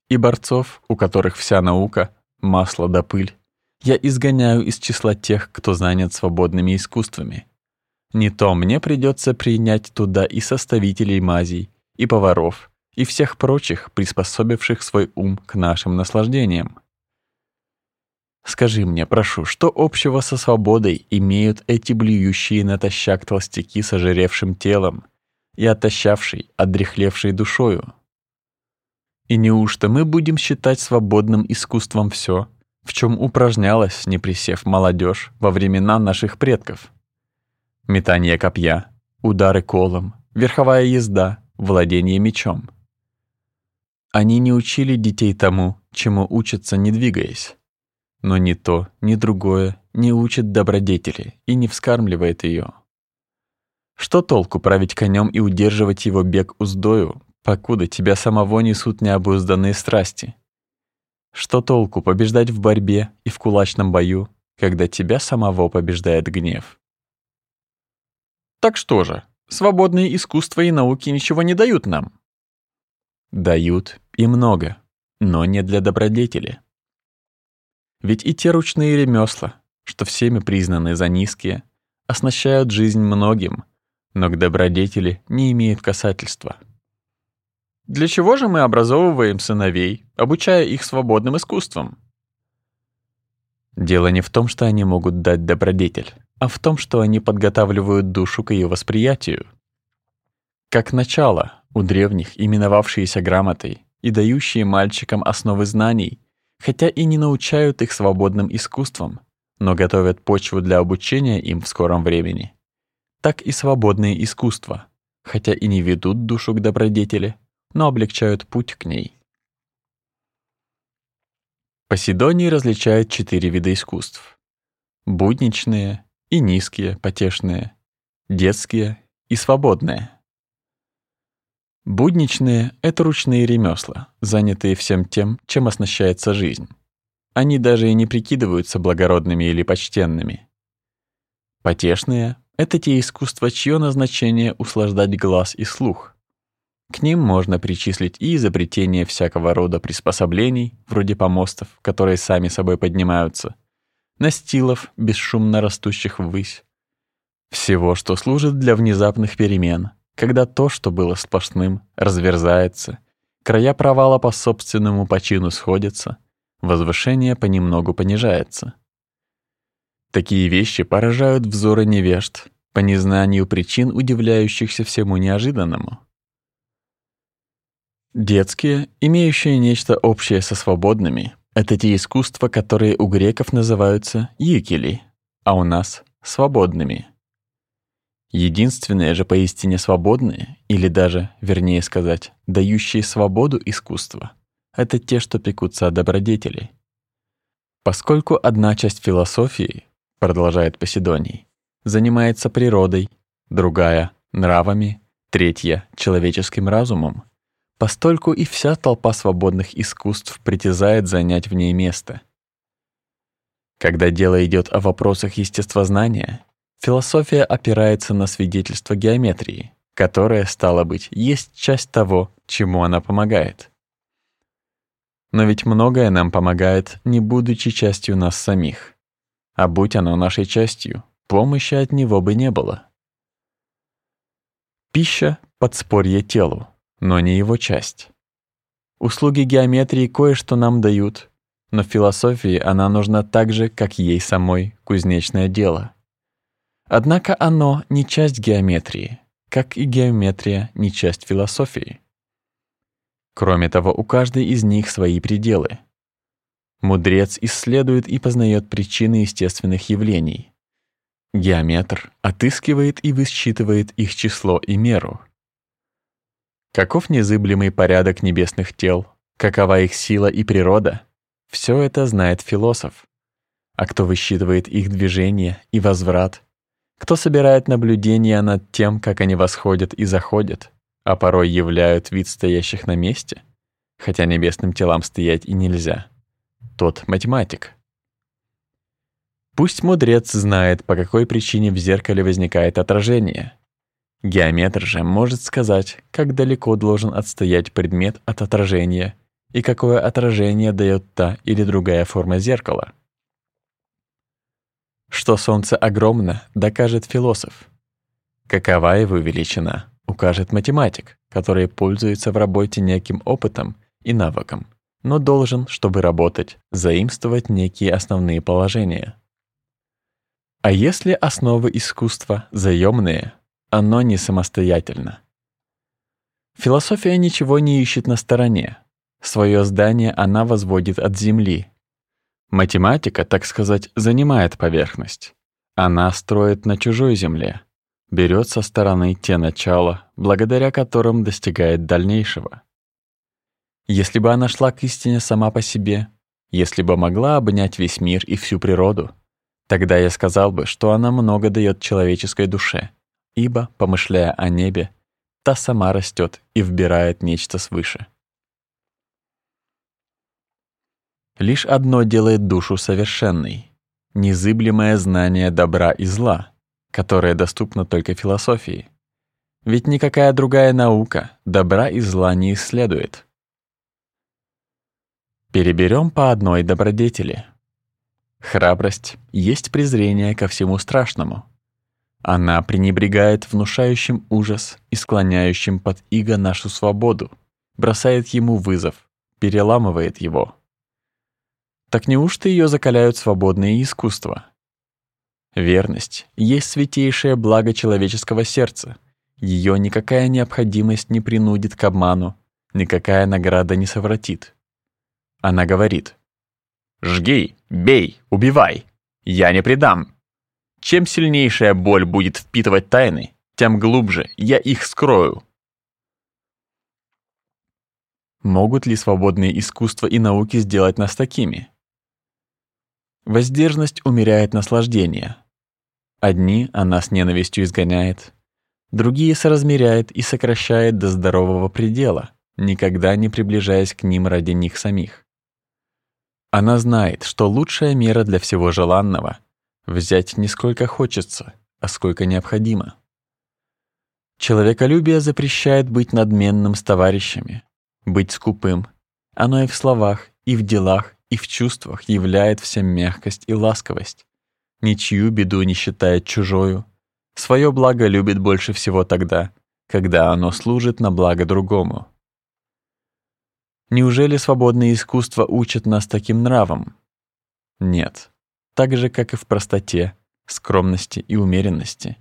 И борцов, у которых вся наука — масло да пыль, я изгоняю из числа тех, кто занят свободными искусствами. Не то мне придется принять туда и составителей мазей, и поваров, и всех прочих, приспособивших свой ум к нашим наслаждениям. Скажи мне, прошу, что общего со свободой имеют эти блюющие натощак толстяки с ожиревшим телом и отощавшей, одрехлевшей душою? И неужто мы будем считать свободным искусством все, в чем упражнялась, не присев молодежь во времена наших предков? Метание копья, удары колом, верховая езда, владение мечом — они не учили детей тому, чему учатся, не двигаясь. Но ни то, ни другое не учит добродетели и не вскармливает ее. Что толку править конем и удерживать его бег уздою, покуда тебя самого несут необузданные страсти? Что толку побеждать в борьбе и в кулачном бою, когда тебя самого побеждает гнев? Так что же, свободные искусства и науки ничего не дают нам? Дают и много, но не для добродетели. Ведь и те ручные ремесла, что всеми признаны за низкие, оснащают жизнь многим, но к добродетели не имеют касательства. Для чего же мы образовываем сыновей, обучая их свободным искусствам? Дело не в том, что они могут дать добродетель, а в том, что они подготавливают душу к ее восприятию. Как начало, у древних именовавшиеся грамотой и дающие мальчикам основы знаний, хотя и не научают их свободным искусствам, но готовят почву для обучения им в скором времени. Так и свободные искусства, хотя и не ведут душу к добродетели, но облегчают путь к ней. Поседоний различают четыре вида искусств. Будничные и низкие, потешные, детские и свободные. Будничные — это ручные ремесла, занятые всем тем, чем оснащается жизнь. Они даже и не прикидываются благородными или почтенными. Потешные — это те искусства, чье назначение — услаждать глаз и слух. К ним можно причислить и изобретение всякого рода приспособлений, вроде помостов, которые сами собой поднимаются, настилов, бесшумно растущих ввысь. Всего, что служит для внезапных перемен — когда то, что было сплошным, разверзается, края провала по собственному почину сходятся, возвышение понемногу понижается. Такие вещи поражают взоры невежд, по незнанию причин, удивляющихся всему неожиданному. Детские, имеющие нечто общее со свободными, это те искусства, которые у греков называются юкели, а у нас — свободными. Единственные же поистине свободные, или даже, вернее сказать, дающие свободу искусства, это те, что пекутся о добродетели. Поскольку одна часть философии, продолжает Поседоний, занимается природой, другая — нравами, третья — человеческим разумом, постольку и вся толпа свободных искусств притязает занять в ней место. Когда дело идет о вопросах естествознания, Философия опирается на свидетельства геометрии, которая, стало быть, есть часть того, чему она помогает. Но ведь многое нам помогает, не будучи частью нас самих. А будь оно нашей частью, помощи от него бы не было. Пища — подспорье телу, но не его часть. Услуги геометрии кое-что нам дают, но философии она нужна так же, как ей самой кузнечное дело. Однако оно не часть геометрии, как и геометрия не часть философии. Кроме того, у каждой из них свои пределы. Мудрец исследует и познает причины естественных явлений. Геометр отыскивает и высчитывает их число и меру. Каков незыблемый порядок небесных тел, какова их сила и природа, все это знает философ. А кто высчитывает их движение и возврат, кто собирает наблюдения над тем, как они восходят и заходят, а порой являют вид стоящих на месте, хотя небесным телам стоять и нельзя, тот математик. Пусть мудрец знает, по какой причине в зеркале возникает отражение. Геометр же может сказать, как далеко должен отстоять предмет от отражения и какое отражение дает та или другая форма зеркала. Что Солнце огромно, докажет философ. Какова его величина, укажет математик, который пользуется в работе неким опытом и навыком, но должен, чтобы работать, заимствовать некие основные положения. А если основы искусства заемные, оно не самостоятельно. Философия ничего не ищет на стороне. Свое здание она возводит от земли, Математика, так сказать, занимает поверхность. Она строит на чужой земле, берет со стороны те начала, благодаря которым достигает дальнейшего. Если бы она шла к истине сама по себе, если бы могла обнять весь мир и всю природу, тогда я сказал бы, что она много дает человеческой душе, ибо, помышляя о небе, та сама растет и вбирает нечто свыше. Лишь одно делает душу совершенной — незыблемое знание добра и зла, которое доступно только философии. Ведь никакая другая наука добра и зла не исследует. Переберем по одной добродетели. Храбрость есть презрение ко всему страшному. Она пренебрегает внушающим ужас и склоняющим под иго нашу свободу, бросает ему вызов, переламывает его. Так неужто ее закаляют свободные искусства? Верность есть святейшее благо человеческого сердца. Ее никакая необходимость не принудит к обману, никакая награда не совратит. Она говорит: "Жги, бей, убивай, я не предам. Чем сильнейшая боль будет впитывать тайны, тем глубже я их скрою". Могут ли свободные искусства и науки сделать нас такими? Воздержность умеряет наслаждение. Одни она с ненавистью изгоняет, другие соразмеряет и сокращает до здорового предела, никогда не приближаясь к ним ради них самих. Она знает, что лучшая мера для всего желанного — взять не сколько хочется, а сколько необходимо. Человеколюбие запрещает быть надменным с товарищами, быть скупым. Оно и в словах, и в делах, и в чувствах являет всем мягкость и ласковость. Ничью беду не считает чужою. Свое благо любит больше всего тогда, когда оно служит на благо другому. Неужели свободное искусство учит нас таким нравам? Нет. Так же, как и в простоте, скромности и умеренности.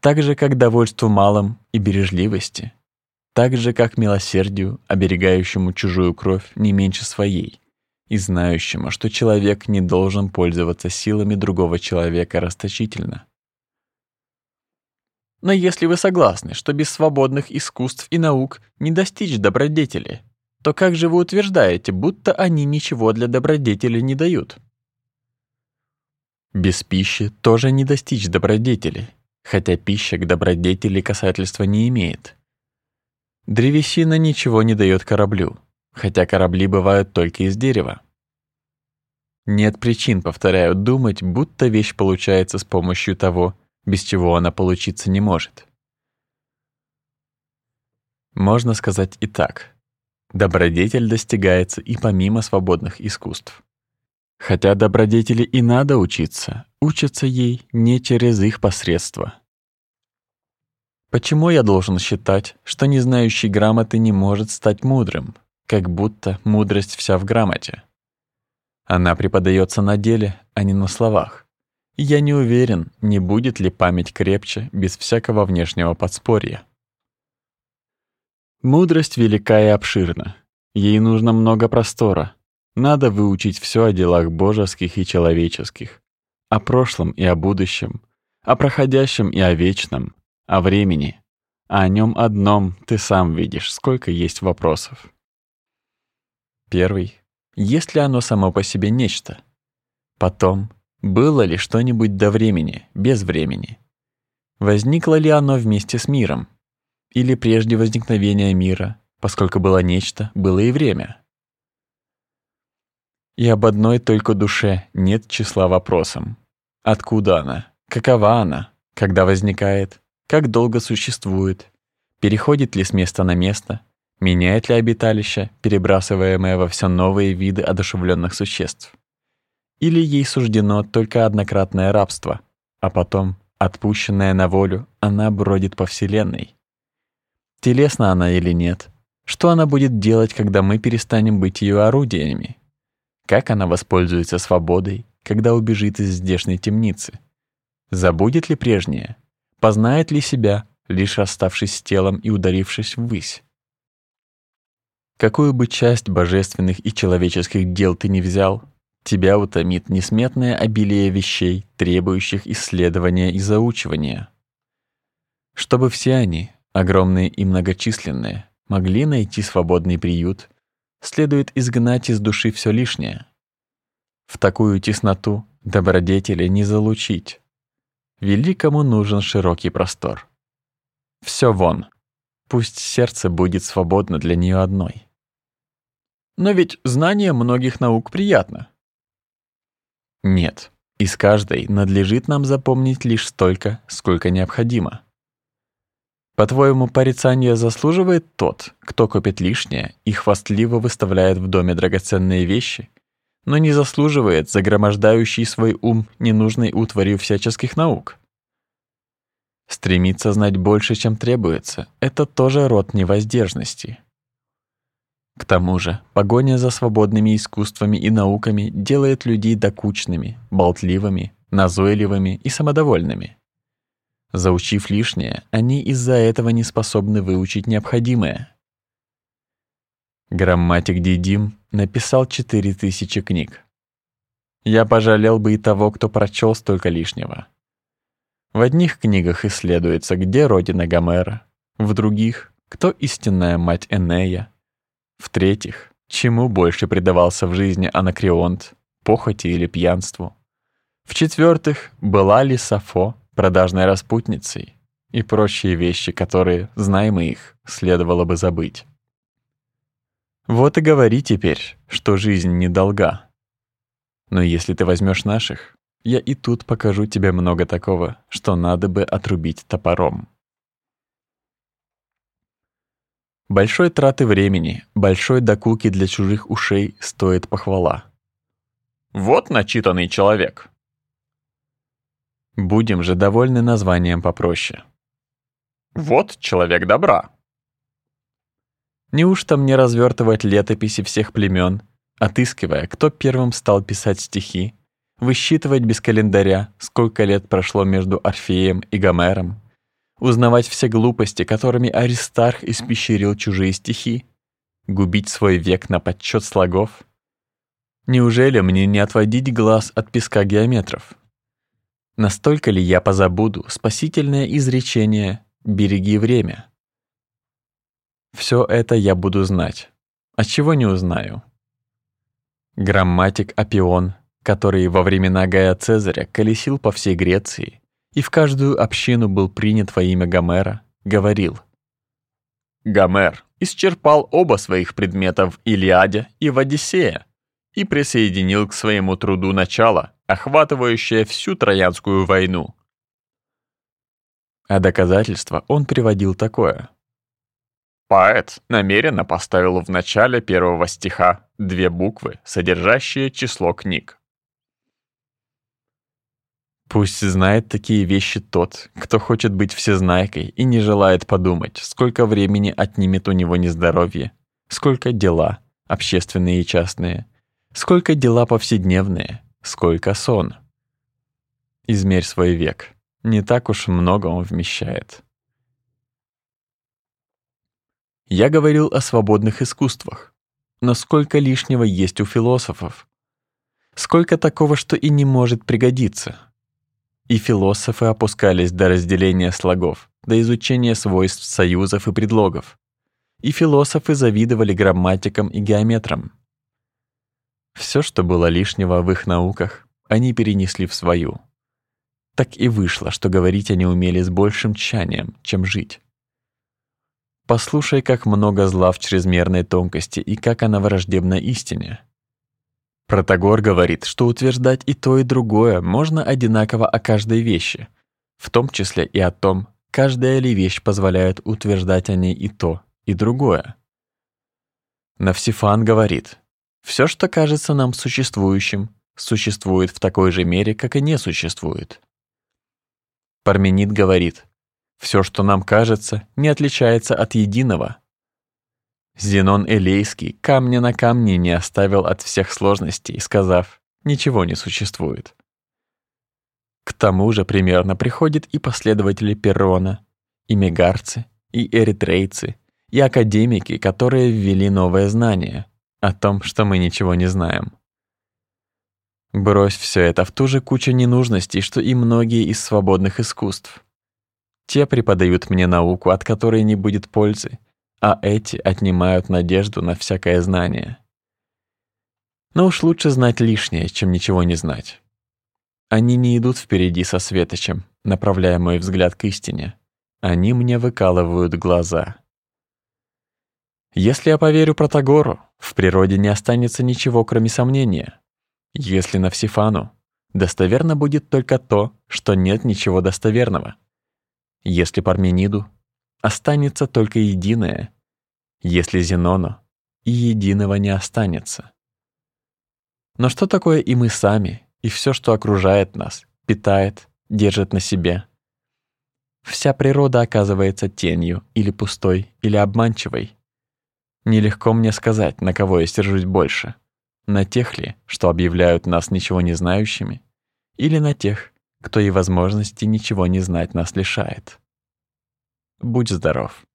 Так же, как довольству малым и бережливости. Так же, как милосердию, оберегающему чужую кровь не меньше своей и знающему, что человек не должен пользоваться силами другого человека расточительно. Но если вы согласны, что без свободных искусств и наук не достичь добродетели, то как же вы утверждаете, будто они ничего для добродетели не дают? Без пищи тоже не достичь добродетели, хотя пища к добродетели касательства не имеет. Древесина ничего не дает кораблю, хотя корабли бывают только из дерева. Нет причин, повторяю, думать, будто вещь получается с помощью того, без чего она получиться не может. Можно сказать и так. Добродетель достигается и помимо свободных искусств. Хотя добродетели и надо учиться, учатся ей не через их посредство. Почему я должен считать, что не знающий грамоты не может стать мудрым, как будто мудрость вся в грамоте? Она преподается на деле, а не на словах. я не уверен, не будет ли память крепче без всякого внешнего подспорья. Мудрость велика и обширна. Ей нужно много простора. Надо выучить все о делах божеских и человеческих, о прошлом и о будущем, о проходящем и о вечном, о времени, а о нем одном ты сам видишь, сколько есть вопросов. Первый. Есть ли оно само по себе нечто? Потом. Было ли что-нибудь до времени, без времени? Возникло ли оно вместе с миром? Или прежде возникновения мира, поскольку было нечто, было и время? И об одной только душе нет числа вопросам. Откуда она? Какова она? Когда возникает? как долго существует, переходит ли с места на место, меняет ли обиталище, перебрасываемое во все новые виды одушевленных существ. Или ей суждено только однократное рабство, а потом, отпущенная на волю, она бродит по Вселенной. Телесна она или нет? Что она будет делать, когда мы перестанем быть ее орудиями? Как она воспользуется свободой, когда убежит из здешней темницы? Забудет ли прежнее? Познает ли себя, лишь оставшись с телом и ударившись ввысь? Какую бы часть божественных и человеческих дел ты ни взял, тебя утомит несметное обилие вещей, требующих исследования и заучивания. Чтобы все они, огромные и многочисленные, могли найти свободный приют, следует изгнать из души все лишнее. В такую тесноту добродетели не залучить, Великому нужен широкий простор. Все вон. Пусть сердце будет свободно для нее одной. Но ведь знание многих наук приятно. Нет, из каждой надлежит нам запомнить лишь столько, сколько необходимо. По-твоему, порицание заслуживает тот, кто копит лишнее и хвастливо выставляет в доме драгоценные вещи, но не заслуживает загромождающий свой ум ненужной утварью всяческих наук. Стремиться знать больше, чем требуется, это тоже род невоздержности. К тому же, погоня за свободными искусствами и науками делает людей докучными, болтливыми, назойливыми и самодовольными. Заучив лишнее, они из-за этого не способны выучить необходимое. Грамматик Дидим написал четыре тысячи книг. Я пожалел бы и того, кто прочел столько лишнего. В одних книгах исследуется, где родина Гомера, в других — кто истинная мать Энея, в третьих — чему больше предавался в жизни Анакреонт, похоти или пьянству, в четвертых — была ли Сафо продажной распутницей и прочие вещи, которые, знаем их, следовало бы забыть. Вот и говори теперь, что жизнь не долга. Но если ты возьмешь наших, я и тут покажу тебе много такого, что надо бы отрубить топором. Большой траты времени, большой докуки для чужих ушей стоит похвала. Вот начитанный человек. Будем же довольны названием попроще. Вот человек добра. Неужто мне развертывать летописи всех племен, отыскивая, кто первым стал писать стихи, высчитывать без календаря, сколько лет прошло между Орфеем и Гомером, узнавать все глупости, которыми Аристарх испещерил чужие стихи, губить свой век на подсчет слогов? Неужели мне не отводить глаз от песка геометров? Настолько ли я позабуду спасительное изречение «береги время»? Все это я буду знать. А чего не узнаю? Грамматик Апион, который во времена Гая Цезаря колесил по всей Греции и в каждую общину был принят во имя Гомера, говорил «Гомер исчерпал оба своих предмета в Илиаде и в Одиссее и присоединил к своему труду начало, охватывающее всю Троянскую войну». А доказательство он приводил такое – Поэт намеренно поставил в начале первого стиха две буквы, содержащие число книг. Пусть знает такие вещи тот, кто хочет быть всезнайкой и не желает подумать, сколько времени отнимет у него нездоровье, сколько дела, общественные и частные, сколько дела повседневные, сколько сон. Измерь свой век, не так уж много он вмещает. Я говорил о свободных искусствах. Но сколько лишнего есть у философов? Сколько такого, что и не может пригодиться? И философы опускались до разделения слогов, до изучения свойств союзов и предлогов. И философы завидовали грамматикам и геометрам. Все, что было лишнего в их науках, они перенесли в свою. Так и вышло, что говорить они умели с большим тщанием, чем жить. Послушай, как много зла в чрезмерной тонкости и как она враждебна истине. Протагор говорит, что утверждать и то, и другое можно одинаково о каждой вещи, в том числе и о том, каждая ли вещь позволяет утверждать о ней и то, и другое. Навсифан говорит, все, что кажется нам существующим, существует в такой же мере, как и не существует. Парменид говорит, все, что нам кажется, не отличается от единого. Зенон Элейский камня на камне не оставил от всех сложностей, сказав, ничего не существует. К тому же примерно приходят и последователи Перрона, и мегарцы, и эритрейцы, и академики, которые ввели новое знание о том, что мы ничего не знаем. Брось все это в ту же кучу ненужностей, что и многие из свободных искусств. Те преподают мне науку, от которой не будет пользы, а эти отнимают надежду на всякое знание. Но уж лучше знать лишнее, чем ничего не знать. Они не идут впереди со светочем, направляя мой взгляд к истине. Они мне выкалывают глаза. Если я поверю Протагору, в природе не останется ничего, кроме сомнения. Если на Всефану, достоверно будет только то, что нет ничего достоверного. Если Пармениду, останется только единое. Если Зенону, и единого не останется. Но что такое и мы сами, и все, что окружает нас, питает, держит на себе? Вся природа оказывается тенью, или пустой, или обманчивой. Нелегко мне сказать, на кого я стержусь больше. На тех ли, что объявляют нас ничего не знающими, или на тех, кто и возможности ничего не знать нас лишает. Будь здоров.